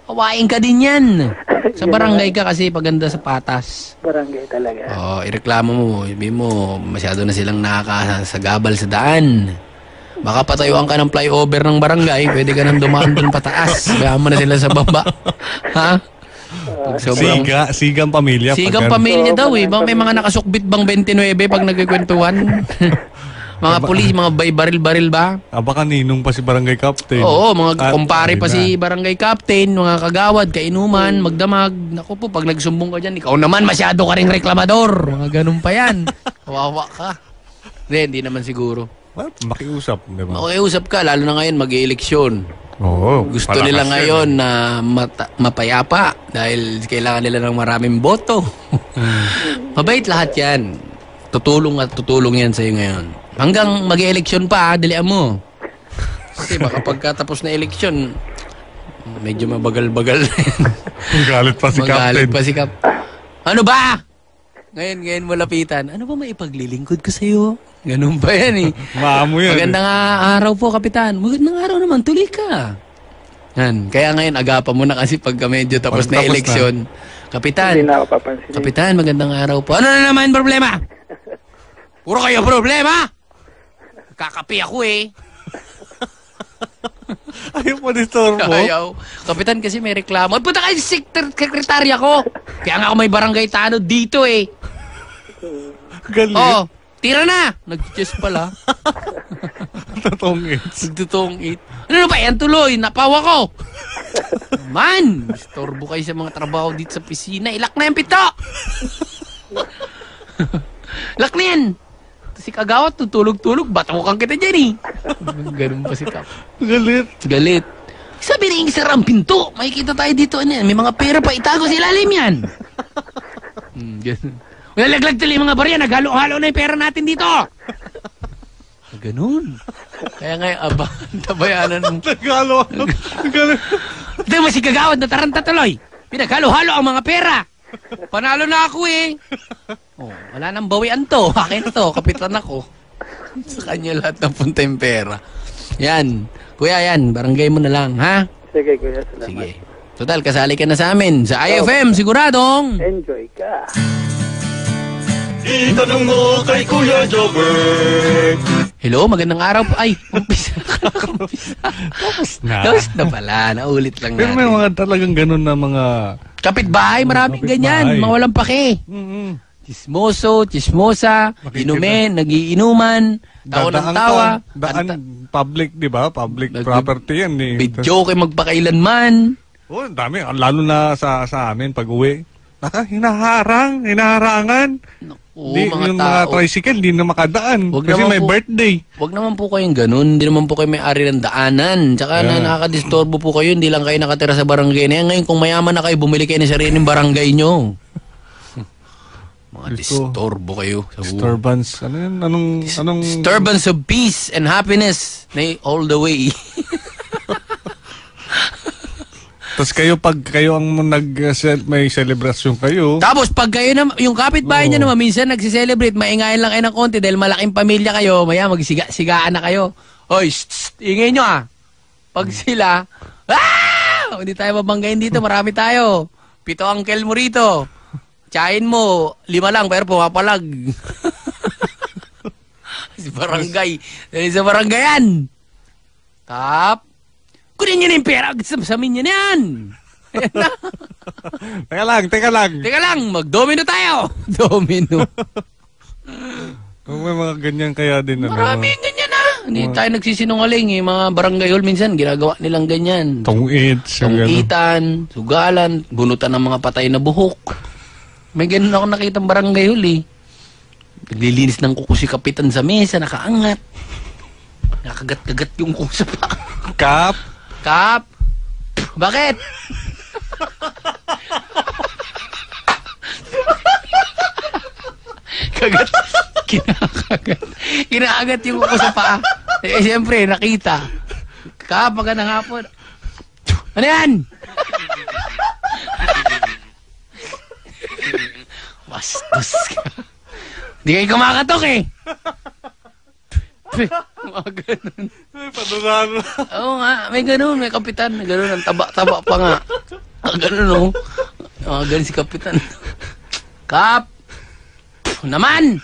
Hawain ka din yan. Sa barangay ka kasi paganda sa patas. Barangay talaga. Oo, ireklamo mo. Sabi mo, masyado na silang nakakasagabal sa daan. Baka patayuan ka ng flyover ng barangay, pwede ka nang dumaan dun pataas. Kaya mo na sila sa baba. Ha? Pag sobrang- Siga, sigang pamilya. Sigang pag- pamilya daw eh. Bang may mga nakasukbit bang 29 pag nagkikwentuhan? mga pulis, mga bay baril-baril ba? Ah, baka ninong pa si barangay captain. Oo, mga Ah, kumpare pa si barangay captain, mga kagawad, kainuman, magdamag. Naku po, pag nagsumbong ka dyan, ikaw naman masyado ka ring reklamador. Mga ganun pa yan. Kawawa ka. Hindi, hindi naman siguro. Well, makiusap, di ba? Makiusap ka, lalo na ngayon mag-eleksyon. Oo. Gusto palakas nila yan, ngayon eh. na mata- mapayapa dahil kailangan nila ng maraming boto. Mabait lahat yan. Tutulong at tutulong yan sa'yo ngayon. Hanggang mag-eleksyon pa, ah, dalian mo. Kasi baka pagkatapos na eleksyon, medyo mabagal-bagal na yan. Galit pa si Magalit captain. pa si Kap. Ano ba? Ngayon, ngayon mo lapitan. Ano ba maipaglilingkod ko sa'yo? Ganun ba yan eh. Maamo yan. Magandang ah, araw po, Kapitan. Magandang araw naman, tuloy ka. Yan. Kaya ngayon, agapan mo na kasi pagka medyo tapos Pag na tapos eleksyon. Kapitan, Hindi na ako papansin. Kapitan, magandang araw po. Ano na naman problema? Puro kayo problema? Kakapi ako eh. Ayaw mo disturbo. Ayaw. Kapitan kasi may reklamo. Ay, punta kayo sa sektor- sekretarya ko. Kaya nga ako may barangay tano dito eh. Galit. Oh, tira na. Nag-chess pala. Totoong it. Ano na ba yan tuloy? Napawa ko. Man, istorbo kayo sa mga trabaho dito sa pisina. Ilak na yung pito. Lak na yan. Si Kagawat, tutulog-tulog. Batukan kita dyan eh. Ganun pa si Kap. Galit. Galit. Sabi rin sir ang pinto. Makikita tayo dito. Ano yan? May mga pera pa itago sa ilalim yan. hmm, ganun. Nalaglag tuloy yung mga barya. Naghalo-halo na yung pera natin dito. Ganun. Kaya ngayon, aba, tabayanan ng... Nagalo. Galit. Ito mo si Kagawad na taranta tuloy. Pinaghalo-halo ang mga pera. Panalo na ako eh. Oh, wala nang bawian to. Akin to, kapitan ako. Sa kanya lahat ng punta yung pera. Yan. Kuya, yan. Barangay mo na lang, ha? Sige, kuya. Salamat. Sige. Total, kasali ka na sa amin. Sa IFM, siguradong. Enjoy ka. Itanong mo kay Kuya Jobert. Hello, magandang araw po. Ay, umpisa. umpisa. Tapos na. Tapos na pala. Naulit lang Pero may mga talagang ganun na mga... Kapitbahay, maraming Kapitbahay. ganyan. Mga walang pake. Mm-mm. Chismoso, chismosa, Makikita. inumin, nagiinuman, tawa ng Dadaan tawa, ka, Daan, public, di ba? Public Nag- property yan eh. bidyo kay magpakailanman. Oh, ang dami. Lalo na sa sa amin pag uwi. Naka, hinaharang, hinaharangan. Oo, Di, mga yung mga tao. tricycle, di na makadaan. Wag kasi may po- birthday. Huwag naman po kayong ganun. Hindi naman po kayo may-ari ng daanan. Tsaka na Yeah. nakakadisturbo po kayo. Hindi lang kayo nakatira sa barangay na yan. Ngayon, kung mayaman na kayo, bumili kayo ng sariling barangay nyo. Mga Gusto. disturbo kayo. Sa. Disturbance. Ano yun? Anong, anong... Disturbance of peace and happiness. Na all the way. Tapos kayo, pag kayo ang nag, may celebration kayo, Tapos pag kayo na, yung kapitbahay niya naman, minsan nagsiselebrate, maingayan lang kayo ng konti dahil malaking pamilya kayo, maya magsiga-sigaan na kayo. Hoy, ingay nyo ah. Pag sila, ah! Hindi tayo mabanggain dito, marami tayo. Pito angkel mo rito. Tsahin mo, lima lang, pero pumapalag. si barangay. Sa barangayan. Tap. Kunin nyo na yung pera. Sasamin nyo na yan. Na. teka lang, teka lang. Teka lang, mag-domino tayo. Domino. Kung may mga ganyan kaya din ano. Marami yung ganyan ah. Hindi tayo nagsisinungaling eh. Mga barangay hall minsan, ginagawa nilang ganyan. Tungit. Tungitan, sugalan, bunutan ng mga patay na buhok. May ganun ako nakitang barangay hall eh. Naglilinis ng kuko si kapitan sa mesa, nakaangat. Nakagat-kagat yung kuko sa pa. Kap. Kap! Bakit? Kagat. Kinakagat. Kinakagat yung kuko sa paa. Eh, siyempre, nakita. Kap, magandang hapon. Ano yan? Bastos ka. Hindi kayo kumakatok eh. Mga ganun. Padurano. Oo nga, may ganun, may kapitan, may ganun, ang taba-taba pa nga. Ah, ganun oh. Ah, ganun si kapitan. Kap! Naman!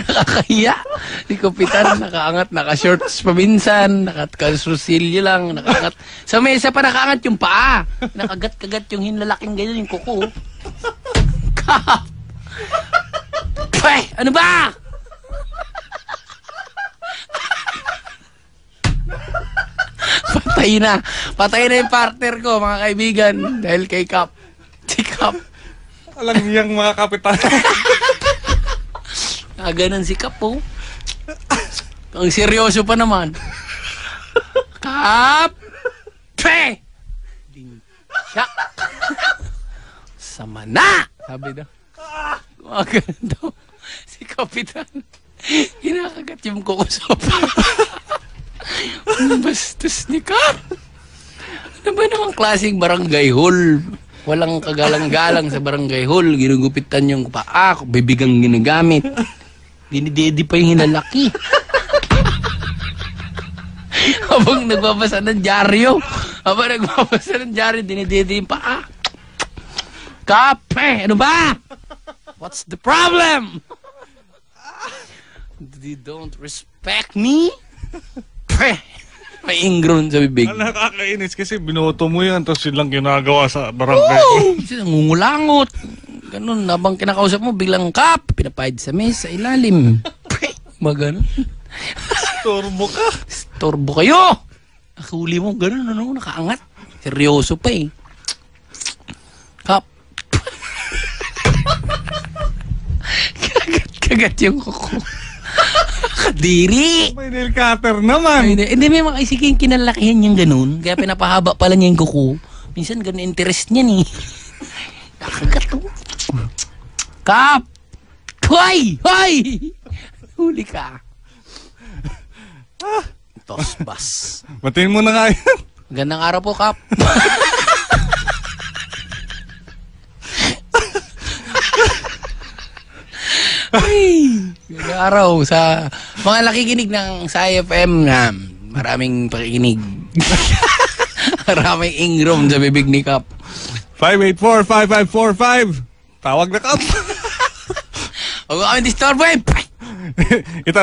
Nakakahiya. Si kapitan, nakaangat, naka-shorts pa minsan, naka-susilyo lang, nakaangat. Sa mesa pa nakaangat yung paa. Nakagat-kagat yung hinlalaking ganyan, yung kuko. Pay! Ano ba? Patay na. Patay na yung partner ko, mga kaibigan. Dahil kay Kap. Si Kap. Alam niyang mga kapitan. Ah, ganun si Kap, oh. Ang seryoso pa naman. Kap! Pe! Siya! Sama na! Sabi daw. Gumagano daw. Si Kapitan. Hinakagat yung kuko sa bastos ni Kap. Ano ba namang klaseng barangay hall? Walang kagalang-galang sa barangay hall. Ginugupitan yung paa, bibigang ginagamit. Dinidedi pa yung hinalaki. Habang nagbabasa ng dyaryo. Habang nagbabasa ng dyaryo, dinidedi yung paa. Kape! Ano ba? What's the problem? They don't respect me? Pre! May ingron sa bibig. Ang nakakainis kasi binoto mo yan tapos yun lang ginagawa sa barangay. Kasi nangungulangot. Ganun, habang kinakausap mo, biglang kap, pinapahid sa mesa, ilalim. Pre! Maganon. Turbo ka. Turbo kayo! Nakahuli mo, ganun, ano, nakaangat. Seryoso pa eh. Kagat-kagat yung kuko. Kadiri! May nail cutter naman. Ay, Hindi, may mga isiging kinalakihan niyang ganun. Kaya pinapahaba pala niya yung kuko. Minsan ganun interest niya ni. Nakagat to. Kap! Hoy! Hoy! Huli ka. Tosbas. Batiin mo na nga yan. Gandang araw po, Kap. Gandang araw sa mga nakikinig ng sa IFM na maraming pakikinig. maraming ingrom sa bibig ni Kap. 584-5545. Tawag na kap. Huwag kami disturbo eh. Ito